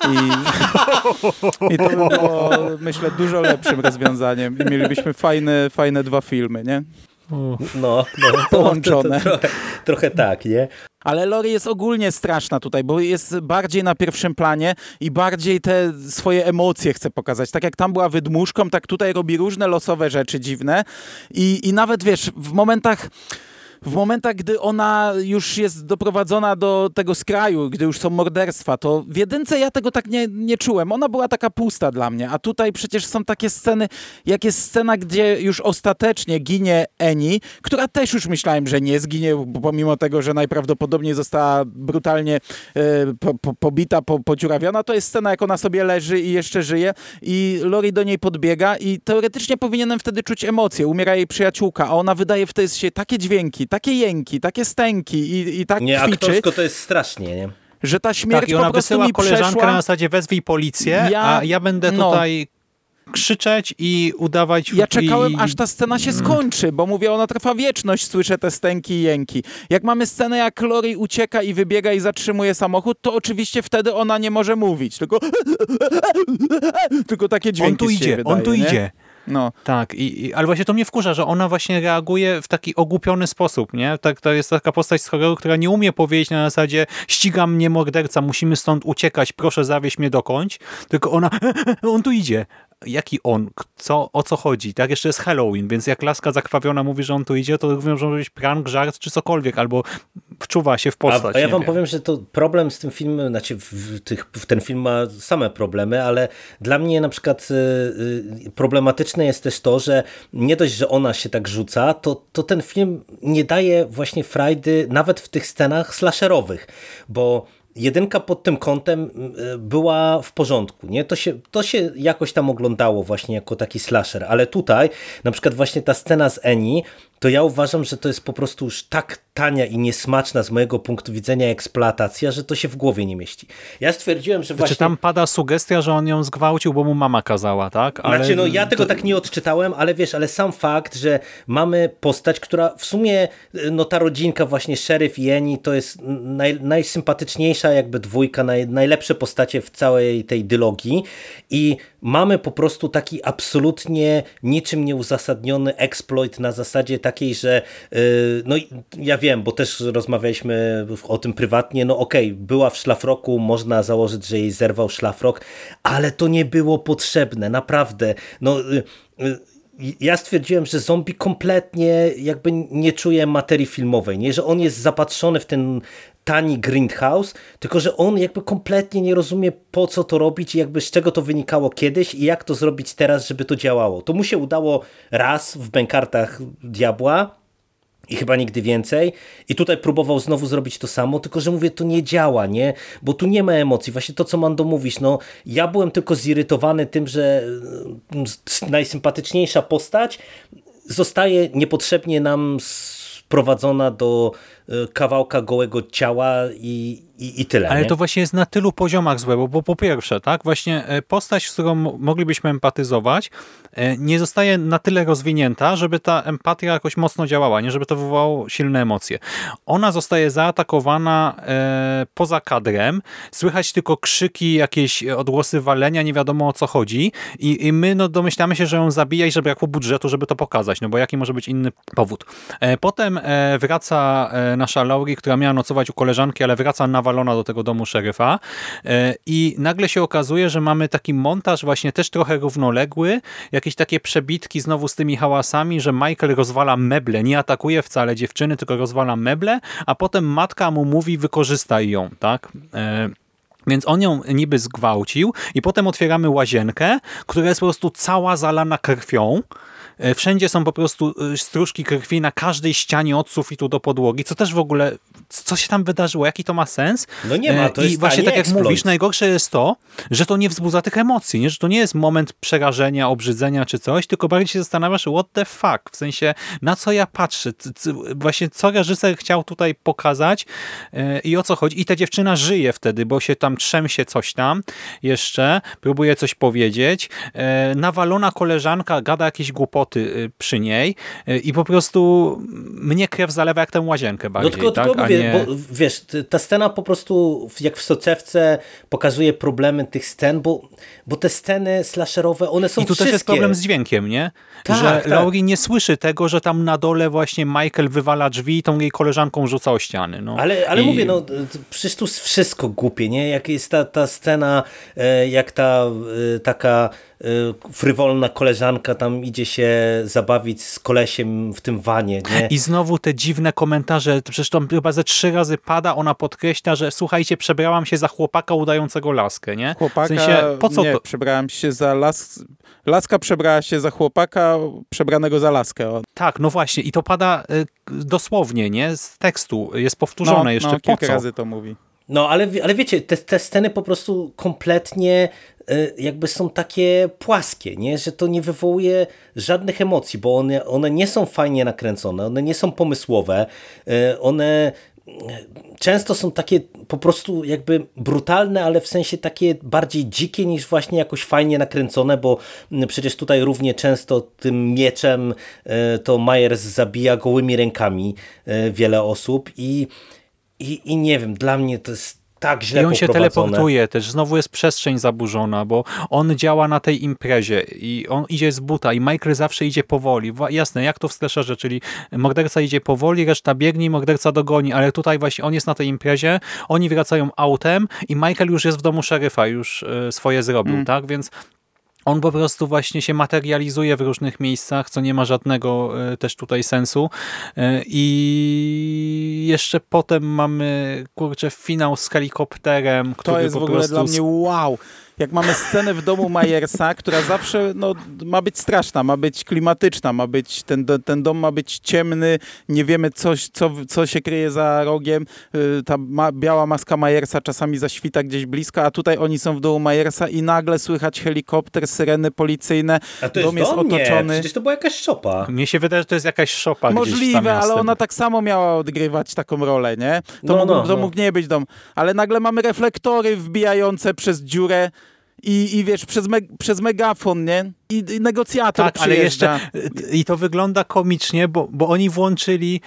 I, I to by było, myślę, dużo lepszym rozwiązaniem i mielibyśmy fajne, fajne dwa filmy, nie? No, no, Połączone. To, to, trochę, trochę tak, nie? Ale Lori jest ogólnie straszna tutaj, bo jest bardziej na pierwszym planie i bardziej te swoje emocje chce pokazać. Tak jak tam była wydmuszką, tak tutaj robi różne losowe rzeczy dziwne i, i nawet wiesz, w momentach w momentach, gdy ona już jest doprowadzona do tego skraju, gdy już są morderstwa, to w jedynce ja tego tak nie, nie czułem. Ona była taka pusta dla mnie, a tutaj przecież są takie sceny, jak jest scena, gdzie już ostatecznie ginie Eni, która też już myślałem, że nie zginie, pomimo tego, że najprawdopodobniej została brutalnie e, po, po, pobita, po, podziurawiona. To jest scena, jak ona sobie leży i jeszcze żyje i Lori do niej podbiega i teoretycznie powinienem wtedy czuć emocje. Umiera jej przyjaciółka, a ona wydaje w tej się takie dźwięki, takie jęki, takie stęki i, i tak Nie, kwiczy, aktorsko to jest strasznie, nie? że ta śmierć Tak, i po ona prostu wysyła mi koleżankę przeszła. na zasadzie wezwij policję, Ja- a ja będę no. tutaj krzyczeć i udawać... Ja czekałem, i... aż ta scena się skończy, bo mówię, ona trwa wieczność, słyszę te stęki i jęki. Jak mamy scenę, jak Lori ucieka i wybiega i zatrzymuje samochód, to oczywiście wtedy ona nie może mówić, tylko tylko takie dźwięki On tu idzie, siebie on wydaje, tu nie? idzie. No. Tak, i, i, ale właśnie to mnie wkurza, że ona właśnie reaguje w taki ogłupiony sposób, nie? Tak, to jest taka postać z horroru, która nie umie powiedzieć na zasadzie ściga mnie morderca, musimy stąd uciekać, proszę zawieź mnie dokądś, tylko ona, on tu idzie. Jaki on? Co, o co chodzi? Tak, jeszcze jest Halloween, więc jak laska zakrwawiona mówi, że on tu idzie, to mówią, że może być prank, żart czy cokolwiek, albo wczuwa się w postać. A, ja wam wiem. powiem, że to problem z tym filmem, znaczy w, w tych, w ten film ma same problemy, ale dla mnie na przykład y, y, problematyczne jest też to, że nie dość, że ona się tak rzuca, to, to ten film nie daje właśnie frajdy nawet w tych scenach slasherowych, bo jedynka pod tym kątem y, była w porządku, nie? To się, to się jakoś tam oglądało właśnie jako taki slasher, ale tutaj na przykład właśnie ta scena z Eni, to ja uważam, że to jest po prostu już tak tania i niesmaczna z mojego punktu widzenia eksploatacja, że to się w głowie nie mieści. Ja stwierdziłem, że Znaczy właśnie... tam pada sugestia, że on ją zgwałcił, bo mu mama kazała, tak? Ale Znaczy, no ja tego tak nie odczytałem, ale wiesz, ale sam fakt, że mamy postać, która w sumie, no ta rodzinka właśnie, szeryf i Eni, to jest naj, najsympatyczniejsza jakby dwójka, naj, najlepsze postacie w całej tej dylogii i mamy po prostu taki absolutnie niczym nieuzasadniony exploit na zasadzie takiej, że yy, no ja wiem, bo też rozmawialiśmy o tym prywatnie, no okej, była w szlafroku, można założyć, że jej zerwał szlafrok, ale to nie było potrzebne, naprawdę. No y, y, ja stwierdziłem, że zombie kompletnie jakby nie czuje materii filmowej, nie, że on jest zapatrzony w ten tani grindhouse, tylko że on jakby kompletnie nie rozumie po co to robić i jakby z czego to wynikało kiedyś i jak to zrobić teraz, żeby to działało. To mu się udało raz w bękartach diabła, i chyba nigdy więcej. I tutaj próbował znowu zrobić to samo, tylko że mówię, to nie działa, nie? Bo tu nie ma emocji. Właśnie to, co Mando mówisz, no ja byłem tylko zirytowany tym, że mm, najsympatyczniejsza postać zostaje niepotrzebnie nam sprowadzona do kawałka gołego ciała i, i, i tyle. Ale nie? to właśnie jest na tylu poziomach złe, bo, bo po pierwsze, tak, właśnie e, postać, z którą mo- moglibyśmy empatyzować, e, nie zostaje na tyle rozwinięta, żeby ta empatia jakoś mocno działała, nie żeby to wywołało silne emocje. Ona zostaje zaatakowana e, poza kadrem, słychać tylko krzyki, jakieś odgłosy walenia, nie wiadomo o co chodzi i, i my no, domyślamy się, że ją zabija i że brakło budżetu, żeby to pokazać, no bo jaki może być inny powód. E, potem e, wraca e, nasza Laurie, która miała nocować u koleżanki, ale wraca nawalona do tego domu szeryfa e, i nagle się okazuje, że mamy taki montaż właśnie też trochę równoległy, jakieś takie przebitki znowu z tymi hałasami, że Michael rozwala meble, nie atakuje wcale dziewczyny, tylko rozwala meble, a potem matka mu mówi wykorzystaj ją, tak? E, więc on ją niby zgwałcił i potem otwieramy łazienkę, która jest po prostu cała zalana krwią. E, Wszędzie są po prostu e, stróżki krwi na każdej ścianie od sufitu do podłogi, co też w ogóle, co się tam wydarzyło, jaki to ma sens? No nie ma, E, to I jest właśnie tani tak jak exploit. mówisz, najgorsze jest to, że to nie wzbudza tych emocji, nie? że to nie jest moment przerażenia, obrzydzenia czy coś, tylko bardziej się zastanawiasz, what the fuck, w sensie na co ja patrzę, właśnie co reżyser chciał tutaj pokazać i o co chodzi. I ta dziewczyna żyje wtedy, bo się tam trzęsie coś tam jeszcze, próbuje coś powiedzieć. Nawalona koleżanka gada jakieś głupoty e, przy niej e, i po prostu mnie krew zalewa jak tę łazienkę No bardziej. tylko, tak? tylko mówię, nie... bo wiesz, ta scena po prostu jak w soczewce pokazuje problemy tych scen, bo, bo te sceny slasherowe, one są I tu wszystkie. też jest problem z dźwiękiem, nie? Tak, że tak. Laurie nie słyszy tego, że tam na dole właśnie Michael wywala drzwi i tą jej koleżanką rzuca o ściany. No. Ale, ale I... mówię, no przecież tu wszystko głupie, nie? Jak jest ta, ta scena, e, jak ta e, taka frywolna koleżanka tam idzie się zabawić z kolesiem w tym wanie. Nie? I znowu te dziwne komentarze, przecież to chyba ze trzy razy pada, ona podkreśla, że słuchajcie, przebrałam się za chłopaka udającego laskę, nie? Chłopaka, w sensie, po co nie, to? przebrałem się za las... Laska przebrała się za chłopaka, przebranego za laskę. O. Tak, no właśnie i to pada y, dosłownie, nie? Z tekstu, jest powtórzone no, jeszcze, no, po kilka co? razy to mówi. No, ale, ale wiecie, te, te sceny po prostu kompletnie y, jakby są takie płaskie, nie? że to nie wywołuje żadnych emocji, bo one, one nie są fajnie nakręcone, one nie są pomysłowe, y, one y, często są takie po prostu jakby brutalne, ale w sensie takie bardziej dzikie niż właśnie jakoś fajnie nakręcone, bo mm, przecież tutaj równie często tym mieczem to Myers zabija gołymi rękami wiele osób i i, I nie wiem, dla mnie to jest tak źle I on się teleportuje też, znowu jest przestrzeń zaburzona, bo on działa na tej imprezie i on idzie z buta i Michael zawsze idzie powoli. Jasne, jak to w slasherze, czyli morderca idzie powoli, reszta biegnie, morderca dogoni, ale tutaj właśnie on jest na tej imprezie, oni wracają autem i Michael już jest w domu szeryfa, już e, swoje zrobił, Mm. tak? Więc on po prostu właśnie się materializuje w różnych miejscach, co nie ma żadnego e, też tutaj sensu. E, I jeszcze potem mamy, kurczę, finał z helikopterem, który To jest po w ogóle prostu... dla mnie wow. Jak mamy scenę w domu Majersa, która zawsze no, ma być straszna, ma być klimatyczna, ma być, ten, ten dom ma być ciemny, nie wiemy coś, co, co się kryje za rogiem. Y, Ta ma, biała maska Majersa czasami zaświta gdzieś blisko, a tutaj oni są w domu Majersa i nagle słychać helikopter, syreny policyjne, A to jest dom jest dom? Otoczony. przecież to była jakaś szopa. Mnie się wydaje, że to jest jakaś szopa Możliwe, ale ona tak samo miała odgrywać taką rolę, nie? To, No, mógł, no, to no. mógł nie być dom. Ale nagle mamy reflektory wbijające przez dziurę i, i wiesz, przez, me, przez megafon, nie? I, i negocjator Tak, ale przyjeżdża. jeszcze i to wygląda komicznie, bo, bo oni włączyli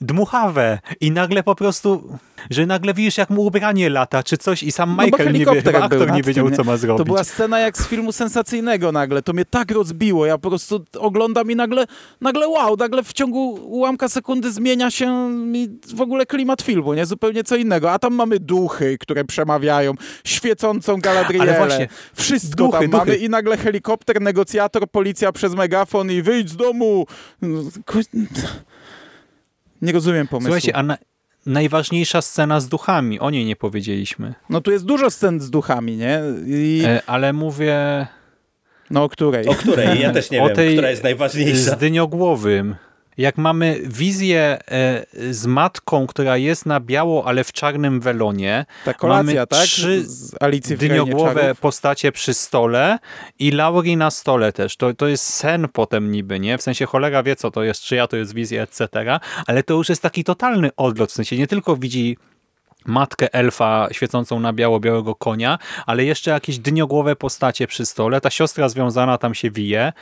dmuchawę i nagle po prostu, że nagle widzisz jak mu ubranie lata czy coś i sam No Michael nie wie, chyba aktor nie wiedział co ma zrobić. To była scena jak z filmu sensacyjnego nagle. To mnie tak rozbiło. Ja po prostu oglądam i nagle, nagle wow, nagle w ciągu ułamka sekundy zmienia się mi w ogóle klimat filmu, nie? Zupełnie co innego. A tam mamy duchy, które przemawiają, świecącą Galadrielę. Ale właśnie, Wszystko duchy, tam duchy. mamy i nagle helikopter, negocjator, policja przez megafon i wyjdź z domu. Nie rozumiem pomysłu. Słuchajcie, a na, najważniejsza scena z duchami, o niej nie powiedzieliśmy. No tu jest dużo scen z duchami, nie? I, E, ale mówię no o której? O której? Ja też nie O wiem, tej która jest najważniejsza. z dyniogłowym. Jak mamy wizję e, z matką, która jest na biało, ale w czarnym welonie, Ta kolacja, mamy tak? trzy Czarów. postacie przy stole i Laurie na stole też. To, to jest sen potem niby, nie? W sensie cholera wie, co to jest, czyja to jest wizja, etc. Ale to już jest taki totalny odlot, w sensie nie tylko widzi matkę elfa świecącą na biało białego konia, ale jeszcze jakieś dyniogłowe postacie przy stole. Ta siostra związana tam się wije.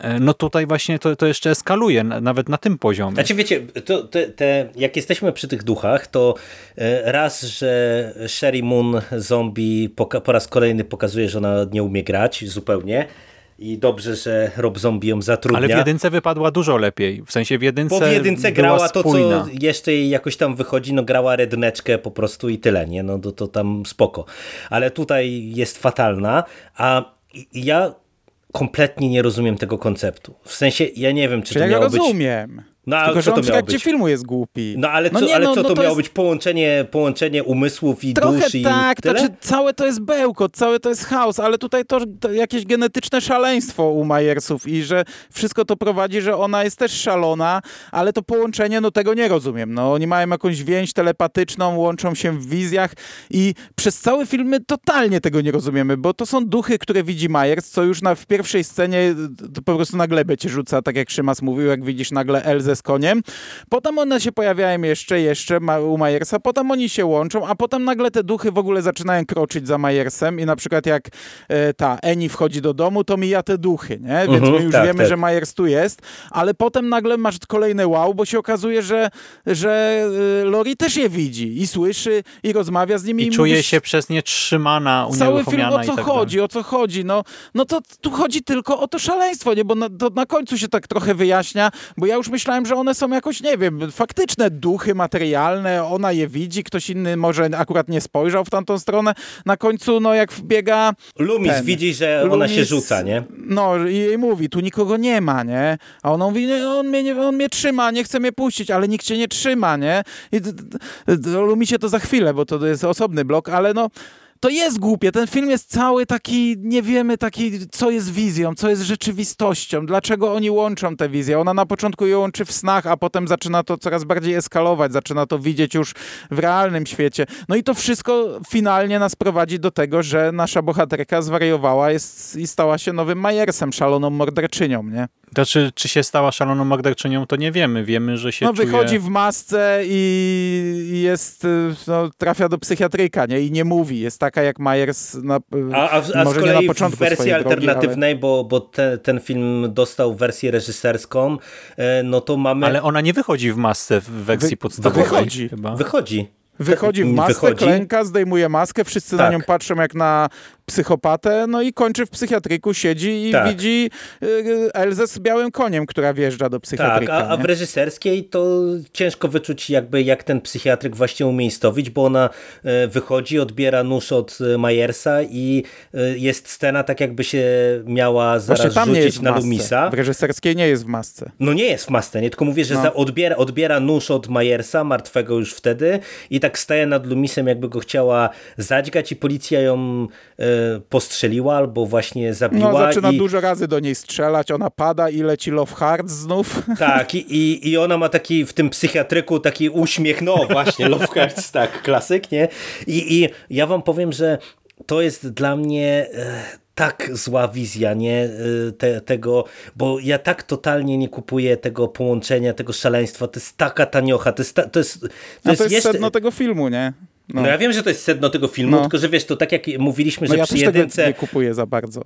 E, No tutaj właśnie to, to jeszcze eskaluje, na- nawet na tym poziomie. Znaczy wiecie, to, te, te, jak jesteśmy przy tych duchach, to e, raz, że Sherry Moon zombie poka- po raz kolejny pokazuje, że ona nie umie grać zupełnie i dobrze, że Rob Zombie ją zatrudnia. Ale w jedynce wypadła dużo lepiej. W sensie w jedynce Bo w jedynce grała to, co spójna. jeszcze jej jakoś tam wychodzi, no grała redneczkę po prostu i tyle, nie? No to, to tam spoko. Ale tutaj jest fatalna, a ja kompletnie nie rozumiem tego konceptu. W sensie, ja nie wiem, czy Czy to ja go miało być... rozumiem. No, Tylko, co że to on w trakcie być? filmu jest głupi. No ale co, nie, ale no, co no to, miało jest... być połączenie, połączenie umysłów i Trochę dusz i tak, tyle? to, czy całe to jest bełkot, całe to jest chaos, ale tutaj to, to jakieś genetyczne szaleństwo u Majersów i że wszystko to prowadzi, że ona jest też szalona, ale to połączenie, no tego nie rozumiem. No oni mają jakąś więź telepatyczną, łączą się w wizjach i przez cały film my totalnie tego nie rozumiemy, bo to są duchy, które widzi Majers, co już na, w pierwszej scenie to po prostu na glebę cię rzuca, tak jak Szymas mówił, jak widzisz nagle Elzę z koniem. Potem one się pojawiają jeszcze, jeszcze u Majersa, potem oni się łączą, a potem nagle te duchy w ogóle zaczynają kroczyć za Majersem i na przykład jak e, ta Eni wchodzi do domu, to mija te duchy, nie? Więc Mhm, my już tak, wiemy, tak. że Majers tu jest, ale potem nagle masz kolejne wow, bo się okazuje, że, że e, Lori też je widzi i słyszy i rozmawia z nimi I i, czuje mówisz, się przez nie trzymana, Cały film o co tak chodzi, o co chodzi, no, no to tu chodzi tylko o to szaleństwo, nie? bo na, to na końcu się tak trochę wyjaśnia, bo ja już myślałem, że one są jakoś, nie wiem, faktyczne duchy materialne, ona je widzi, ktoś inny może akurat nie spojrzał w tamtą stronę. Na końcu, no jak wbiega... Lumis ten, widzi, że ona Loomis, się rzuca, nie? No i jej mówi, tu nikogo nie ma, nie? A ona mówi, on, mnie, nie, on mnie trzyma, nie chce mnie puścić, ale nikt cię nie trzyma, nie? I Lumisie to za chwilę, bo to jest osobny blok, ale no to jest głupie. Ten film jest cały taki, nie wiemy taki, co jest wizją, co jest rzeczywistością, dlaczego oni łączą te wizje. Ona na początku je łączy w snach, a potem zaczyna to coraz bardziej eskalować, zaczyna to widzieć już w realnym świecie. No i to wszystko finalnie nas prowadzi do tego, że nasza bohaterka zwariowała jest, i stała się nowym Majersem, szaloną morderczynią, nie? Znaczy, czy się stała szaloną morderczynią, to nie wiemy. Wiemy, że się No czuje... wychodzi w masce i jest, y, no, trafia do psychiatryka, nie? I nie mówi. Jest taka jak Myers na, A, a, a z może nie na kolei w początku wersji drogi, alternatywnej, bo, bo te, ten film dostał wersję reżyserską, e, no to mamy... Ale ona nie wychodzi w masce w wersji Wy- podstawowej. wychodzi. Chyba. Wychodzi. Wychodzi w masce, Wychodzi. klęka, zdejmuje maskę, wszyscy na Tak. nią patrzą jak na psychopatę, no i kończy w psychiatryku, siedzi i Tak. widzi y, Elzę z białym koniem, która wjeżdża do Tak, psychiatryka. a, a w reżyserskiej to ciężko wyczuć jakby jak ten psychiatryk właśnie umiejscowić, bo ona e, wychodzi, odbiera nóż od e, Majersa i e, jest scena tak jakby się miała Właśnie zaraz tam nie jest rzucić na. Lumisa. W reżyserskiej nie jest w masce. No nie jest w masce, nie? Tylko mówię, że No. za, odbiera, odbiera nóż od Majersa, martwego już wtedy i tak staje nad Lumisem, jakby go chciała zadźgać i policja ją e, postrzeliła albo właśnie zabiła. No zaczyna i, dużo razy do niej strzelać, ona pada i leci Love Heart znów. Tak, i, i, i ona ma taki w tym psychiatryku taki uśmiech, no właśnie, Love Hearts, tak, klasyk, nie? I, I ja wam powiem, że to jest dla mnie e, tak zła wizja, nie? E, Te, tego, bo ja tak totalnie nie kupuję tego połączenia, tego szaleństwa, to jest taka taniocha, to jest, ta, to jest, to jest, to jest jeszcze... sedno tego filmu, nie? No. ja wiem, że to jest sedno tego filmu, No. tylko że wiesz, to tak jak mówiliśmy, No że ja przy jedynce... nie kupuję za bardzo.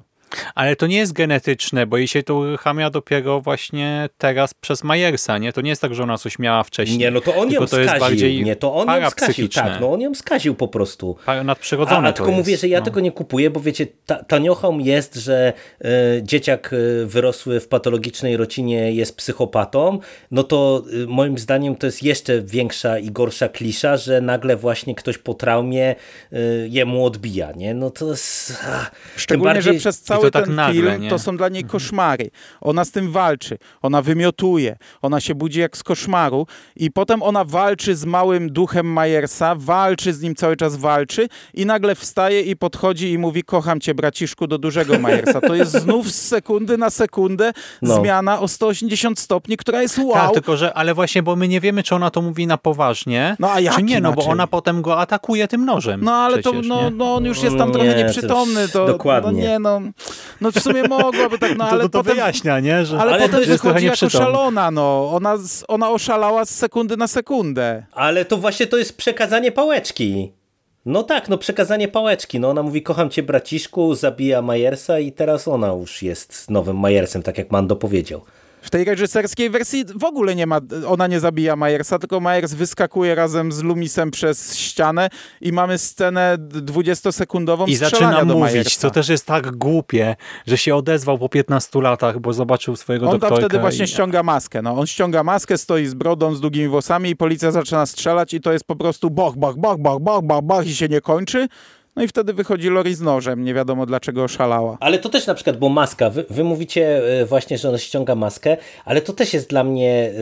Ale to nie jest genetyczne, bo jej się to uruchamia dopiero właśnie teraz przez Majersa, nie? To nie jest tak, że ona coś miała wcześniej. Nie, no to on ją to jest skaził, bardziej nie, to on ją skaził, tak, no on ją skaził po prostu. Nadprzyrodzone A, a tylko jest, mówię, że ja no. tego nie kupuję, bo wiecie, ta, taniochą jest, że e, dzieciak e, wyrosły w patologicznej rodzinie jest psychopatą, no to e, moim zdaniem to jest jeszcze większa i gorsza klisza, że nagle właśnie ktoś po traumie e, jemu odbija, nie? No to jest... A, Szczególnie, bardziej... że przez to cały tak ten nagle, film nie? to są dla niej koszmary. Ona z tym walczy, ona wymiotuje, ona się budzi jak z koszmaru i potem ona walczy z małym duchem Majersa, walczy z nim, cały czas walczy i nagle wstaje i podchodzi i mówi kocham cię braciszku do dużego Majersa. To jest znów z sekundy na sekundę No. zmiana o 180 stopni, która jest wow. Tak, tylko że, ale właśnie, bo my nie wiemy, czy ona to mówi na poważnie, No, a czy jak nie, no bo inaczej? ona potem go atakuje tym nożem. No ale przecież, to, no, nie? no on już jest tam Nie, trochę to nieprzytomny. To, dokładnie. No nie, no, no w sumie mogłaby tak, no to, ale to, to potem... wyjaśnia, nie? Że... Ale, Ale to potem jest wychodzi jako szalona, no. Ona, ona oszalała z sekundy na sekundę. Ale to właśnie to jest przekazanie pałeczki. No tak, no przekazanie pałeczki. No ona mówi, kocham cię braciszku, zabija Majersa i teraz ona już jest nowym Majersem, tak jak Mando powiedział. W tej reżyserskiej wersji w ogóle nie ma, ona nie zabija Majersa, tylko Majers wyskakuje razem z Lumisem przez ścianę i mamy scenę 20-sekundową I zaczyna do mówić, Majersa. co też jest tak głupie, że się odezwał po 15 latach, bo zobaczył swojego On doktorka. wtedy właśnie i... ściąga maskę. No. On ściąga maskę, stoi z brodą, z długimi włosami i policja zaczyna strzelać i to jest po prostu bach, bach, bach, bach, bach, bach, bach i się nie kończy. No i wtedy wychodzi Lori z nożem, nie wiadomo dlaczego oszalała. Ale to też na przykład, bo maska, wy, wy mówicie e, właśnie, że ona ściąga maskę, ale to też jest dla mnie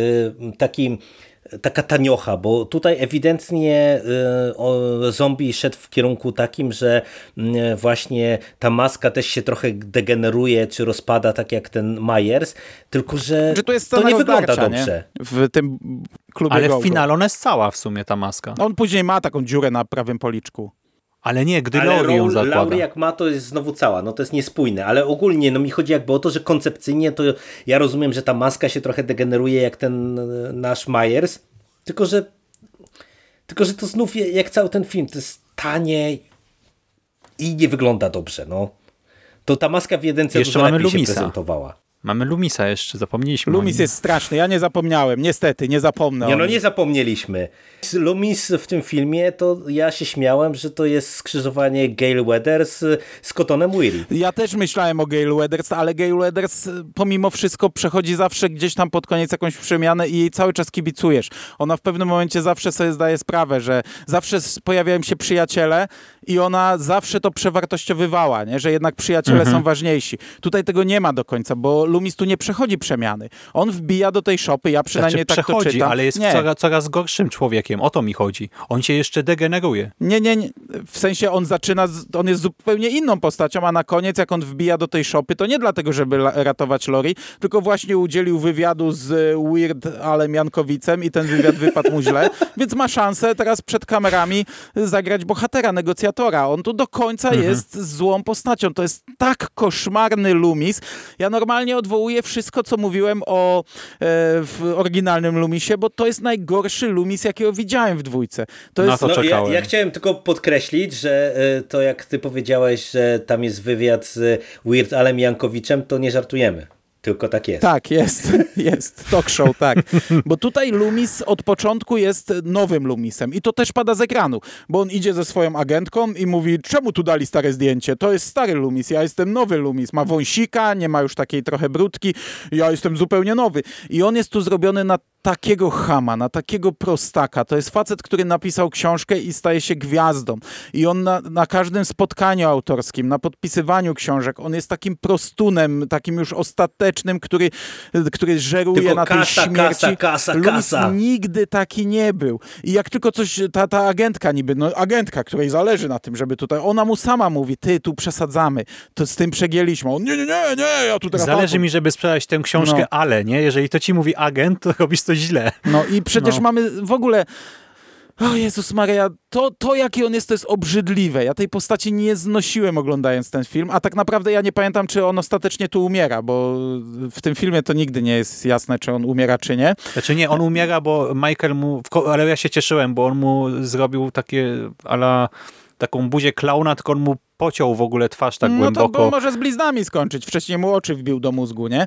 e, taki taka taniocha, bo tutaj ewidentnie y, o, zombie szedł w kierunku takim, że y, właśnie ta maska też się trochę degeneruje, czy rozpada, tak jak ten Myers, tylko że Czy to jest to nie wygląda dobrze. Nie? W tym klubie Ale w finale ona jest cała w sumie, ta maska. On później ma taką dziurę na prawym policzku. Ale nie, gdy Ale Lori ją zakłada. Laurie jak ma, to jest znowu cała, no to jest niespójne, ale ogólnie no mi chodzi jakby o to, że koncepcyjnie to ja rozumiem, że ta maska się trochę degeneruje jak ten e, nasz Myers, tylko że tylko że to znów jak cały ten film, to jest tanie i nie wygląda dobrze, no. To ta maska w jedynce Jeszcze mamy lepiej się Lumisa. prezentowała. Mamy Lumisa jeszcze, zapomnieliśmy. Lumis jest straszny, ja nie zapomniałem, niestety, nie zapomnę. Nie, no nie zapomnieliśmy. Lumis w tym filmie, to ja się śmiałem, że to jest skrzyżowanie Gale Weathers z Cottonem Weary. Ja też myślałem o Gail Weathers, ale Gail Weathers y, pomimo wszystko przechodzi zawsze gdzieś tam pod koniec jakąś przemianę i jej cały czas kibicujesz. Ona w pewnym momencie zawsze sobie zdaje sprawę, że zawsze pojawiają się przyjaciele i ona zawsze to przewartościowywała, nie? że jednak przyjaciele mhm. są ważniejsi. Tutaj tego nie ma do końca, bo Lumis tu nie przechodzi przemiany. On wbija do tej szopy, ja przynajmniej znaczy, tak przechodzi, to czytam. ale jest nie. coraz, coraz gorszym człowiekiem, o to mi chodzi. On się jeszcze degeneruje. Nie, nie, nie, w sensie on zaczyna, on jest zupełnie inną postacią, a na koniec jak on wbija do tej szopy, to nie dlatego, żeby ratować Lori, tylko właśnie udzielił wywiadu z Weird Alem Jankowicem i ten wywiad wypadł mu źle, więc ma szansę teraz przed kamerami zagrać bohatera, negocjatora. On tu do końca mhm. jest złą postacią. To jest tak koszmarny Lumis. Ja normalnie odwołuję wszystko, co mówiłem o e, w oryginalnym Lumisie, bo to jest najgorszy Lumis, jakiego widziałem w dwójce. To jest... Na to no, ja, ja, chciałem tylko podkreślić, że e, to jak ty powiedziałeś, że tam jest wywiad z Weird Alem Jankowiczem, to nie żartujemy. Tylko tak jest. Tak, jest, jest. Talk show, tak. Bo tutaj Lumis od początku jest nowym Lumisem i to też pada z ekranu, bo on idzie ze swoją agentką i mówi, czemu tu dali stare zdjęcie? To jest stary Lumis, ja jestem nowy Lumis. Ma wąsika, nie ma już takiej trochę brudki, ja jestem zupełnie nowy. I on jest tu zrobiony na takiego chama, na takiego prostaka. To jest facet, który napisał książkę i staje się gwiazdą. I on na, na każdym spotkaniu autorskim, na podpisywaniu książek, on jest takim prostunem, takim już ostatecznym, który, który żeruje tylko na kasa, tej śmierci. Kasa, kasa, Luis kasa. nigdy taki nie był. I jak tylko coś, ta, ta agentka niby, no agentka, której zależy na tym, żeby tutaj, ona mu sama mówi, ty, tu przesadzamy, to z tym przegięliśmy. On, nie, nie, nie, nie, ja tu teraz... Zależy mi, żeby sprzedać tę książkę, no. ale, nie? Jeżeli to ci mówi agent, to robisz to źle. No i przecież no. mamy w ogóle... O Jezus Maria, to, to jaki on jest, to jest obrzydliwe. Ja tej postaci nie znosiłem oglądając ten film, a tak naprawdę ja nie pamiętam, czy on ostatecznie tu umiera, bo w tym filmie to nigdy nie jest jasne, czy on umiera, czy nie. Znaczy nie, on umiera, bo Michael mu, ale ja się cieszyłem, bo on mu zrobił takie ala taką buzię klauna, tylko on mu pociął w ogóle twarz tak no głęboko. No to może z bliznami skończyć. Wcześniej mu oczy wbił do mózgu, nie?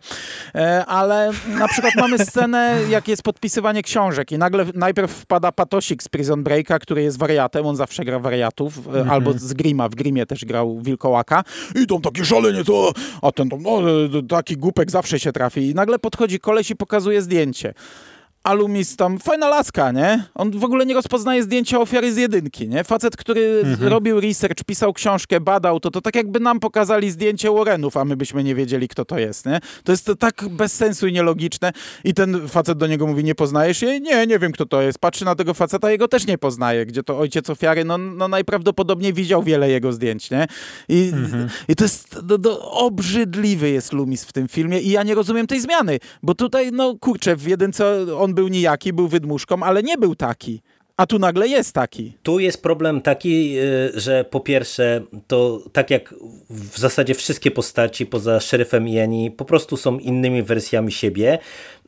E, ale na przykład mamy scenę, jak jest podpisywanie książek i nagle najpierw wpada Patosik z Prison Breaka, który jest wariatem, on zawsze gra wariatów, mm -hmm. albo z Grima, w Grimie też grał Wilkołaka. I tam takie szalenie, to, a ten tam, no, taki głupek zawsze się trafi. I nagle podchodzi koleś i pokazuje zdjęcie. Alumis tam, fajna laska, nie? On w ogóle nie rozpoznaje zdjęcia ofiary z jedynki, nie? Facet, który mhm. robił research, pisał książkę, badał to, to tak jakby nam pokazali zdjęcie Warrenów, a my byśmy nie wiedzieli, kto to jest, nie? To jest tak bez sensu i nielogiczne i ten facet do niego mówi, nie poznajesz jej? Nie, nie wiem, kto to jest. Patrzy na tego faceta, jego też nie poznaje, gdzie to ojciec ofiary, no, no najprawdopodobniej widział wiele jego zdjęć, nie? I, mhm. i to jest, do, do, obrzydliwy jest Lumis w tym filmie i ja nie rozumiem tej zmiany, bo tutaj, no kurczę, w jedynce on był nijaki, był wydmuszką, ale nie był taki. A tu nagle jest taki. Tu jest problem taki, y, że po pierwsze, to tak jak w zasadzie wszystkie postaci poza szeryfem i Eni po prostu są innymi wersjami siebie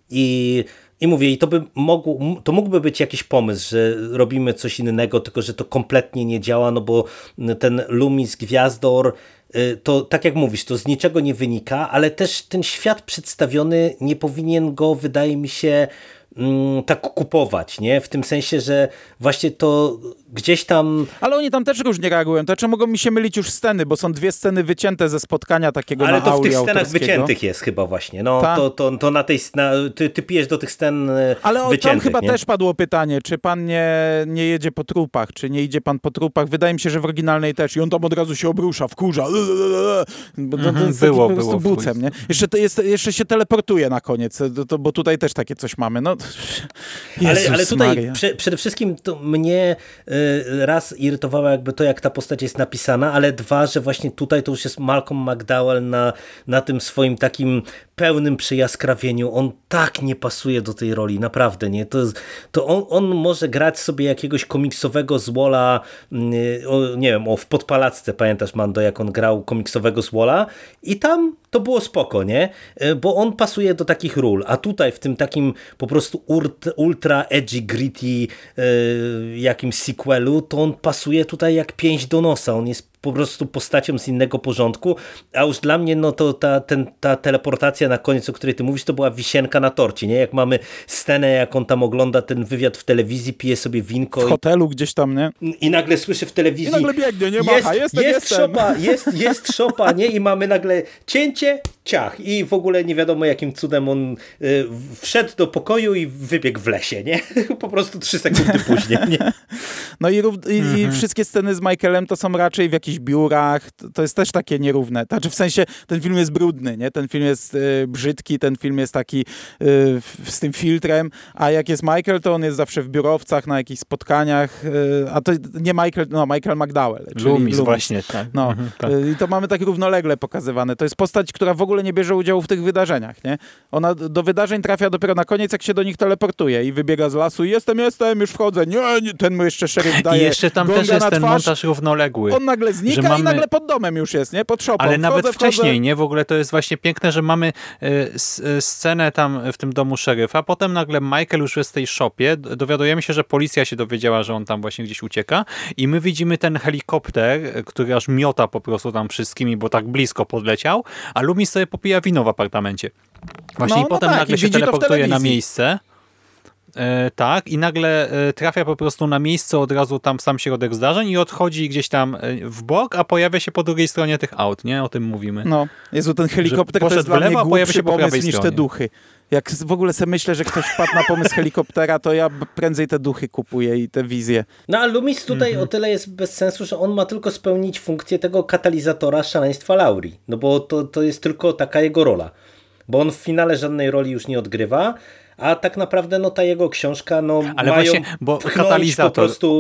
i i mówię, i to, by mógł, to mógłby być jakiś pomysł, że robimy coś innego, tylko że to kompletnie nie działa, no bo ten Lumis Gwiazdor y, to tak jak mówisz, to z niczego nie wynika, ale też ten świat przedstawiony nie powinien go, wydaje mi się, tak kupować, nie? W tym sensie, że właśnie to gdzieś tam... Ale oni tam też różnie reagują. To znaczy mogą mi się mylić już sceny, bo są dwie sceny wycięte ze spotkania takiego Ale na to w tych scenach wyciętych jest chyba właśnie. No, to, to, to na tej... Na, ty, ty pijesz do tych scen e, Ale o, tam chyba nie? też padło pytanie, czy pan nie, nie jedzie po trupach, czy nie idzie pan po trupach. Wydaje mi się, że w oryginalnej też. I on tam od razu się obrusza, wkurza. Bo to, mhm, jest było, po prostu było. bucem, nie? Jeszcze, to jest, jeszcze się teleportuje na koniec, to, bo tutaj też takie coś mamy. No, ale, ale tutaj prze, przede wszystkim to mnie y, raz irytowało jakby to, jak ta postać jest napisana, ale dwa, że właśnie tutaj to już jest Malcolm McDowell na, na tym swoim takim pełnym przyjaskrawieniu. On tak nie pasuje do tej roli, naprawdę, nie? To, to on, on może grać sobie jakiegoś komiksowego złola, y, o, nie wiem, o, w Podpalacce, pamiętasz Mando, jak on grał komiksowego złola i tam to było spoko, nie? Y, bo on pasuje do takich ról, a tutaj w tym takim po prostu ultra edgy, gritty jakimś sequelu, to on pasuje tutaj jak pięść do nosa. On jest po prostu postacią z innego porządku, a już dla mnie no to ta, ten, ta teleportacja na koniec, o której ty mówisz, to była wisienka na torcie, nie? Jak mamy scenę, jak on tam ogląda ten wywiad w telewizji, pije sobie winko W i, hotelu gdzieś tam, nie? i nagle słyszy w telewizji I nagle biegnie, nie macha, jestem, jest jestem. szopa, jest, jest szopa, nie? I mamy nagle cięcie, ciach i w ogóle nie wiadomo jakim cudem on y, wszedł do pokoju i wybiegł w lesie, nie? Po prostu trzy sekundy później, nie? No i, i, i wszystkie sceny z Michaelem to są raczej w jakichś biurach, to, to jest też takie nierówne. Znaczy w sensie, ten film jest brudny, nie? Ten film jest y, brzydki, ten film jest taki y, z tym filtrem, a jak jest Michael, to on jest zawsze w biurowcach, na jakichś spotkaniach, y, a to nie Michael, no Michael McDowell. Czyli Loomis, właśnie. Tak. No, Mhm, tak. y, i to mamy tak równolegle pokazywane. To jest postać, która w ogóle nie bierze udziału w tych wydarzeniach, nie? Ona do wydarzeń trafia dopiero na koniec, jak się do nich teleportuje i wybiega z lasu. Jestem, jestem, już wchodzę. Nie, nie ten mu jeszcze szeryf I daje jeszcze tam też jest ten twarz. montaż równoległy. On nagle znika mamy- i nagle pod domem już jest, nie? Pod szopą. Ale nawet wchodzę, wcześniej, wchodzę. nie? W ogóle to jest właśnie piękne, że mamy e, e, scenę tam w tym domu szeryfa, potem nagle Michael już jest w tej szopie, dowiadujemy się, że policja się dowiedziała, że on tam właśnie gdzieś ucieka i my widzimy ten helikopter, e, który aż miota po prostu tam wszystkimi, bo tak blisko podleciał, a Loomis sobie popija wino w apartamencie. Właśnie No, i no potem tak, nagle się teleportuje na miejsce. E, tak, i nagle e, trafia po prostu na miejsce od razu tam w sam środek zdarzeń i odchodzi gdzieś tam e, w bok, a pojawia się po drugiej stronie tych aut, nie? O tym mówimy. No, Jezu, ten helikopter to jest w dla lewo, mnie a pojawia głupszy się po pomysł niż te stronie. duchy. Jak w ogóle sobie myślę, że ktoś wpadł na pomysł helikoptera, to ja prędzej te duchy kupuję i te wizje. No a Loomis tutaj Mhm. o tyle jest bez sensu, że on ma tylko spełnić funkcję tego katalizatora szaleństwa Lauri. No bo to, to jest tylko taka jego rola. Bo on w finale żadnej roli już nie odgrywa, a tak naprawdę no ta jego książka no Ale mają właśnie, bo katalizator- po prostu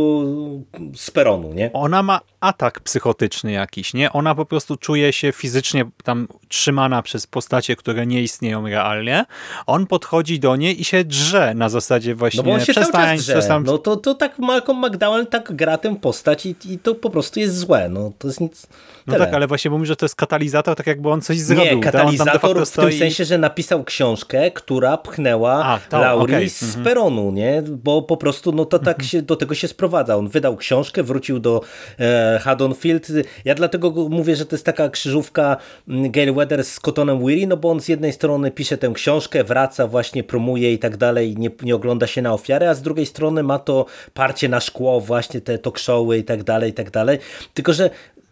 z peronu, nie? Ona ma atak psychotyczny jakiś, nie? Ona po prostu czuje się fizycznie tam trzymana przez postacie, które nie istnieją realnie. On podchodzi do niej i się drze na zasadzie właśnie No bo on się cały przestań, czas drze. przestań. No to, to tak Malcolm McDowell tak gra tę postać i, i to po prostu jest złe. No to jest nic. No tyle. tak, ale właśnie mówi, że to jest katalizator, tak jakby on coś zrobił. Nie, de katalizator w tym sensie, że napisał książkę, która pchnęła To, Lauri okej, z mhm. peronu, nie? Bo po prostu no to tak się, do tego się sprowadza. On wydał książkę, wrócił do e, Haddonfield. Ja dlatego go- mówię, że to jest taka krzyżówka mm, Gail Weathers z Cottonem Weary, no bo on z jednej strony pisze tę książkę, wraca, właśnie promuje i tak dalej, nie, nie ogląda się na ofiarę, a z drugiej strony ma to parcie na szkło, właśnie te talk showy i tak dalej, i tak dalej. Tylko, że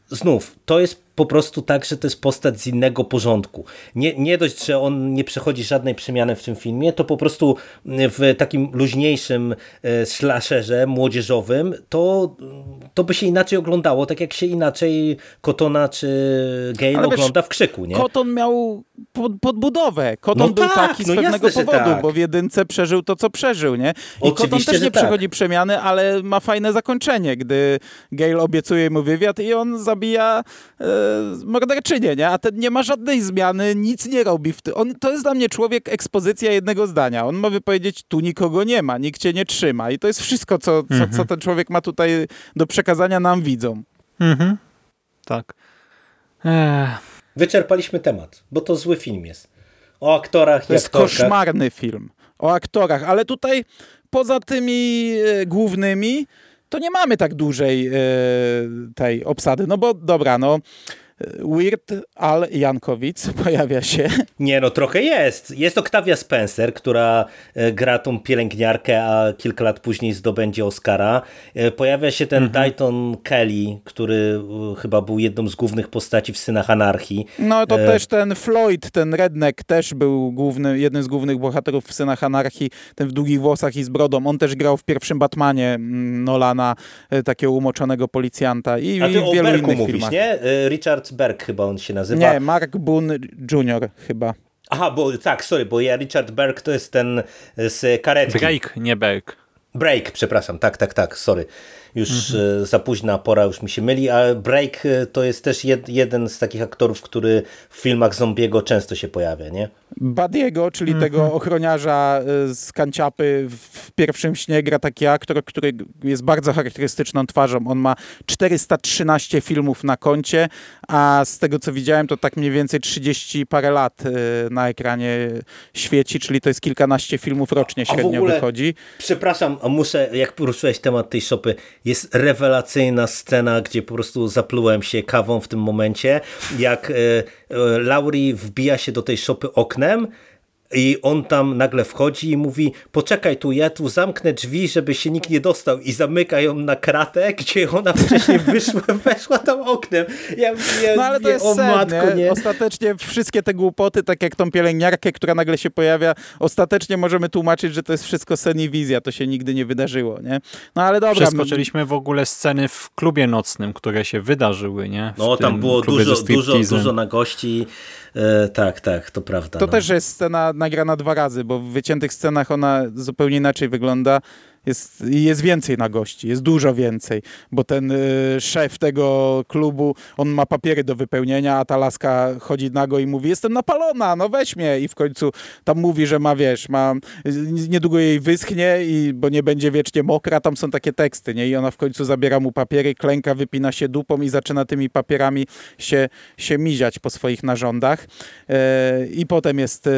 znów, to jest po prostu tak, że to jest postać z innego porządku. Nie, nie dość, że on nie przechodzi żadnej przemiany w tym filmie, to po prostu w takim luźniejszym e, slasherze młodzieżowym to, to by się inaczej oglądało, tak jak się inaczej Kotona czy Gale wiesz, ogląda w krzyku, nie? Koton miał pod, podbudowę. Koton No był tak, taki z no pewnego jasne, powodu, tak. bo w jedynce przeżył to, co przeżył, nie? I Koton Oczywiście, też że nie tak. przechodzi przemiany, ale ma fajne zakończenie, gdy Gail obiecuje mu wywiad i on zabija e, morderczynię, nie? A ten nie ma żadnej zmiany, nic nie robi. W ty- on, to jest dla mnie człowiek ekspozycja jednego zdania. On ma wypowiedzieć, tu nikogo nie ma, nikt cię nie trzyma. I to jest wszystko, co, co, Mhm. co ten człowiek ma tutaj do przekazania nam widzom. Mhm. Tak. Ech. Wyczerpaliśmy temat, bo to zły film jest. O aktorach To jest aktorkach. koszmarny film o aktorach, ale tutaj poza tymi e, głównymi to nie mamy tak dużej e, tej obsady. No bo dobra, no Weird Al Jankowic pojawia się. Nie, no trochę jest. Jest Octavia Spencer, która e, gra tą pielęgniarkę, a kilka lat później zdobędzie Oscara. E, Pojawia się ten Dayton Kelly, który e, chyba był jedną z głównych postaci w Synach Anarchii. No to E. też ten Floyd, ten redneck też był główny, jednym z głównych bohaterów w Synach Anarchii, ten w długich włosach i z brodą. On też grał w pierwszym Batmanie mm, Nolana, takiego umoczonego policjanta i, A i ty w o wielu innych mówisz, filmach. nie? Richard Berg chyba on się nazywa. Nie, Mark Boone Jr. chyba. Aha, bo tak, sorry, bo ja Richard Berg to jest ten z karetki. Break, nie Berg. Break, przepraszam, tak, tak, tak, sorry. Już Mhm. e, za późna pora już mi się myli, ale Break e, to jest też jed, jeden z takich aktorów, który w filmach zombiego często się pojawia, nie? Badiego, czyli Mhm. tego ochroniarza y, z kanciapy w- pierwszym śnie gra taki aktor, który jest bardzo charakterystyczną twarzą. On ma 413 filmów na koncie, a z tego co widziałem to tak mniej więcej 30 parę lat na ekranie świeci, czyli to jest kilkanaście filmów rocznie A w średnio ogóle- wychodzi. Przepraszam, muszę, jak poruszyłeś temat tej szopy, jest rewelacyjna scena, gdzie po prostu zaplułem się kawą w tym momencie, jak Laurie wbija się do tej szopy oknem, i on tam nagle wchodzi i mówi, poczekaj tu, ja tu zamknę drzwi, żeby się nikt nie dostał i zamyka ją na kratę, gdzie ona wcześniej wyszła, weszła tam oknem. Ja, ja, no ale to jest o sen, matko, nie? Ostatecznie wszystkie te głupoty, tak jak tą pielęgniarkę, która nagle się pojawia, ostatecznie możemy tłumaczyć, że to jest wszystko sen i wizja, to się nigdy nie wydarzyło, nie? No ale dobra. Przeskoczyliśmy w ogóle sceny w klubie nocnym, które się wydarzyły, nie? W no tam było dużo, dużo, dużo na gości E, tak, tak, to prawda. To no. też jest scena nagrana dwa razy, bo w wyciętych scenach ona zupełnie inaczej wygląda jest, jest więcej na gości, jest dużo więcej, bo ten y, szef tego klubu, on ma papiery do wypełnienia, a ta laska chodzi nago i mówi, jestem napalona, no weź mnie. I w końcu tam mówi, że ma, wiesz, ma, niedługo jej wyschnie, i, bo nie będzie wiecznie mokra, tam są takie teksty, nie, i ona w końcu zabiera mu papiery, klęka, wypina się dupą i zaczyna tymi papierami się, się miziać po swoich narządach. E, i potem jest e,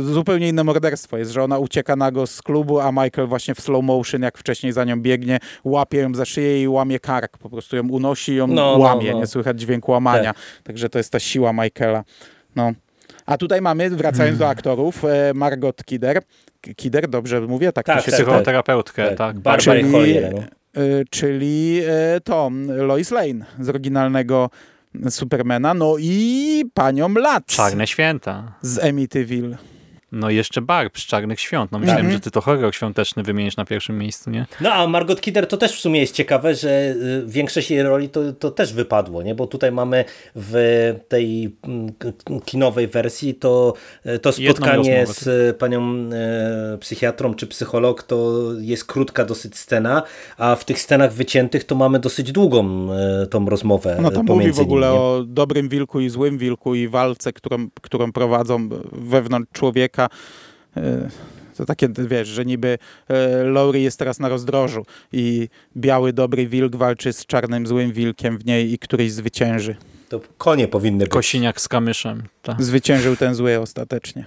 zupełnie inne morderstwo, jest, że ona ucieka nago z klubu, a Michael właśnie w slow motion, jak wcześniej za nią biegnie, łapie ją za szyję i łamie kark. Po prostu ją unosi, ją no, no łamie, no, no. nie słychać dźwięku łamania. Tak. Także to jest ta siła Michaela. No. A tutaj mamy, wracając do aktorów, e, Margot Kidder. Kidder, dobrze mówię? Tak, tak to się psychoterapeutkę, tak. tak. Barbara czyli, no. E, czyli e, Tom, Lois Lane z oryginalnego Supermana, no i panią Lat. Czarne święta. Z Amityville. No i jeszcze Barb z Czarnych Świąt. No myślałem, -hmm. że ty to horror świąteczny wymienisz na pierwszym miejscu, nie? No a Margot Kidder to też w sumie jest ciekawe, że y, większość jej roli to, to też wypadło, nie? Bo tutaj mamy w tej mm, kinowej wersji to, y, to spotkanie z y, panią e, psychiatrą czy psycholog to jest krótka dosyć scena, a w tych scenach wyciętych to mamy dosyć długą e, tą rozmowę No tam mówi w ogóle nim, o dobrym wilku i złym wilku i walce, którą, którą prowadzą wewnątrz człowieka E, to takie, wiesz, że niby e, Laurie jest teraz na rozdrożu i biały, dobry wilk walczy z czarnym, złym wilkiem w niej i któryś zwycięży. To konie powinny być. Kosiniak z kamyszem. Tak. Zwyciężył ten zły ostatecznie.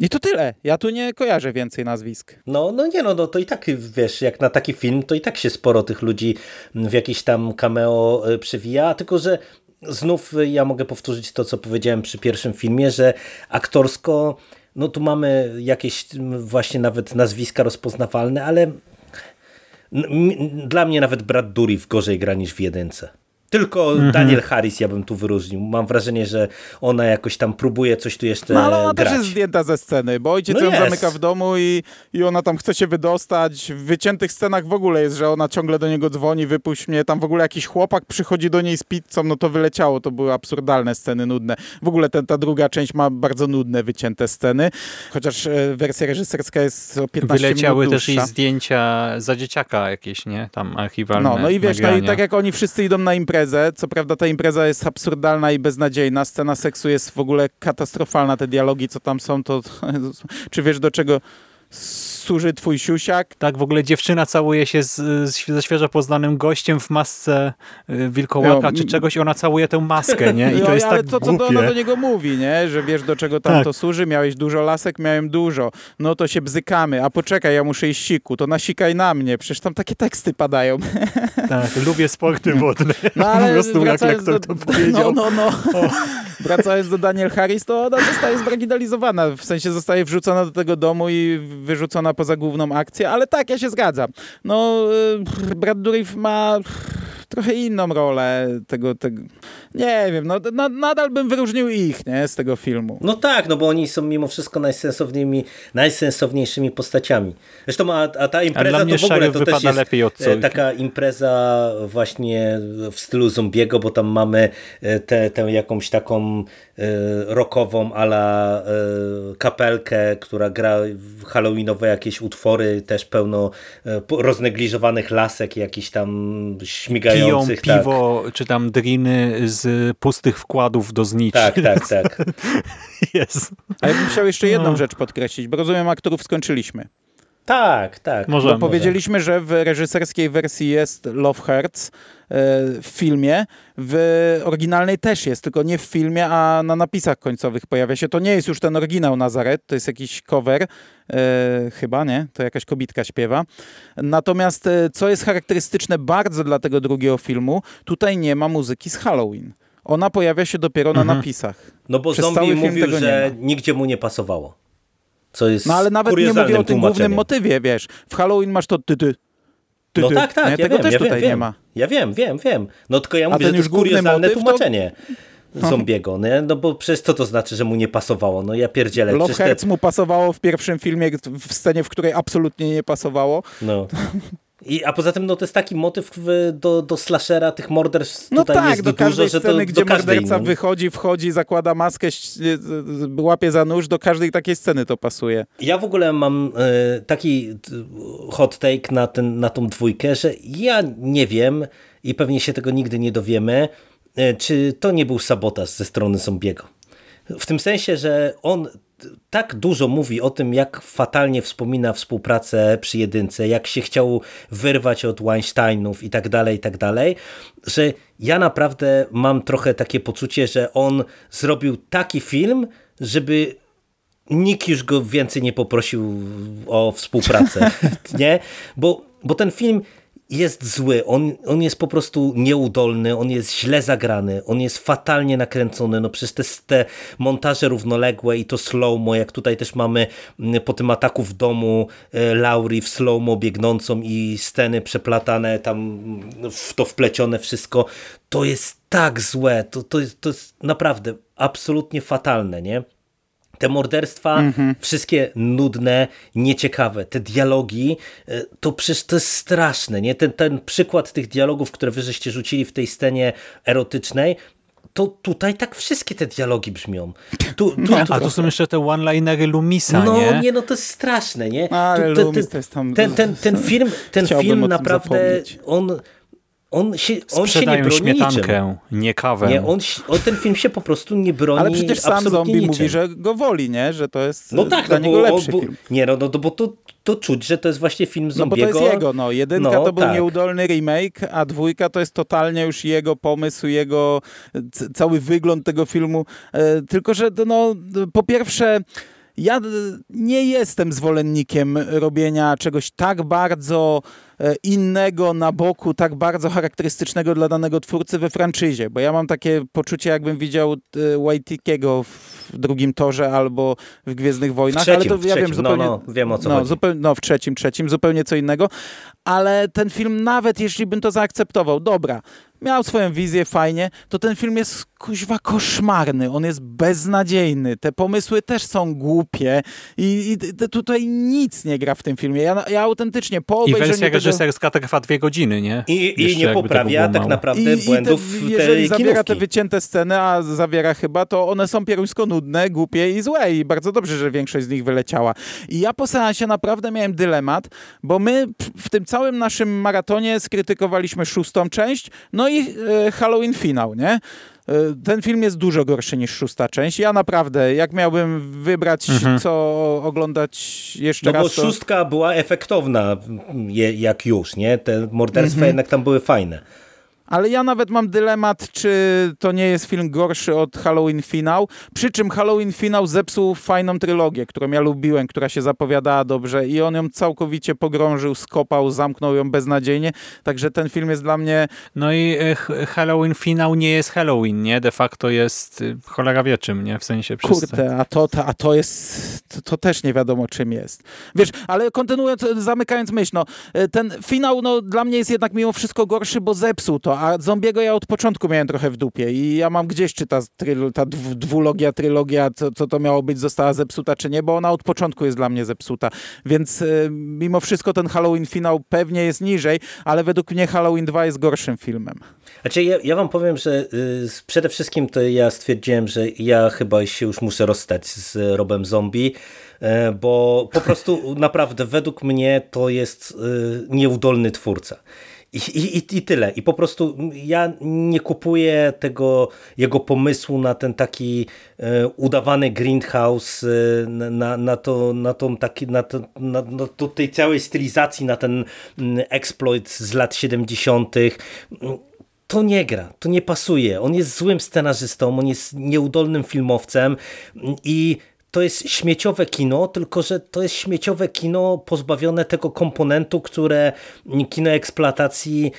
I to tyle. Ja tu nie kojarzę więcej nazwisk. No, no nie, no, no to i tak, wiesz, jak na taki film, to i tak się sporo tych ludzi w jakiś tam cameo e, przewija, tylko że znów ja mogę powtórzyć to, co powiedziałem przy pierwszym filmie, że aktorsko no tu mamy jakieś właśnie nawet nazwiska rozpoznawalne, ale dla mnie nawet Brad Dourif gorzej gra niż w jedynce. Tylko mhm. Daniel Harris ja bym tu wyróżnił. Mam wrażenie, że ona jakoś tam próbuje coś tu jeszcze No ale ona grać. też jest zdjęta ze sceny, bo ojciec no ją jest. zamyka w domu i, i ona tam chce się wydostać. W wyciętych scenach w ogóle jest, że ona ciągle do niego dzwoni, wypuść mnie. Tam w ogóle jakiś chłopak przychodzi do niej z pizzą, no to wyleciało. To były absurdalne sceny, nudne. W ogóle ten, ta druga część ma bardzo nudne wycięte sceny, chociaż e, wersja reżyserska jest o 15 Wyleciały minut też i zdjęcia za dzieciaka jakieś, nie? Tam archiwalne No, no i wiesz, no i tak jak oni wszyscy idą na imprezę, imprezę. Co prawda ta impreza jest absurdalna i beznadziejna. Scena seksu jest w ogóle katastrofalna. Te dialogi, co tam są, to czy wiesz do czego służy twój siusiak. Tak, w ogóle dziewczyna całuje się z, z, ze świeżo poznanym gościem w masce y, wilkołaka czy czegoś i ona całuje tę maskę, nie? I to jest ale tak to, co głupie. ona do niego mówi, nie? Że wiesz, do czego tam tak. to służy, miałeś dużo lasek, miałem dużo. No to się bzykamy, a poczekaj, ja muszę iść siku, to nasikaj na mnie. Przecież tam takie teksty padają. Tak, lubię sporty wodne. No ale po prostu jak lektor to powiedział. No, no, no. Wracając do Daniel Harris, to ona zostaje zmarginalizowana. W sensie zostaje wrzucona do tego domu i wyrzucona poza główną akcję, ale tak, ja się zgadzam. No, y, Brad Dourif ma trochę inną rolę tego, tego nie wiem, no na, nadal bym wyróżnił ich, nie, z tego filmu. No tak, no bo oni są mimo wszystko najsensowniejszymi, najsensowniejszymi postaciami. Zresztą, a, a ta impreza to w ogóle to też jest lepiej od e, taka impreza właśnie w stylu zombiego, bo tam mamy e, tę, tę jakąś taką e, rockową ala kapelkę, która gra halloweenowe jakieś utwory, też pełno roznegliżowanych lasek, jakichś tam śmigających piją piwo, tak. czy tam driny z pustych wkładów do zniczy. Tak, tak, tak. Jest. A ja bym chciał jeszcze jedną no. rzecz podkreślić, bo rozumiem, aktorów skończyliśmy. Tak, tak. Może. Bo powiedzieliśmy, że w reżyserskiej wersji jest Love Hurts e, w filmie, w oryginalnej też jest, tylko nie w filmie, a na napisach końcowych pojawia się. To nie jest już ten oryginał Nazaret, to jest jakiś cover, e, chyba, nie? To jakaś kobitka śpiewa. Natomiast e, co jest charakterystyczne bardzo dla tego drugiego filmu, tutaj nie ma muzyki z Halloween. Ona pojawia się dopiero na Mhm. napisach. No bo Przez zombie mówił, że nigdzie mu nie pasowało. Co jest No ale nawet nie mówię o tym głównym motywie, wiesz. W Halloween masz to ty, ty, ty, No tak, tak, ja Tego wiem, też ja tutaj wiem, nie ma. Ja wiem, wiem, wiem. No tylko ja mówię, że to jest kuriozalne motyw to- tłumaczenie zombiego, nie? No bo przecież co to znaczy, że mu nie pasowało? No ja pierdzielę. Love te- mu pasowało w pierwszym filmie, w scenie, w której absolutnie nie pasowało. No. I, a poza tym no, to jest taki motyw w, do, do slashera, tych morderstw No tutaj tak, jest do dużo, każdej że to sceny, gdzie do każdej, morderca no. wychodzi, wchodzi, zakłada maskę, y, łapie za nóż, do każdej takiej sceny to pasuje. Ja w ogóle mam e, taki t- hot take na, ten, na tą dwójkę, że ja nie wiem i pewnie się tego nigdy nie dowiemy, e, czy to nie był sabotaż ze strony zombiego. W tym sensie, że on tak dużo mówi o tym, jak fatalnie wspomina współpracę przy jedynce, jak się chciał wyrwać od Weinsteinów i tak dalej, i tak dalej, że ja naprawdę mam trochę takie poczucie, że on zrobił taki film, żeby nikt już go więcej nie poprosił o współpracę, nie? Bo, bo ten film jest zły, on, on jest po prostu nieudolny, on jest źle zagrany, on jest fatalnie nakręcony, no przez te, te montaże równoległe i to slow-mo, jak tutaj też mamy mm, po tym ataku w domu e, Laurie w slow-mo biegnącą i sceny przeplatane tam mm, w to wplecione wszystko, to jest tak złe, to, to, to jest naprawdę absolutnie fatalne, nie? Te morderstwa, wszystkie nudne, nieciekawe, te dialogi, e, to przecież to jest straszne, nie? Ten, ten przykład tych dialogów, które wy żeście rzucili w tej scenie erotycznej, to tutaj tak wszystkie te dialogi brzmią. Tu, tu, tu, A tu są jeszcze te one-linery Lumisa, no nie? nie, no to jest straszne, nie? Ale Tu- Loomis to jest tam- ten, ten, ten film, ten Chciałbym film naprawdę, zapomnieć. on, on się, on się nie broni niczym. śmietankę, nie kawę. Nie, on, on, ten film się po prostu nie broni Ale przecież sam zombie niczym. mówi, że go woli, nie? Że to jest No tak, dla no niego bo, lepszy bo, film. Nie, no, no, no bo to, to czuć, że to jest właśnie film No bo zombiego. to jest jego, no. Jedynka No, to był tak. nieudolny remake, a dwójka to jest totalnie już jego pomysł, jego cały wygląd tego filmu. E, tylko, że no, po pierwsze... Ja e, nie jestem zwolennikiem robienia czegoś tak bardzo e, innego na boku, tak bardzo charakterystycznego dla danego twórcy we franczyzie, bo ja mam takie poczucie, jakbym widział e, Waitikiego w drugim torze albo w Gwiezdnych Wojnach, trzecim, ale to w ja wiem trzecim. zupełnie... No, no, wiem, o co no, chodzi. Zupełnie, no, w trzecim, trzecim, zupełnie co innego, ale ten film, nawet jeśli bym to zaakceptował, dobra, miał swoją wizję, fajnie, to ten film jest kuźwa koszmarny, on jest beznadziejny, te pomysły też są głupie i, i t- tutaj nic nie gra w tym filmie. Ja, ja autentycznie po I obejrzeniu wersja tego... reżyserska trwa dwie godziny, nie? I, i nie tego poprawia tak naprawdę I, błędów i te, tej jeżeli zawiera te kinówki. wycięte sceny, a zawiera chyba, to one są pieruńsko nudne, głupie i złe i bardzo dobrze, że większość z nich wyleciała. I ja po seansie naprawdę miałem dylemat, bo my w tym całym naszym maratonie skrytykowaliśmy szóstą część, no i e, Halloween finał, nie? E, Ten film jest dużo gorszy niż szósta część. Ja naprawdę, jak miałbym wybrać, Mhm. co oglądać jeszcze No raz, bo to... szóstka była efektowna, jak już, nie? Te morderstwa Mhm. jednak tam były fajne. Ale ja nawet mam dylemat, czy to nie jest film gorszy od Halloween Finał. Przy czym Halloween Finał zepsuł fajną trylogię, którą ja lubiłem, która się zapowiadała dobrze i on ją całkowicie pogrążył, skopał, zamknął ją beznadziejnie. Także ten film jest dla mnie... No i e, Halloween finał nie jest Halloween, nie? De facto jest y, cholera wie czym, nie? W sensie wszyscy. Kurde, a to, a to jest... To, to też nie wiadomo czym jest. Wiesz, ale kontynuując, zamykając myśl, no, ten finał no, dla mnie jest jednak mimo wszystko gorszy, bo zepsuł to, a Zombiego ja od początku miałem trochę w dupie i ja mam gdzieś, czy ta, tryl, ta dwu- dwulogia, trylogia, co, co to miało być, została zepsuta, czy nie, bo ona od początku jest dla mnie zepsuta. Więc y, mimo wszystko ten Halloween finał pewnie jest niżej, ale według mnie Halloween 2 jest gorszym filmem. Znaczy, ja, ja wam powiem, że y, przede wszystkim to ja stwierdziłem, że ja chyba się już muszę rozstać z Robem Zombie, e, bo po prostu naprawdę według mnie to jest y, nieudolny twórca. I, i, I tyle. I po prostu ja nie kupuję tego jego pomysłu na ten taki e, udawany greenhouse, e, na, na, to, na, tą taki, na, to, na, na to tej całej stylizacji, na ten mm, exploit z lat 70 to nie gra, to nie pasuje. On jest złym scenarzystą, on jest nieudolnym filmowcem i to jest śmieciowe kino, tylko że to jest śmieciowe kino pozbawione tego komponentu, które kino eksploatacji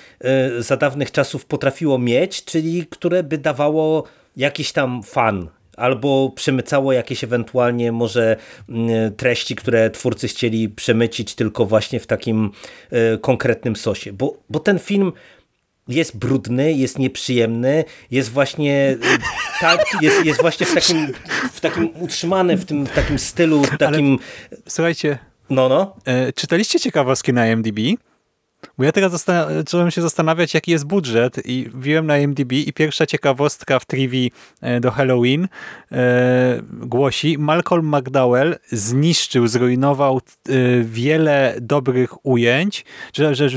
y, za dawnych czasów potrafiło mieć, czyli które by dawało jakiś tam fan, albo przemycało jakieś ewentualnie może y, treści, które twórcy chcieli przemycić tylko właśnie w takim y, konkretnym sosie. Bo, bo ten film jest brudny, jest nieprzyjemny, jest właśnie tak, jest, jest właśnie w takim, w takim utrzymany, w tym w takim stylu, takim... Ale, słuchajcie, no, no. E, czytaliście ciekawostki na IMDb? Bo ja teraz zacząłem się zastanawiać, jaki jest budżet i wbiłem na IMDb i pierwsza ciekawostka w trivi e, do Halloween e, głosi Malcolm McDowell zniszczył, zrujnował e, wiele dobrych ujęć, że, że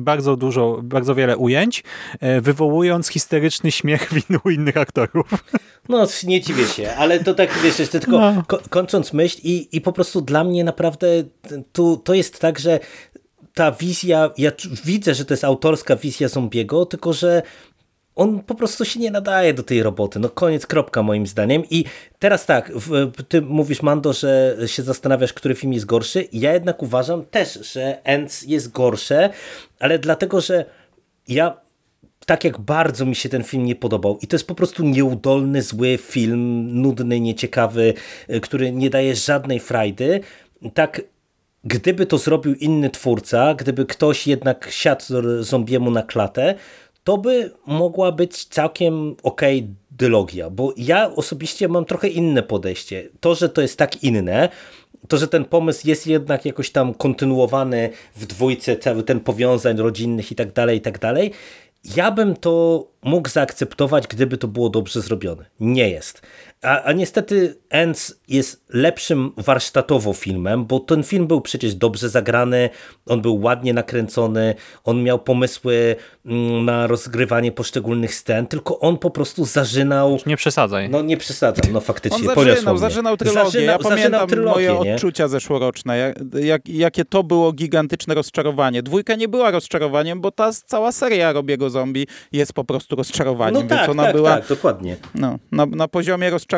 bardzo dużo, bardzo wiele ujęć, e, wywołując histeryczny śmiech w innych aktorów. No, nie dziwię się, ale to tak, wiesz, jeszcze tylko no. kończąc myśl i, i po prostu dla mnie naprawdę tu, to jest tak, że ta wizja, ja widzę, że to jest autorska wizja Zombiego, tylko że on po prostu się nie nadaje do tej roboty. No koniec, kropka moim zdaniem. I teraz tak, ty mówisz Mando, że się zastanawiasz, który film jest gorszy. Ja jednak uważam też, że Ends jest gorsze, ale dlatego, że ja tak jak bardzo mi się ten film nie podobał i to jest po prostu nieudolny, zły film, nudny, nieciekawy, który nie daje żadnej frajdy, tak gdyby to zrobił inny twórca, gdyby ktoś jednak siadł zombiemu na klatę, to by mogła być całkiem okej okay dylogia, bo ja osobiście mam trochę inne podejście. To, że to jest tak inne, to, że ten pomysł jest jednak jakoś tam kontynuowany w dwójce, cały ten powiązań rodzinnych i tak dalej, i tak dalej, ja bym to mógł zaakceptować, gdyby to było dobrze zrobione. Nie jest. A, a niestety Ends jest lepszym warsztatowo filmem, bo ten film był przecież dobrze zagrany, on był ładnie nakręcony, on miał pomysły mm, na rozgrywanie poszczególnych scen, tylko on po prostu zażynał... Nie przesadzaj. No nie przesadzam, no faktycznie. On zażynał, zażynał trylogię. Zażynał, ja pamiętam trylogię, moje nie? odczucia zeszłoroczne, jak, jak, jakie to było gigantyczne rozczarowanie. Dwójka nie była rozczarowaniem, bo ta cała seria Robiego Zombie jest po prostu rozczarowaniem, no tak, więc ona tak, była tak, dokładnie. No, na, na poziomie rozczarowania,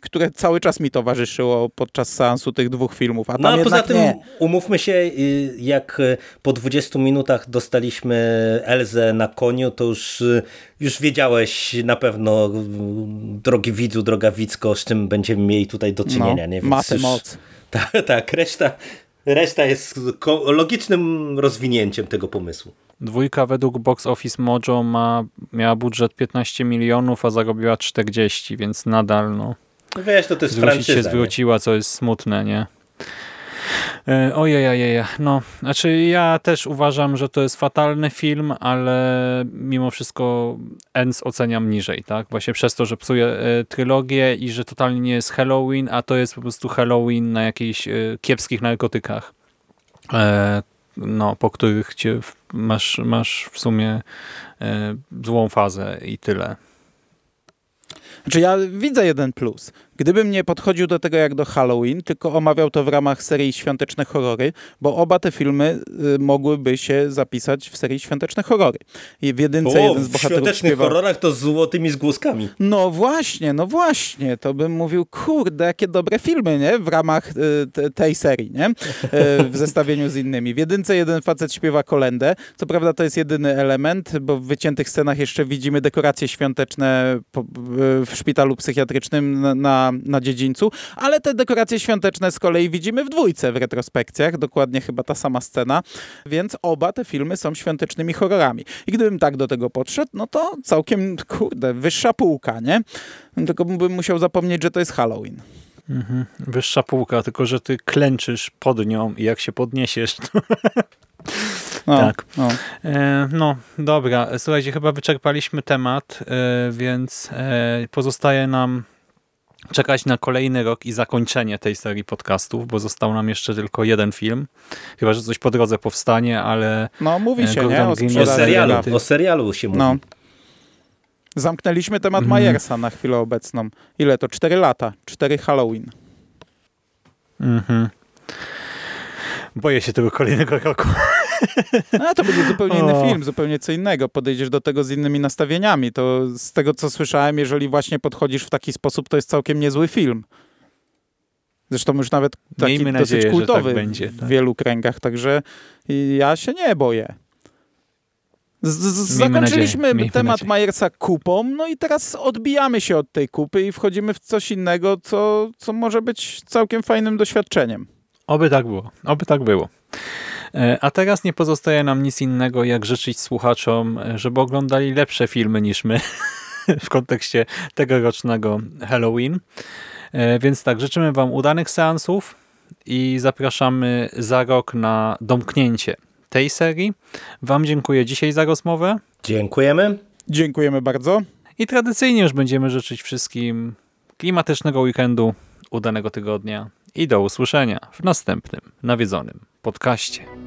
które cały czas mi towarzyszyło podczas seansu tych dwóch filmów. A, no, a poza tym, nie. umówmy się, y, jak y, po 20 minutach dostaliśmy Elzę na koniu, to już, y, już wiedziałeś na pewno, drogi widzu, droga widzko, z czym będziemy mieli tutaj do czynienia. No, nie? Więc już, moc. Tak, tak, reszta, reszta jest logicznym rozwinięciem tego pomysłu. Dwójka według Box Office Mojo ma, miała budżet 15 milionów, a zarobiła 40, więc nadal no. Wiesz, to, to jest Zwrócić się zwróciła, co jest smutne, nie? E, ojej, no, znaczy ja też uważam, że to jest fatalny film, ale mimo wszystko Ends oceniam niżej, tak? Właśnie przez to, że psuje e, trylogię i że totalnie nie jest Halloween, a to jest po prostu Halloween na jakichś e, kiepskich narkotykach. E, no, po których cię masz, masz w sumie e, złą fazę i tyle. Znaczy ja widzę jeden plus. Gdybym nie podchodził do tego jak do Halloween, tylko omawiał to w ramach serii Świąteczne Horrory, bo oba te filmy y, mogłyby się zapisać w serii Świąteczne Horrory. I w jedynce o, jeden z bohaterów w Świątecznych śpiewał... Horrorach to z złotymi zgłoskami. No właśnie, no właśnie. To bym mówił, kurde, jakie dobre filmy, nie? W ramach y, tej serii, nie? Y, w zestawieniu z innymi. W jedynce jeden facet śpiewa kolendę. Co prawda to jest jedyny element, bo w wyciętych scenach jeszcze widzimy dekoracje świąteczne po, w szpitalu psychiatrycznym na, na na, dziedzińcu, ale te dekoracje świąteczne z kolei widzimy w dwójce w retrospekcjach, dokładnie chyba ta sama scena, więc oba te filmy są świątecznymi horrorami. I gdybym tak do tego podszedł, no to całkiem, kurde, wyższa półka, nie? Tylko bym musiał zapomnieć, że to jest Halloween. Mhm. Wyższa półka, tylko że ty klęczysz pod nią i jak się podniesiesz, to... No, tak. No. E, no, dobra. Słuchajcie, chyba wyczerpaliśmy temat, e, więc e, pozostaje nam czekać na kolejny rok i zakończenie tej serii podcastów, bo został nam jeszcze tylko jeden film. Chyba, że coś po drodze powstanie, ale No mówi E, się, Gordon nie? O Green O serialu, o serialu się mówi. No. Zamknęliśmy temat Mhm. Majersa na chwilę obecną. Ile to? Cztery lata. Cztery Halloween. mhm. boję się tego kolejnego roku. No, to będzie zupełnie inny O. film, zupełnie co innego. Podejdziesz do tego z innymi nastawieniami. To z tego, co słyszałem, jeżeli właśnie podchodzisz w taki sposób, to jest całkiem niezły film. Zresztą już nawet taki Miejmy dosyć nadzieję, że kultowy tak będzie, w tak. wielu kręgach, także ja się nie boję. Z, z, Miejmy zakończyliśmy nadzieję, temat nadzieję. Majersa kupą, no i teraz odbijamy się od tej kupy i wchodzimy w coś innego, co, co może być całkiem fajnym doświadczeniem. Oby tak było, oby tak było. E, A teraz nie pozostaje nam nic innego, jak życzyć słuchaczom, e, żeby oglądali lepsze filmy niż my w kontekście tegorocznego Halloween. E, Więc tak, życzymy Wam udanych seansów i zapraszamy za rok na domknięcie tej serii. Wam dziękuję dzisiaj za rozmowę Dziękujemy. Dziękujemy bardzo. i tradycyjnie już będziemy życzyć wszystkim klimatycznego weekendu, udanego tygodnia i do usłyszenia w następnym nawiedzonym podcaście.